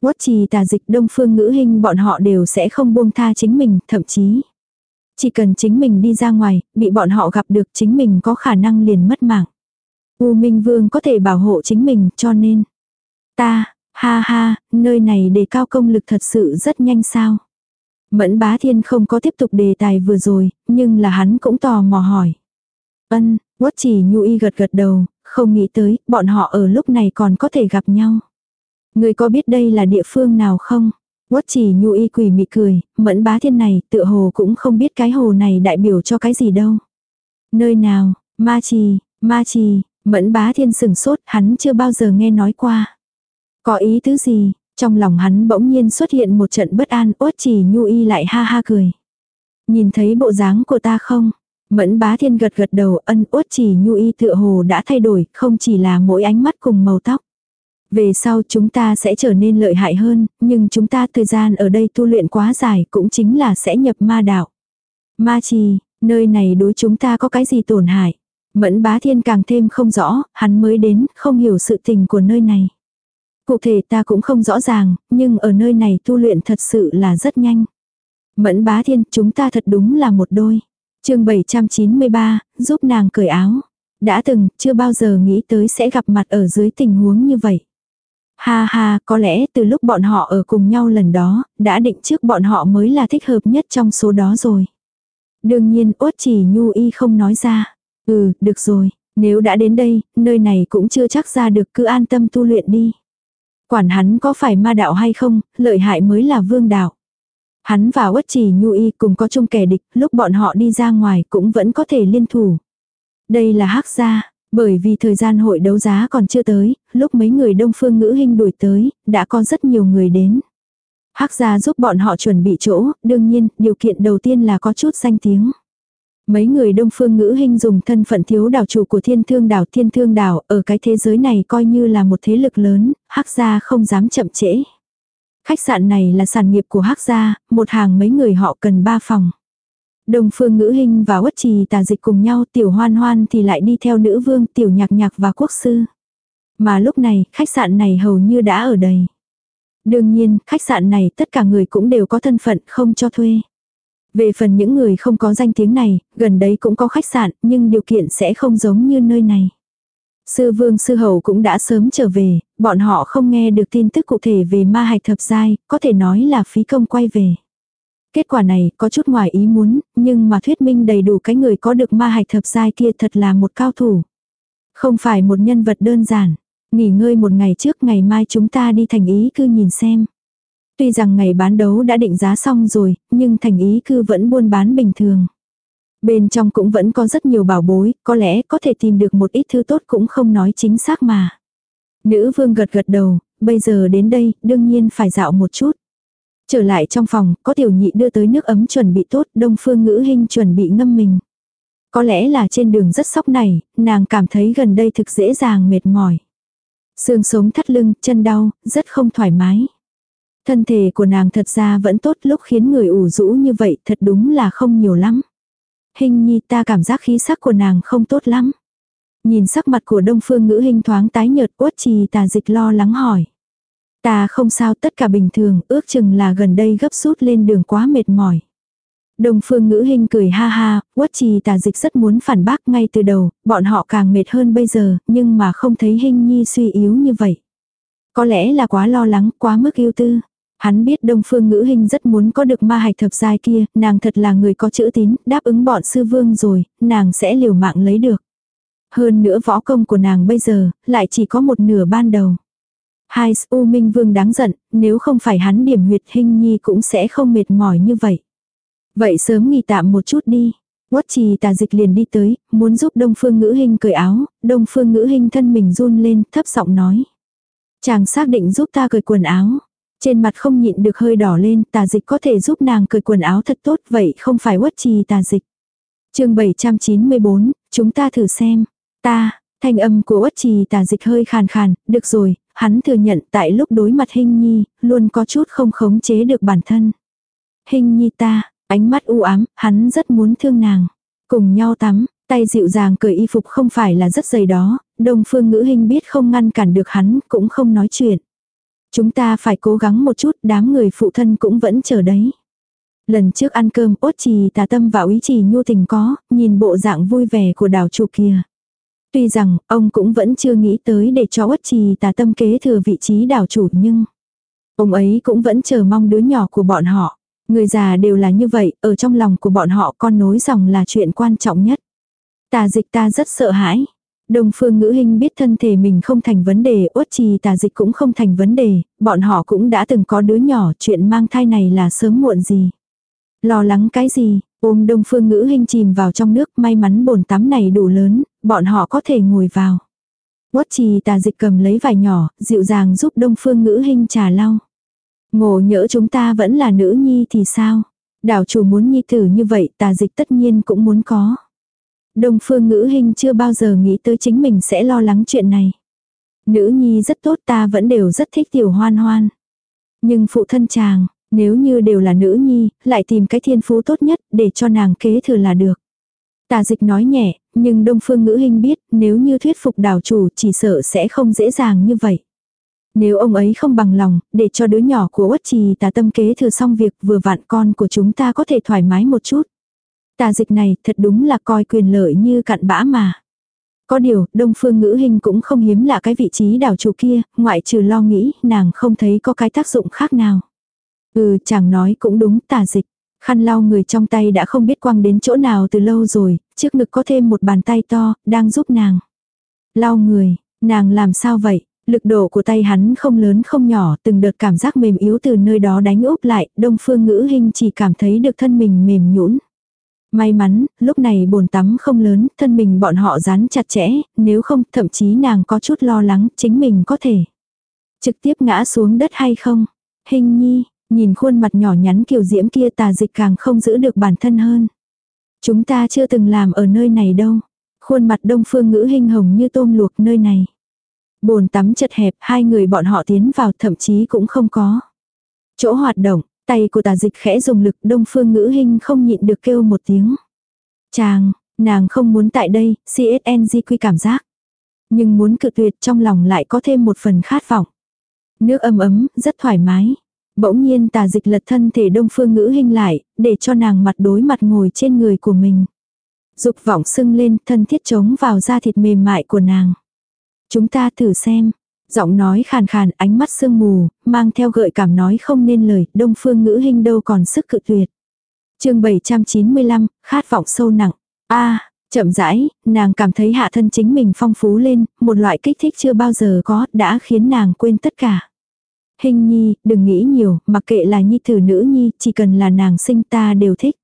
Quất trì tà dịch đông phương ngữ hình bọn họ đều sẽ không buông tha chính mình, thậm chí. Chỉ cần chính mình đi ra ngoài, bị bọn họ gặp được chính mình có khả năng liền mất mạng. U Minh Vương có thể bảo hộ chính mình cho nên. Ta, ha ha, nơi này đề cao công lực thật sự rất nhanh sao. Mẫn bá thiên không có tiếp tục đề tài vừa rồi, nhưng là hắn cũng tò mò hỏi. Ân, Quất chỉ nhu y gật gật đầu, không nghĩ tới, bọn họ ở lúc này còn có thể gặp nhau. Người có biết đây là địa phương nào không? Quất chỉ nhu y quỷ mị cười, mẫn bá thiên này tựa hồ cũng không biết cái hồ này đại biểu cho cái gì đâu. Nơi nào, ma trì, ma trì, mẫn bá thiên sừng sốt, hắn chưa bao giờ nghe nói qua. Có ý tứ gì, trong lòng hắn bỗng nhiên xuất hiện một trận bất an, uất chỉ nhu y lại ha ha cười. Nhìn thấy bộ dáng của ta không? Mẫn bá thiên gật gật đầu ân uất chỉ nhu y tựa hồ đã thay đổi, không chỉ là mỗi ánh mắt cùng màu tóc. Về sau chúng ta sẽ trở nên lợi hại hơn, nhưng chúng ta thời gian ở đây tu luyện quá dài cũng chính là sẽ nhập ma đạo. Ma trì, nơi này đối chúng ta có cái gì tổn hại. Mẫn bá thiên càng thêm không rõ, hắn mới đến, không hiểu sự tình của nơi này. Cụ thể ta cũng không rõ ràng, nhưng ở nơi này tu luyện thật sự là rất nhanh. Mẫn bá thiên, chúng ta thật đúng là một đôi chương 793, giúp nàng cởi áo. Đã từng, chưa bao giờ nghĩ tới sẽ gặp mặt ở dưới tình huống như vậy. Ha ha, có lẽ từ lúc bọn họ ở cùng nhau lần đó, đã định trước bọn họ mới là thích hợp nhất trong số đó rồi. Đương nhiên, ốt chỉ nhu y không nói ra. Ừ, được rồi, nếu đã đến đây, nơi này cũng chưa chắc ra được cứ an tâm tu luyện đi. Quản hắn có phải ma đạo hay không, lợi hại mới là vương đạo. Hắn và Uất Chỉ Nhu Y cùng có chung kẻ địch, lúc bọn họ đi ra ngoài cũng vẫn có thể liên thủ. Đây là hắc gia, bởi vì thời gian hội đấu giá còn chưa tới, lúc mấy người đông phương ngữ hình đuổi tới, đã có rất nhiều người đến. Hắc gia giúp bọn họ chuẩn bị chỗ, đương nhiên, điều kiện đầu tiên là có chút danh tiếng. Mấy người đông phương ngữ hình dùng thân phận thiếu đảo chủ của thiên thương đảo thiên thương đảo ở cái thế giới này coi như là một thế lực lớn, hắc gia không dám chậm trễ. Khách sạn này là sản nghiệp của hắc gia, một hàng mấy người họ cần ba phòng. Đồng phương ngữ hình và uất trì tà dịch cùng nhau tiểu hoan hoan thì lại đi theo nữ vương tiểu nhạc nhạc và quốc sư. Mà lúc này khách sạn này hầu như đã ở đầy. Đương nhiên khách sạn này tất cả người cũng đều có thân phận không cho thuê. Về phần những người không có danh tiếng này, gần đấy cũng có khách sạn, nhưng điều kiện sẽ không giống như nơi này. Sư vương sư hầu cũng đã sớm trở về, bọn họ không nghe được tin tức cụ thể về ma hạch thập giai, có thể nói là phí công quay về. Kết quả này có chút ngoài ý muốn, nhưng mà thuyết minh đầy đủ cái người có được ma hạch thập giai kia thật là một cao thủ. Không phải một nhân vật đơn giản. Nghỉ ngơi một ngày trước ngày mai chúng ta đi thành ý cư nhìn xem. Tuy rằng ngày bán đấu đã định giá xong rồi, nhưng thành ý cư vẫn buôn bán bình thường. Bên trong cũng vẫn có rất nhiều bảo bối, có lẽ có thể tìm được một ít thứ tốt cũng không nói chính xác mà. Nữ vương gật gật đầu, bây giờ đến đây, đương nhiên phải dạo một chút. Trở lại trong phòng, có tiểu nhị đưa tới nước ấm chuẩn bị tốt, đông phương ngữ hình chuẩn bị ngâm mình. Có lẽ là trên đường rất sóc này, nàng cảm thấy gần đây thực dễ dàng mệt mỏi. Xương sống thắt lưng, chân đau, rất không thoải mái. Thân thể của nàng thật ra vẫn tốt lúc khiến người ủ rũ như vậy thật đúng là không nhiều lắm. Hình nhi ta cảm giác khí sắc của nàng không tốt lắm. Nhìn sắc mặt của đông phương ngữ hình thoáng tái nhợt uất trì tà dịch lo lắng hỏi. Ta không sao tất cả bình thường, ước chừng là gần đây gấp rút lên đường quá mệt mỏi. Đông phương ngữ hình cười ha ha, quất trì tà dịch rất muốn phản bác ngay từ đầu, bọn họ càng mệt hơn bây giờ, nhưng mà không thấy hình nhi suy yếu như vậy. Có lẽ là quá lo lắng, quá mức yêu tư. Hắn biết đông phương ngữ hình rất muốn có được ma hạch thập giai kia, nàng thật là người có chữ tín, đáp ứng bọn sư vương rồi, nàng sẽ liều mạng lấy được. Hơn nữa võ công của nàng bây giờ, lại chỉ có một nửa ban đầu. Hai U Minh Vương đáng giận, nếu không phải hắn điểm huyệt hình nhi cũng sẽ không mệt mỏi như vậy. Vậy sớm nghỉ tạm một chút đi. Quất trì tà dịch liền đi tới, muốn giúp đông phương ngữ hình cởi áo, đông phương ngữ hình thân mình run lên, thấp giọng nói. Chàng xác định giúp ta cởi quần áo. Trên mặt không nhịn được hơi đỏ lên, tà dịch có thể giúp nàng cởi quần áo thật tốt, vậy không phải quất trì tà dịch. chương 794, chúng ta thử xem. Ta, thanh âm của quất trì tà dịch hơi khàn khàn, được rồi, hắn thừa nhận tại lúc đối mặt hình nhi, luôn có chút không khống chế được bản thân. Hình nhi ta, Ánh mắt u ám, hắn rất muốn thương nàng. Cùng nhau tắm, tay dịu dàng cởi y phục không phải là rất dày đó, đông phương ngữ hình biết không ngăn cản được hắn, cũng không nói chuyện. Chúng ta phải cố gắng một chút, đám người phụ thân cũng vẫn chờ đấy. Lần trước ăn cơm, ốt trì tà tâm và ý trì nhu tình có, nhìn bộ dạng vui vẻ của đảo chủ kia. Tuy rằng, ông cũng vẫn chưa nghĩ tới để cho ốt trì tà tâm kế thừa vị trí đảo chủ nhưng... Ông ấy cũng vẫn chờ mong đứa nhỏ của bọn họ. Người già đều là như vậy, ở trong lòng của bọn họ con nối dòng là chuyện quan trọng nhất. Tà dịch ta rất sợ hãi. Đồng phương ngữ hình biết thân thể mình không thành vấn đề, uất trì tà dịch cũng không thành vấn đề, bọn họ cũng đã từng có đứa nhỏ, chuyện mang thai này là sớm muộn gì. Lo lắng cái gì, ôm đông phương ngữ hình chìm vào trong nước, may mắn bồn tắm này đủ lớn, bọn họ có thể ngồi vào. Uất trì tà dịch cầm lấy vải nhỏ, dịu dàng giúp đông phương ngữ hình trà lau. Ngộ nhỡ chúng ta vẫn là nữ nhi thì sao? Đảo chủ muốn nhi tử như vậy tà dịch tất nhiên cũng muốn có. Đông phương ngữ hình chưa bao giờ nghĩ tới chính mình sẽ lo lắng chuyện này. Nữ nhi rất tốt ta vẫn đều rất thích tiểu hoan hoan. Nhưng phụ thân chàng, nếu như đều là nữ nhi, lại tìm cái thiên phú tốt nhất để cho nàng kế thừa là được. Tà dịch nói nhẹ, nhưng đông phương ngữ hình biết nếu như thuyết phục đảo chủ chỉ sợ sẽ không dễ dàng như vậy. Nếu ông ấy không bằng lòng, để cho đứa nhỏ của uất trì tà tâm kế thừa xong việc vừa vặn con của chúng ta có thể thoải mái một chút. Tà dịch này thật đúng là coi quyền lợi như cặn bã mà. Có điều, đông phương ngữ hình cũng không hiếm là cái vị trí đảo chủ kia, ngoại trừ lo nghĩ, nàng không thấy có cái tác dụng khác nào. Ừ, chàng nói cũng đúng, tà dịch. Khăn lau người trong tay đã không biết quăng đến chỗ nào từ lâu rồi, trước ngực có thêm một bàn tay to, đang giúp nàng. Lau người, nàng làm sao vậy? Lực độ của tay hắn không lớn không nhỏ, từng đợt cảm giác mềm yếu từ nơi đó đánh úp lại, đông phương ngữ hình chỉ cảm thấy được thân mình mềm nhũn. May mắn, lúc này bồn tắm không lớn, thân mình bọn họ dán chặt chẽ, nếu không thậm chí nàng có chút lo lắng chính mình có thể trực tiếp ngã xuống đất hay không. Hình nhi, nhìn khuôn mặt nhỏ nhắn kiều diễm kia tà dịch càng không giữ được bản thân hơn. Chúng ta chưa từng làm ở nơi này đâu. Khuôn mặt đông phương ngữ hình hồng như tôm luộc nơi này. Bồn tắm chật hẹp, hai người bọn họ tiến vào thậm chí cũng không có. Chỗ hoạt động, tay của tà dịch khẽ dùng lực đông phương ngữ hình không nhịn được kêu một tiếng. Chàng, nàng không muốn tại đây, CSNG quy cảm giác. Nhưng muốn cự tuyệt trong lòng lại có thêm một phần khát vọng. Nước ấm ấm, rất thoải mái. Bỗng nhiên tà dịch lật thân thể đông phương ngữ hình lại, để cho nàng mặt đối mặt ngồi trên người của mình. Dục vọng sưng lên, thân thiết chống vào da thịt mềm mại của nàng. Chúng ta thử xem. Giọng nói khàn khàn, ánh mắt sương mù, mang theo gợi cảm nói không nên lời, đông phương ngữ hình đâu còn sức cự tuyệt. chương 795, khát vọng sâu nặng. a chậm rãi, nàng cảm thấy hạ thân chính mình phong phú lên, một loại kích thích chưa bao giờ có, đã khiến nàng quên tất cả. Hình nhi, đừng nghĩ nhiều, mặc kệ là nhi thử nữ nhi, chỉ cần là nàng sinh ta đều thích.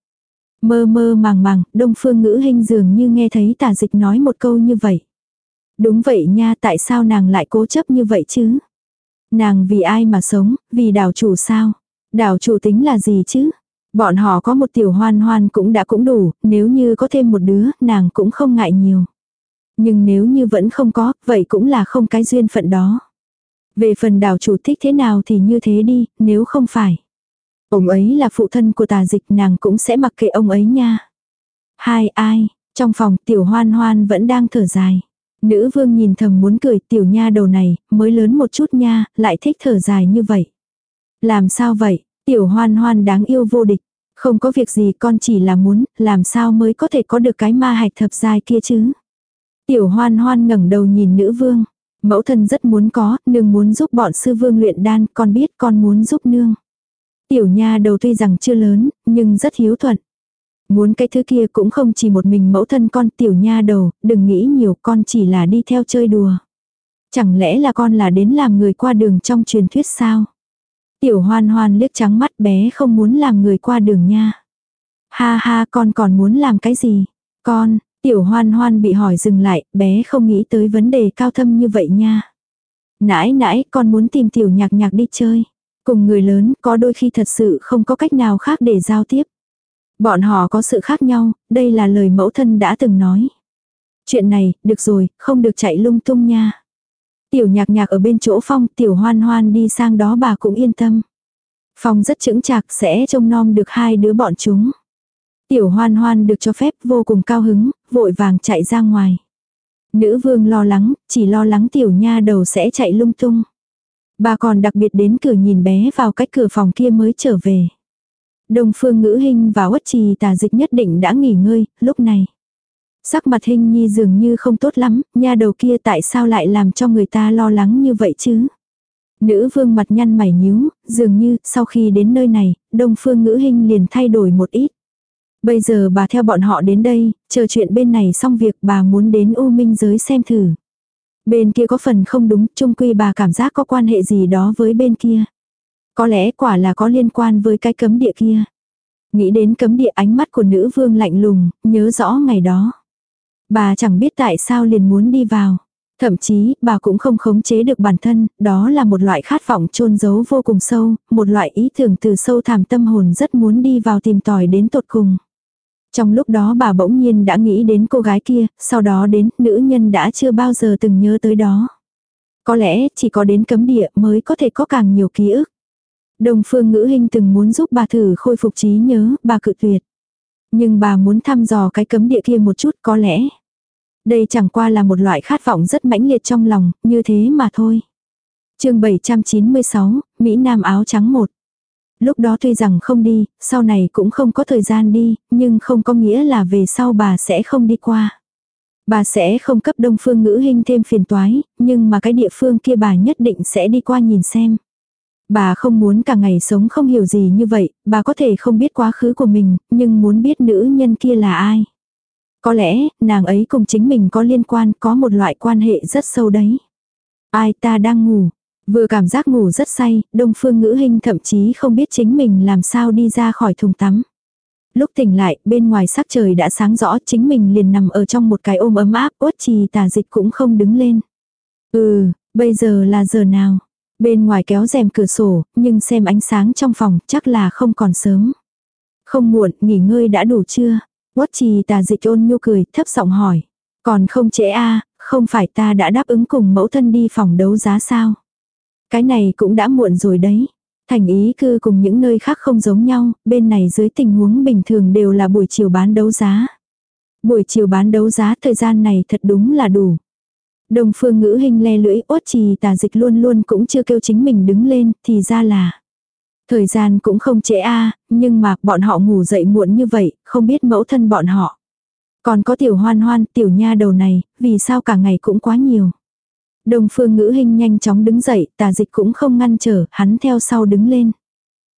Mơ mơ màng màng, đông phương ngữ hình dường như nghe thấy tả dịch nói một câu như vậy. Đúng vậy nha, tại sao nàng lại cố chấp như vậy chứ? Nàng vì ai mà sống, vì đảo chủ sao? Đảo chủ tính là gì chứ? Bọn họ có một tiểu hoan hoan cũng đã cũng đủ, nếu như có thêm một đứa, nàng cũng không ngại nhiều. Nhưng nếu như vẫn không có, vậy cũng là không cái duyên phận đó. Về phần đảo chủ thích thế nào thì như thế đi, nếu không phải. Ông ấy là phụ thân của tà dịch nàng cũng sẽ mặc kệ ông ấy nha. Hai ai, trong phòng tiểu hoan hoan vẫn đang thở dài. Nữ vương nhìn thầm muốn cười tiểu nha đầu này, mới lớn một chút nha, lại thích thở dài như vậy. Làm sao vậy, tiểu hoan hoan đáng yêu vô địch. Không có việc gì con chỉ là muốn, làm sao mới có thể có được cái ma hạch thập dài kia chứ. Tiểu hoan hoan ngẩng đầu nhìn nữ vương. Mẫu thân rất muốn có, nương muốn giúp bọn sư vương luyện đan, con biết con muốn giúp nương. Tiểu nha đầu tuy rằng chưa lớn, nhưng rất hiếu thuận. Muốn cái thứ kia cũng không chỉ một mình mẫu thân con tiểu nha đầu, đừng nghĩ nhiều con chỉ là đi theo chơi đùa. Chẳng lẽ là con là đến làm người qua đường trong truyền thuyết sao? Tiểu hoan hoan liếc trắng mắt bé không muốn làm người qua đường nha. Ha ha con còn muốn làm cái gì? Con, tiểu hoan hoan bị hỏi dừng lại, bé không nghĩ tới vấn đề cao thâm như vậy nha. nãi nãi con muốn tìm tiểu nhạc nhạc đi chơi. Cùng người lớn có đôi khi thật sự không có cách nào khác để giao tiếp. Bọn họ có sự khác nhau, đây là lời mẫu thân đã từng nói. Chuyện này, được rồi, không được chạy lung tung nha. Tiểu nhạc nhạc ở bên chỗ phong, tiểu hoan hoan đi sang đó bà cũng yên tâm. Phong rất chững chạc sẽ trông nom được hai đứa bọn chúng. Tiểu hoan hoan được cho phép vô cùng cao hứng, vội vàng chạy ra ngoài. Nữ vương lo lắng, chỉ lo lắng tiểu nha đầu sẽ chạy lung tung. Bà còn đặc biệt đến cửa nhìn bé vào cách cửa phòng kia mới trở về. Đông phương ngữ hình và uất trì tà dịch nhất định đã nghỉ ngơi, lúc này. Sắc mặt hình nhi dường như không tốt lắm, nha đầu kia tại sao lại làm cho người ta lo lắng như vậy chứ? Nữ vương mặt nhăn mày nhíu, dường như sau khi đến nơi này, đông phương ngữ hình liền thay đổi một ít. Bây giờ bà theo bọn họ đến đây, chờ chuyện bên này xong việc bà muốn đến U Minh giới xem thử. Bên kia có phần không đúng, chung quy bà cảm giác có quan hệ gì đó với bên kia. Có lẽ quả là có liên quan với cái cấm địa kia. Nghĩ đến cấm địa ánh mắt của nữ vương lạnh lùng, nhớ rõ ngày đó. Bà chẳng biết tại sao liền muốn đi vào. Thậm chí, bà cũng không khống chế được bản thân, đó là một loại khát vọng chôn giấu vô cùng sâu, một loại ý tưởng từ sâu thẳm tâm hồn rất muốn đi vào tìm tòi đến tột cùng. Trong lúc đó bà bỗng nhiên đã nghĩ đến cô gái kia, sau đó đến nữ nhân đã chưa bao giờ từng nhớ tới đó. Có lẽ chỉ có đến cấm địa mới có thể có càng nhiều ký ức. Đồng phương ngữ hình từng muốn giúp bà thử khôi phục trí nhớ, bà cự tuyệt. Nhưng bà muốn thăm dò cái cấm địa kia một chút có lẽ. Đây chẳng qua là một loại khát vọng rất mãnh liệt trong lòng, như thế mà thôi. chương 796, Mỹ Nam áo trắng một. Lúc đó tuy rằng không đi, sau này cũng không có thời gian đi, nhưng không có nghĩa là về sau bà sẽ không đi qua. Bà sẽ không cấp đông phương ngữ hình thêm phiền toái, nhưng mà cái địa phương kia bà nhất định sẽ đi qua nhìn xem. Bà không muốn cả ngày sống không hiểu gì như vậy, bà có thể không biết quá khứ của mình, nhưng muốn biết nữ nhân kia là ai. Có lẽ, nàng ấy cùng chính mình có liên quan, có một loại quan hệ rất sâu đấy. Ai ta đang ngủ, vừa cảm giác ngủ rất say, đông phương ngữ hình thậm chí không biết chính mình làm sao đi ra khỏi thùng tắm. Lúc tỉnh lại, bên ngoài sắc trời đã sáng rõ, chính mình liền nằm ở trong một cái ôm ấm áp, uất trì tà dịch cũng không đứng lên. Ừ, bây giờ là giờ nào? Bên ngoài kéo rèm cửa sổ, nhưng xem ánh sáng trong phòng chắc là không còn sớm. Không muộn, nghỉ ngơi đã đủ chưa? Quất trì tà dịch ôn nhu cười, thấp giọng hỏi. Còn không trễ a không phải ta đã đáp ứng cùng mẫu thân đi phòng đấu giá sao? Cái này cũng đã muộn rồi đấy. Thành ý cư cùng những nơi khác không giống nhau, bên này dưới tình huống bình thường đều là buổi chiều bán đấu giá. Buổi chiều bán đấu giá thời gian này thật đúng là đủ. Đồng phương ngữ hình le lưỡi ốt trì tà dịch luôn luôn cũng chưa kêu chính mình đứng lên, thì ra là. Thời gian cũng không trễ a nhưng mà bọn họ ngủ dậy muộn như vậy, không biết mẫu thân bọn họ. Còn có tiểu hoan hoan, tiểu nha đầu này, vì sao cả ngày cũng quá nhiều. Đồng phương ngữ hình nhanh chóng đứng dậy, tà dịch cũng không ngăn trở, hắn theo sau đứng lên.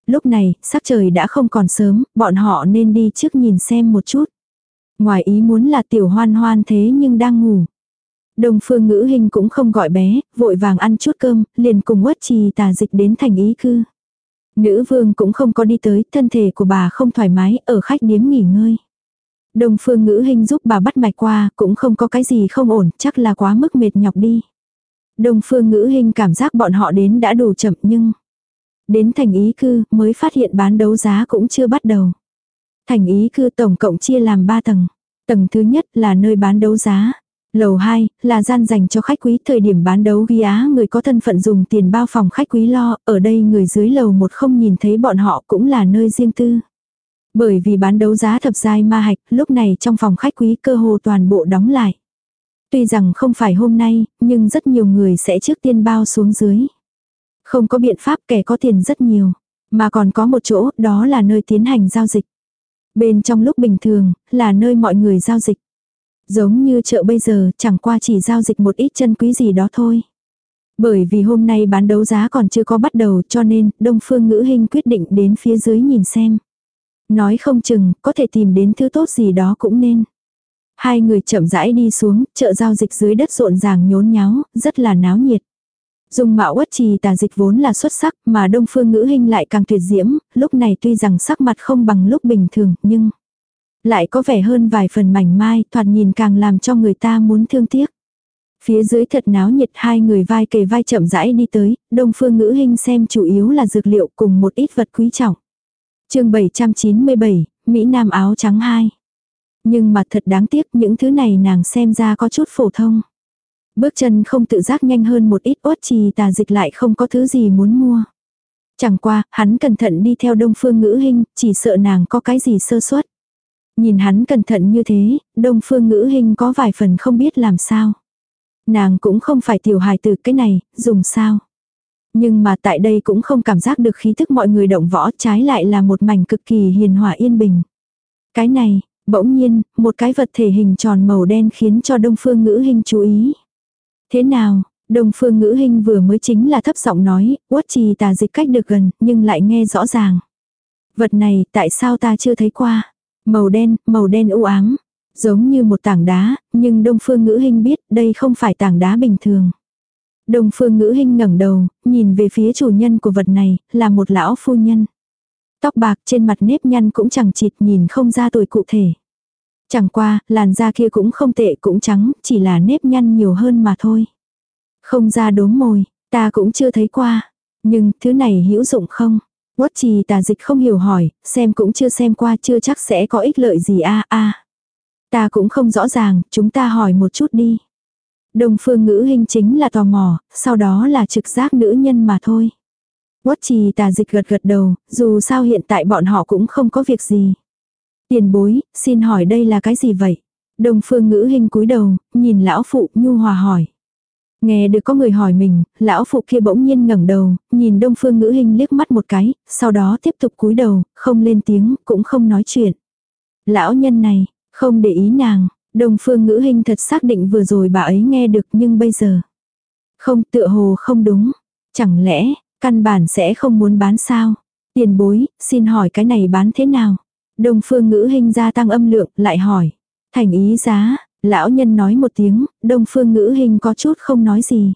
Lúc này, sắc trời đã không còn sớm, bọn họ nên đi trước nhìn xem một chút. Ngoài ý muốn là tiểu hoan hoan thế nhưng đang ngủ. Đồng phương ngữ hình cũng không gọi bé, vội vàng ăn chút cơm, liền cùng quất trì tà dịch đến thành ý cư. Nữ vương cũng không có đi tới, thân thể của bà không thoải mái, ở khách điếm nghỉ ngơi. Đồng phương ngữ hình giúp bà bắt mạch qua, cũng không có cái gì không ổn, chắc là quá mức mệt nhọc đi. Đồng phương ngữ hình cảm giác bọn họ đến đã đủ chậm nhưng... Đến thành ý cư mới phát hiện bán đấu giá cũng chưa bắt đầu. Thành ý cư tổng cộng chia làm 3 tầng. Tầng thứ nhất là nơi bán đấu giá. Lầu 2 là gian dành cho khách quý thời điểm bán đấu ghi á người có thân phận dùng tiền bao phòng khách quý lo, ở đây người dưới lầu một không nhìn thấy bọn họ cũng là nơi riêng tư. Bởi vì bán đấu giá thập giai ma hạch, lúc này trong phòng khách quý cơ hồ toàn bộ đóng lại. Tuy rằng không phải hôm nay, nhưng rất nhiều người sẽ trước tiên bao xuống dưới. Không có biện pháp kẻ có tiền rất nhiều. Mà còn có một chỗ, đó là nơi tiến hành giao dịch. Bên trong lúc bình thường, là nơi mọi người giao dịch. Giống như chợ bây giờ, chẳng qua chỉ giao dịch một ít chân quý gì đó thôi. Bởi vì hôm nay bán đấu giá còn chưa có bắt đầu cho nên Đông Phương Ngữ Hinh quyết định đến phía dưới nhìn xem. Nói không chừng, có thể tìm đến thứ tốt gì đó cũng nên. Hai người chậm rãi đi xuống, chợ giao dịch dưới đất rộn ràng nhốn nháo, rất là náo nhiệt. Dung mạo quất trì tà dịch vốn là xuất sắc mà đông phương ngữ hình lại càng tuyệt diễm, lúc này tuy rằng sắc mặt không bằng lúc bình thường nhưng lại có vẻ hơn vài phần mảnh mai, thoạt nhìn càng làm cho người ta muốn thương tiếc. Phía dưới thật náo nhiệt hai người vai kề vai chậm rãi đi tới, đông phương ngữ hình xem chủ yếu là dược liệu cùng một ít vật quý trọng. chương 797, Mỹ Nam áo trắng 2. Nhưng mà thật đáng tiếc những thứ này nàng xem ra có chút phổ thông. Bước chân không tự giác nhanh hơn một ít ốt trì tà dịch lại không có thứ gì muốn mua. Chẳng qua, hắn cẩn thận đi theo đông phương ngữ hình, chỉ sợ nàng có cái gì sơ suất. Nhìn hắn cẩn thận như thế, đông phương ngữ hình có vài phần không biết làm sao. Nàng cũng không phải tiểu hài từ cái này, dùng sao. Nhưng mà tại đây cũng không cảm giác được khí thức mọi người động võ trái lại là một mảnh cực kỳ hiền hòa yên bình. Cái này, bỗng nhiên, một cái vật thể hình tròn màu đen khiến cho đông phương ngữ hình chú ý. Thế nào, đông phương ngữ hình vừa mới chính là thấp giọng nói, uất trì tà dịch cách được gần, nhưng lại nghe rõ ràng. Vật này tại sao ta chưa thấy qua? Màu đen, màu đen u ám. Giống như một tảng đá, nhưng đông phương ngữ hình biết đây không phải tảng đá bình thường. Đông phương ngữ hình ngẩng đầu, nhìn về phía chủ nhân của vật này, là một lão phu nhân. Tóc bạc trên mặt nếp nhăn cũng chẳng chịt nhìn không ra tuổi cụ thể. Chẳng qua, làn da kia cũng không tệ cũng trắng, chỉ là nếp nhăn nhiều hơn mà thôi. Không ra đốm mồi, ta cũng chưa thấy qua. Nhưng, thứ này hữu dụng không? Quất trì tà dịch không hiểu hỏi, xem cũng chưa xem qua chưa chắc sẽ có ích lợi gì a a. Ta cũng không rõ ràng, chúng ta hỏi một chút đi. Đồng phương ngữ hình chính là tò mò, sau đó là trực giác nữ nhân mà thôi. Quất trì tà dịch gật gật đầu, dù sao hiện tại bọn họ cũng không có việc gì. Tiền bối, xin hỏi đây là cái gì vậy? Đồng phương ngữ hình cúi đầu, nhìn lão phụ nhu hòa hỏi. Nghe được có người hỏi mình, lão phụ kia bỗng nhiên ngẩng đầu, nhìn đông phương ngữ hình liếc mắt một cái, sau đó tiếp tục cúi đầu, không lên tiếng, cũng không nói chuyện. Lão nhân này, không để ý nàng, đông phương ngữ hình thật xác định vừa rồi bà ấy nghe được nhưng bây giờ. Không tựa hồ không đúng. Chẳng lẽ, căn bản sẽ không muốn bán sao? Tiền bối, xin hỏi cái này bán thế nào? Đông phương ngữ hình gia tăng âm lượng, lại hỏi. Thành ý giá, lão nhân nói một tiếng, đông phương ngữ hình có chút không nói gì.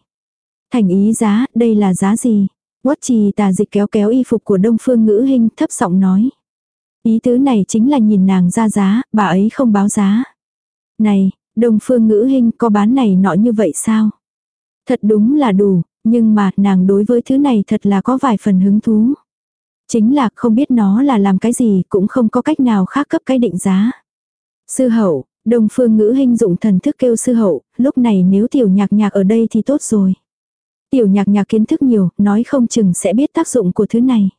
Thành ý giá, đây là giá gì? Quất trì tà dịch kéo kéo y phục của đông phương ngữ hình thấp giọng nói. Ý tứ này chính là nhìn nàng ra giá, bà ấy không báo giá. Này, đông phương ngữ hình có bán này nọ như vậy sao? Thật đúng là đủ, nhưng mà nàng đối với thứ này thật là có vài phần hứng thú. Chính là không biết nó là làm cái gì cũng không có cách nào khác cấp cái định giá. Sư hậu, Đông Phương Ngữ hình dụng thần thức kêu sư hậu, lúc này nếu tiểu nhạc nhạc ở đây thì tốt rồi. Tiểu nhạc nhạc kiến thức nhiều, nói không chừng sẽ biết tác dụng của thứ này.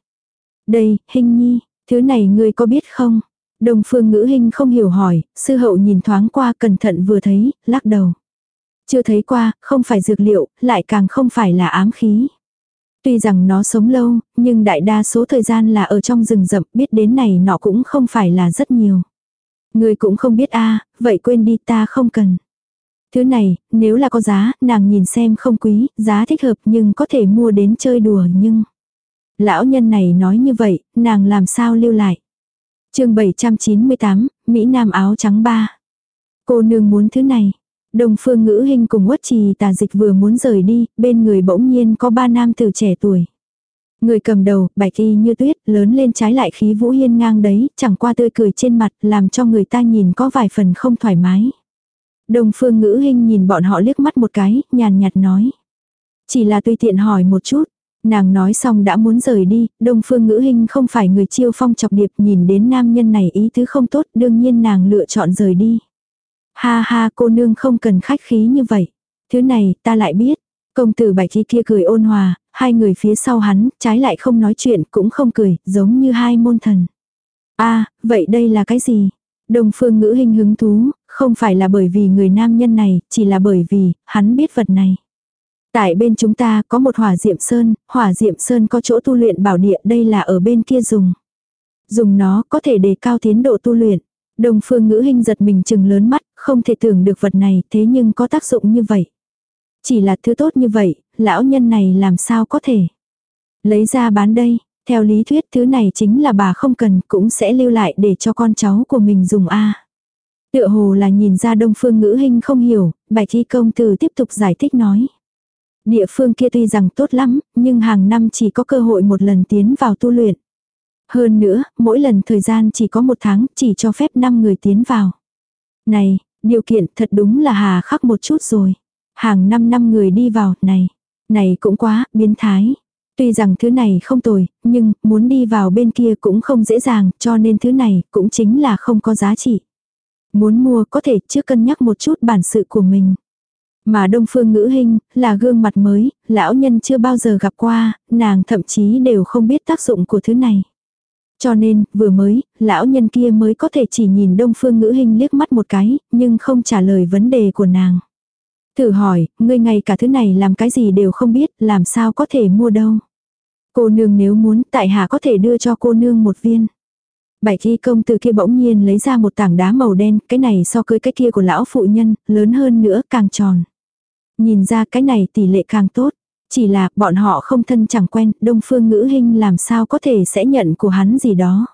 Đây, hình nhi, thứ này ngươi có biết không? Đông Phương Ngữ hình không hiểu hỏi, sư hậu nhìn thoáng qua cẩn thận vừa thấy, lắc đầu. Chưa thấy qua, không phải dược liệu, lại càng không phải là ám khí. Tuy rằng nó sống lâu, nhưng đại đa số thời gian là ở trong rừng rậm, biết đến này nó cũng không phải là rất nhiều. Người cũng không biết a vậy quên đi ta không cần. Thứ này, nếu là có giá, nàng nhìn xem không quý, giá thích hợp nhưng có thể mua đến chơi đùa nhưng... Lão nhân này nói như vậy, nàng làm sao lưu lại. chương 798, Mỹ Nam áo trắng ba. Cô nương muốn thứ này. Đồng phương ngữ hình cùng uất trì tà dịch vừa muốn rời đi, bên người bỗng nhiên có ba nam từ trẻ tuổi. Người cầm đầu, bạch y như tuyết, lớn lên trái lại khí vũ hiên ngang đấy, chẳng qua tươi cười trên mặt, làm cho người ta nhìn có vài phần không thoải mái. Đồng phương ngữ hình nhìn bọn họ liếc mắt một cái, nhàn nhạt nói. Chỉ là tùy tiện hỏi một chút. Nàng nói xong đã muốn rời đi, đông phương ngữ hình không phải người chiêu phong chọc điệp nhìn đến nam nhân này ý tứ không tốt, đương nhiên nàng lựa chọn rời đi. Ha ha cô nương không cần khách khí như vậy. Thứ này ta lại biết. Công tử bạch y kia cười ôn hòa, hai người phía sau hắn, trái lại không nói chuyện cũng không cười, giống như hai môn thần. a vậy đây là cái gì? Đồng phương ngữ hình hứng thú, không phải là bởi vì người nam nhân này, chỉ là bởi vì, hắn biết vật này. Tại bên chúng ta có một hỏa diệm sơn, hỏa diệm sơn có chỗ tu luyện bảo địa, đây là ở bên kia dùng. Dùng nó có thể đề cao tiến độ tu luyện. Đồng phương ngữ hình giật mình chừng lớn mắt, không thể tưởng được vật này, thế nhưng có tác dụng như vậy. Chỉ là thứ tốt như vậy, lão nhân này làm sao có thể. Lấy ra bán đây, theo lý thuyết thứ này chính là bà không cần cũng sẽ lưu lại để cho con cháu của mình dùng a Tựa hồ là nhìn ra đông phương ngữ hình không hiểu, bạch thi công từ tiếp tục giải thích nói. Địa phương kia tuy rằng tốt lắm, nhưng hàng năm chỉ có cơ hội một lần tiến vào tu luyện. Hơn nữa, mỗi lần thời gian chỉ có một tháng, chỉ cho phép 5 người tiến vào. Này, điều kiện thật đúng là hà khắc một chút rồi. Hàng năm năm người đi vào, này, này cũng quá, biến thái. Tuy rằng thứ này không tồi, nhưng muốn đi vào bên kia cũng không dễ dàng, cho nên thứ này cũng chính là không có giá trị. Muốn mua có thể trước cân nhắc một chút bản sự của mình. Mà đông phương ngữ hình, là gương mặt mới, lão nhân chưa bao giờ gặp qua, nàng thậm chí đều không biết tác dụng của thứ này. Cho nên, vừa mới, lão nhân kia mới có thể chỉ nhìn đông phương ngữ hình liếc mắt một cái, nhưng không trả lời vấn đề của nàng. Thử hỏi, ngươi ngay cả thứ này làm cái gì đều không biết, làm sao có thể mua đâu. Cô nương nếu muốn, tại hạ có thể đưa cho cô nương một viên. Bảy thi công từ kia bỗng nhiên lấy ra một tảng đá màu đen, cái này so cưới cái kia của lão phụ nhân, lớn hơn nữa, càng tròn. Nhìn ra cái này tỷ lệ càng tốt. Chỉ là bọn họ không thân chẳng quen, đông phương ngữ hình làm sao có thể sẽ nhận của hắn gì đó.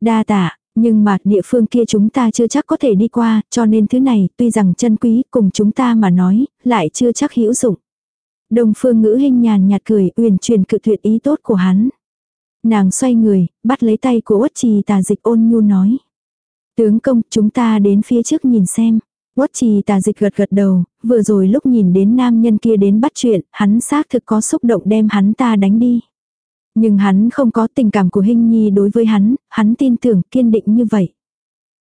Đa tạ, nhưng mà địa phương kia chúng ta chưa chắc có thể đi qua, cho nên thứ này tuy rằng chân quý cùng chúng ta mà nói, lại chưa chắc hữu dụng. Đông phương ngữ hình nhàn nhạt cười uyển truyền cự tuyệt ý tốt của hắn. Nàng xoay người, bắt lấy tay của uất trì tà dịch ôn nhu nói. Tướng công chúng ta đến phía trước nhìn xem. Uất trì tà dịch gật gật đầu, vừa rồi lúc nhìn đến nam nhân kia đến bắt chuyện, hắn xác thực có xúc động đem hắn ta đánh đi. Nhưng hắn không có tình cảm của Hinh Nhi đối với hắn, hắn tin tưởng kiên định như vậy.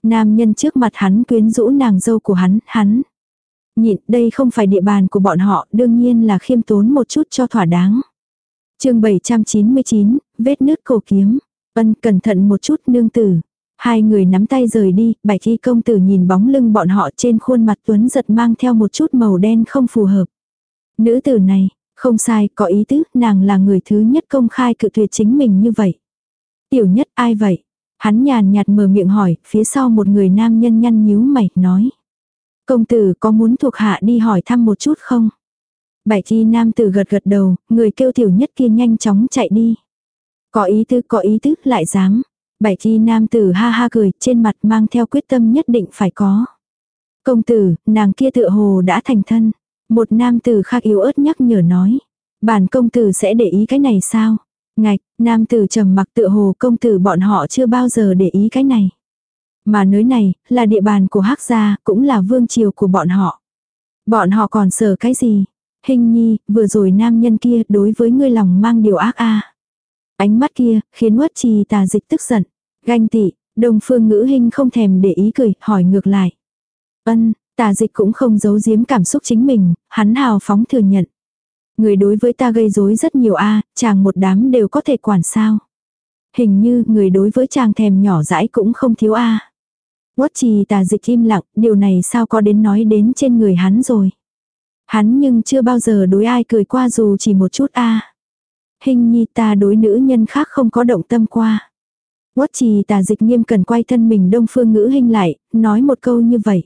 Nam nhân trước mặt hắn quyến rũ nàng dâu của hắn, hắn. Nhịn, đây không phải địa bàn của bọn họ, đương nhiên là khiêm tốn một chút cho thỏa đáng. chương 799, vết nứt cổ kiếm. Ân cẩn thận một chút nương tử. Hai người nắm tay rời đi, bạch y công tử nhìn bóng lưng bọn họ trên khuôn mặt tuấn giật mang theo một chút màu đen không phù hợp. Nữ tử này, không sai, có ý tứ, nàng là người thứ nhất công khai cự tuyệt chính mình như vậy. Tiểu nhất ai vậy? Hắn nhàn nhạt mở miệng hỏi, phía sau một người nam nhân nhăn nhíu mày, nói. Công tử có muốn thuộc hạ đi hỏi thăm một chút không? bảy chi nam tử gật gật đầu, người kêu tiểu nhất kia nhanh chóng chạy đi. Có ý tứ, có ý tứ, lại dám. Bảy chi nam tử ha ha cười, trên mặt mang theo quyết tâm nhất định phải có. Công tử, nàng kia tựa hồ đã thành thân. Một nam tử khác yếu ớt nhắc nhở nói. Bản công tử sẽ để ý cái này sao? Ngạch, nam tử trầm mặc tựa hồ công tử bọn họ chưa bao giờ để ý cái này. Mà nơi này, là địa bàn của hắc gia, cũng là vương triều của bọn họ. Bọn họ còn sợ cái gì? Hình nhi, vừa rồi nam nhân kia đối với ngươi lòng mang điều ác a Ánh mắt kia, khiến uất trì tà dịch tức giận. Ganh tị, Đông phương ngữ hình không thèm để ý cười, hỏi ngược lại. Ân, tà dịch cũng không giấu giếm cảm xúc chính mình, hắn hào phóng thừa nhận. Người đối với ta gây rối rất nhiều a chàng một đám đều có thể quản sao. Hình như người đối với chàng thèm nhỏ dãi cũng không thiếu a Quất trì tà dịch im lặng, điều này sao có đến nói đến trên người hắn rồi. Hắn nhưng chưa bao giờ đối ai cười qua dù chỉ một chút a Hình nhi ta đối nữ nhân khác không có động tâm qua. Quất trì tà dịch nghiêm cần quay thân mình đông phương ngữ hình lại, nói một câu như vậy.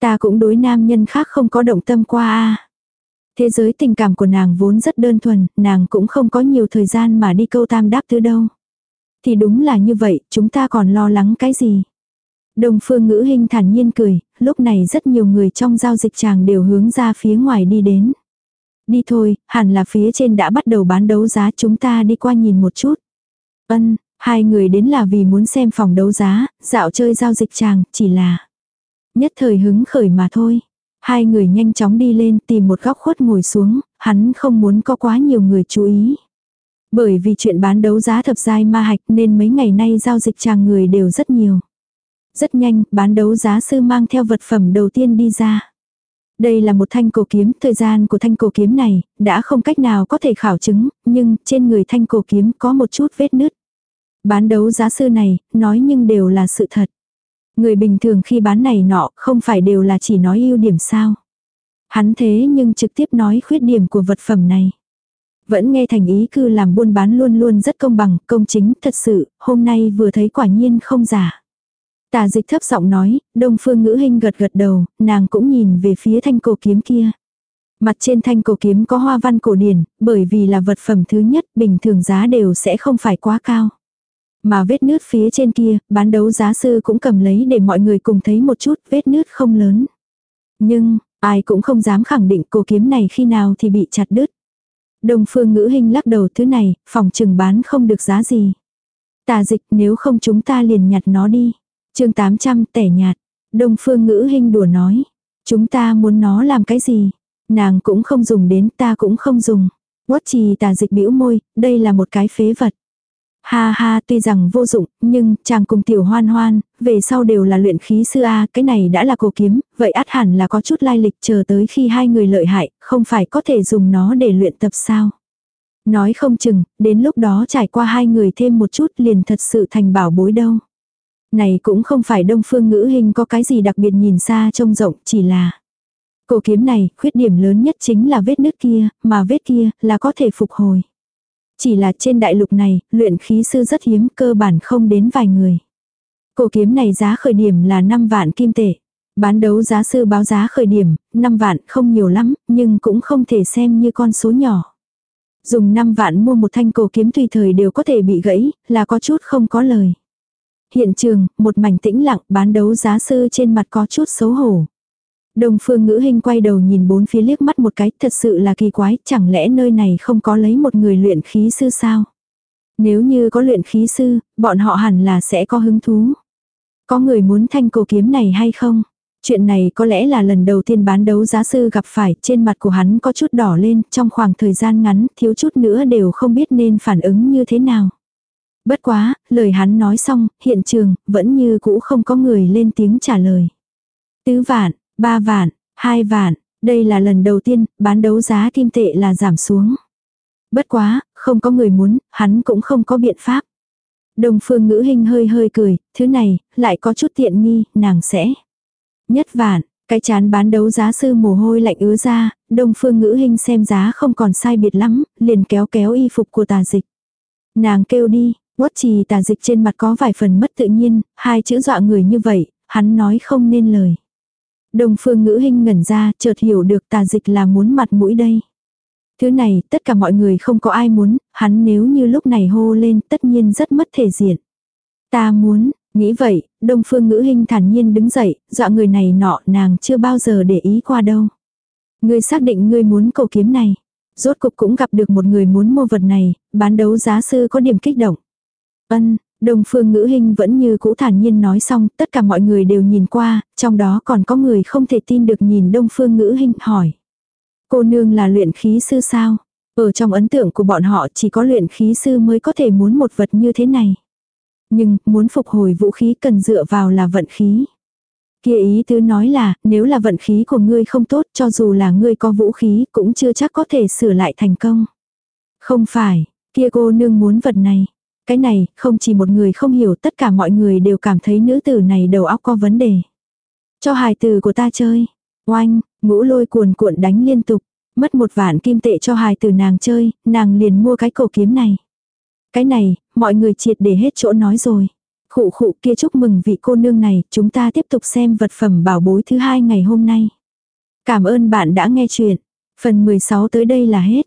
Ta cũng đối nam nhân khác không có động tâm qua a Thế giới tình cảm của nàng vốn rất đơn thuần, nàng cũng không có nhiều thời gian mà đi câu tam đáp thứ đâu. Thì đúng là như vậy, chúng ta còn lo lắng cái gì? Đồng phương ngữ hình thản nhiên cười, lúc này rất nhiều người trong giao dịch chàng đều hướng ra phía ngoài đi đến. Đi thôi, hẳn là phía trên đã bắt đầu bán đấu giá chúng ta đi qua nhìn một chút. Ân, hai người đến là vì muốn xem phòng đấu giá, dạo chơi giao dịch chàng, chỉ là nhất thời hứng khởi mà thôi. Hai người nhanh chóng đi lên tìm một góc khuất ngồi xuống, hắn không muốn có quá nhiều người chú ý. Bởi vì chuyện bán đấu giá thập giai ma hạch nên mấy ngày nay giao dịch chàng người đều rất nhiều. Rất nhanh, bán đấu giá sư mang theo vật phẩm đầu tiên đi ra. Đây là một thanh cổ kiếm, thời gian của thanh cổ kiếm này, đã không cách nào có thể khảo chứng, nhưng trên người thanh cổ kiếm có một chút vết nứt. Bán đấu giá sư này, nói nhưng đều là sự thật. Người bình thường khi bán này nọ, không phải đều là chỉ nói ưu điểm sao. Hắn thế nhưng trực tiếp nói khuyết điểm của vật phẩm này. Vẫn nghe thành ý cư làm buôn bán luôn luôn rất công bằng, công chính, thật sự, hôm nay vừa thấy quả nhiên không giả. Tà dịch thấp giọng nói, đông phương ngữ hình gật gật đầu, nàng cũng nhìn về phía thanh cổ kiếm kia. Mặt trên thanh cổ kiếm có hoa văn cổ điển, bởi vì là vật phẩm thứ nhất, bình thường giá đều sẽ không phải quá cao. Mà vết nứt phía trên kia, bán đấu giá sư cũng cầm lấy để mọi người cùng thấy một chút, vết nứt không lớn. Nhưng, ai cũng không dám khẳng định cổ kiếm này khi nào thì bị chặt đứt. Đông phương ngữ hình lắc đầu thứ này, phòng trừng bán không được giá gì. Tà dịch nếu không chúng ta liền nhặt nó đi chương 800 tẻ nhạt. Đông phương ngữ hình đùa nói. Chúng ta muốn nó làm cái gì? Nàng cũng không dùng đến ta cũng không dùng. Quất trì tà dịch bĩu môi, đây là một cái phế vật. Ha ha tuy rằng vô dụng, nhưng chàng cùng tiểu hoan hoan, về sau đều là luyện khí sư A, cái này đã là cổ kiếm, vậy át hẳn là có chút lai lịch chờ tới khi hai người lợi hại, không phải có thể dùng nó để luyện tập sao. Nói không chừng, đến lúc đó trải qua hai người thêm một chút liền thật sự thành bảo bối đâu. Này cũng không phải đông phương ngữ hình có cái gì đặc biệt nhìn xa trông rộng, chỉ là Cổ kiếm này, khuyết điểm lớn nhất chính là vết nứt kia, mà vết kia là có thể phục hồi. Chỉ là trên đại lục này, luyện khí sư rất hiếm, cơ bản không đến vài người. Cổ kiếm này giá khởi điểm là 5 vạn kim tệ. Bán đấu giá sư báo giá khởi điểm, 5 vạn không nhiều lắm, nhưng cũng không thể xem như con số nhỏ. Dùng 5 vạn mua một thanh cổ kiếm tùy thời đều có thể bị gãy, là có chút không có lời. Hiện trường, một mảnh tĩnh lặng bán đấu giá sư trên mặt có chút xấu hổ. Đồng phương ngữ hình quay đầu nhìn bốn phía liếc mắt một cái, thật sự là kỳ quái, chẳng lẽ nơi này không có lấy một người luyện khí sư sao? Nếu như có luyện khí sư, bọn họ hẳn là sẽ có hứng thú. Có người muốn thanh cổ kiếm này hay không? Chuyện này có lẽ là lần đầu tiên bán đấu giá sư gặp phải, trên mặt của hắn có chút đỏ lên, trong khoảng thời gian ngắn, thiếu chút nữa đều không biết nên phản ứng như thế nào. Bất quá, lời hắn nói xong, hiện trường, vẫn như cũ không có người lên tiếng trả lời. Tứ vạn, ba vạn, hai vạn, đây là lần đầu tiên, bán đấu giá kim tệ là giảm xuống. Bất quá, không có người muốn, hắn cũng không có biện pháp. Đồng phương ngữ hình hơi hơi cười, thứ này, lại có chút tiện nghi, nàng sẽ. Nhất vạn, cái chán bán đấu giá sư mồ hôi lạnh ứa ra, đông phương ngữ hình xem giá không còn sai biệt lắm, liền kéo kéo y phục của tà dịch. Nàng kêu đi, Quất trì tà dịch trên mặt có vài phần mất tự nhiên, hai chữ dọa người như vậy, hắn nói không nên lời. Đồng phương ngữ hình ngẩn ra, chợt hiểu được tà dịch là muốn mặt mũi đây. Thứ này, tất cả mọi người không có ai muốn, hắn nếu như lúc này hô lên tất nhiên rất mất thể diện. Ta muốn, nghĩ vậy, đông phương ngữ hình thản nhiên đứng dậy, dọa người này nọ nàng chưa bao giờ để ý qua đâu. Ngươi xác định ngươi muốn cầu kiếm này. Rốt cục cũng gặp được một người muốn mua vật này, bán đấu giá sư có điểm kích động. Ân, Đông Phương Ngữ hình vẫn như cũ thản nhiên nói xong, tất cả mọi người đều nhìn qua, trong đó còn có người không thể tin được nhìn Đông Phương Ngữ hình hỏi. Cô nương là luyện khí sư sao? Ở trong ấn tượng của bọn họ chỉ có luyện khí sư mới có thể muốn một vật như thế này. Nhưng, muốn phục hồi vũ khí cần dựa vào là vận khí. Kia ý tứ nói là, nếu là vận khí của ngươi không tốt cho dù là ngươi có vũ khí cũng chưa chắc có thể sửa lại thành công. Không phải, kia cô nương muốn vật này. Cái này, không chỉ một người không hiểu tất cả mọi người đều cảm thấy nữ tử này đầu óc có vấn đề. Cho hài tử của ta chơi. Oanh, ngũ lôi cuồn cuộn đánh liên tục. Mất một vạn kim tệ cho hài tử nàng chơi, nàng liền mua cái cổ kiếm này. Cái này, mọi người triệt để hết chỗ nói rồi. Khụ khụ kia chúc mừng vị cô nương này, chúng ta tiếp tục xem vật phẩm bảo bối thứ hai ngày hôm nay. Cảm ơn bạn đã nghe chuyện. Phần 16 tới đây là hết.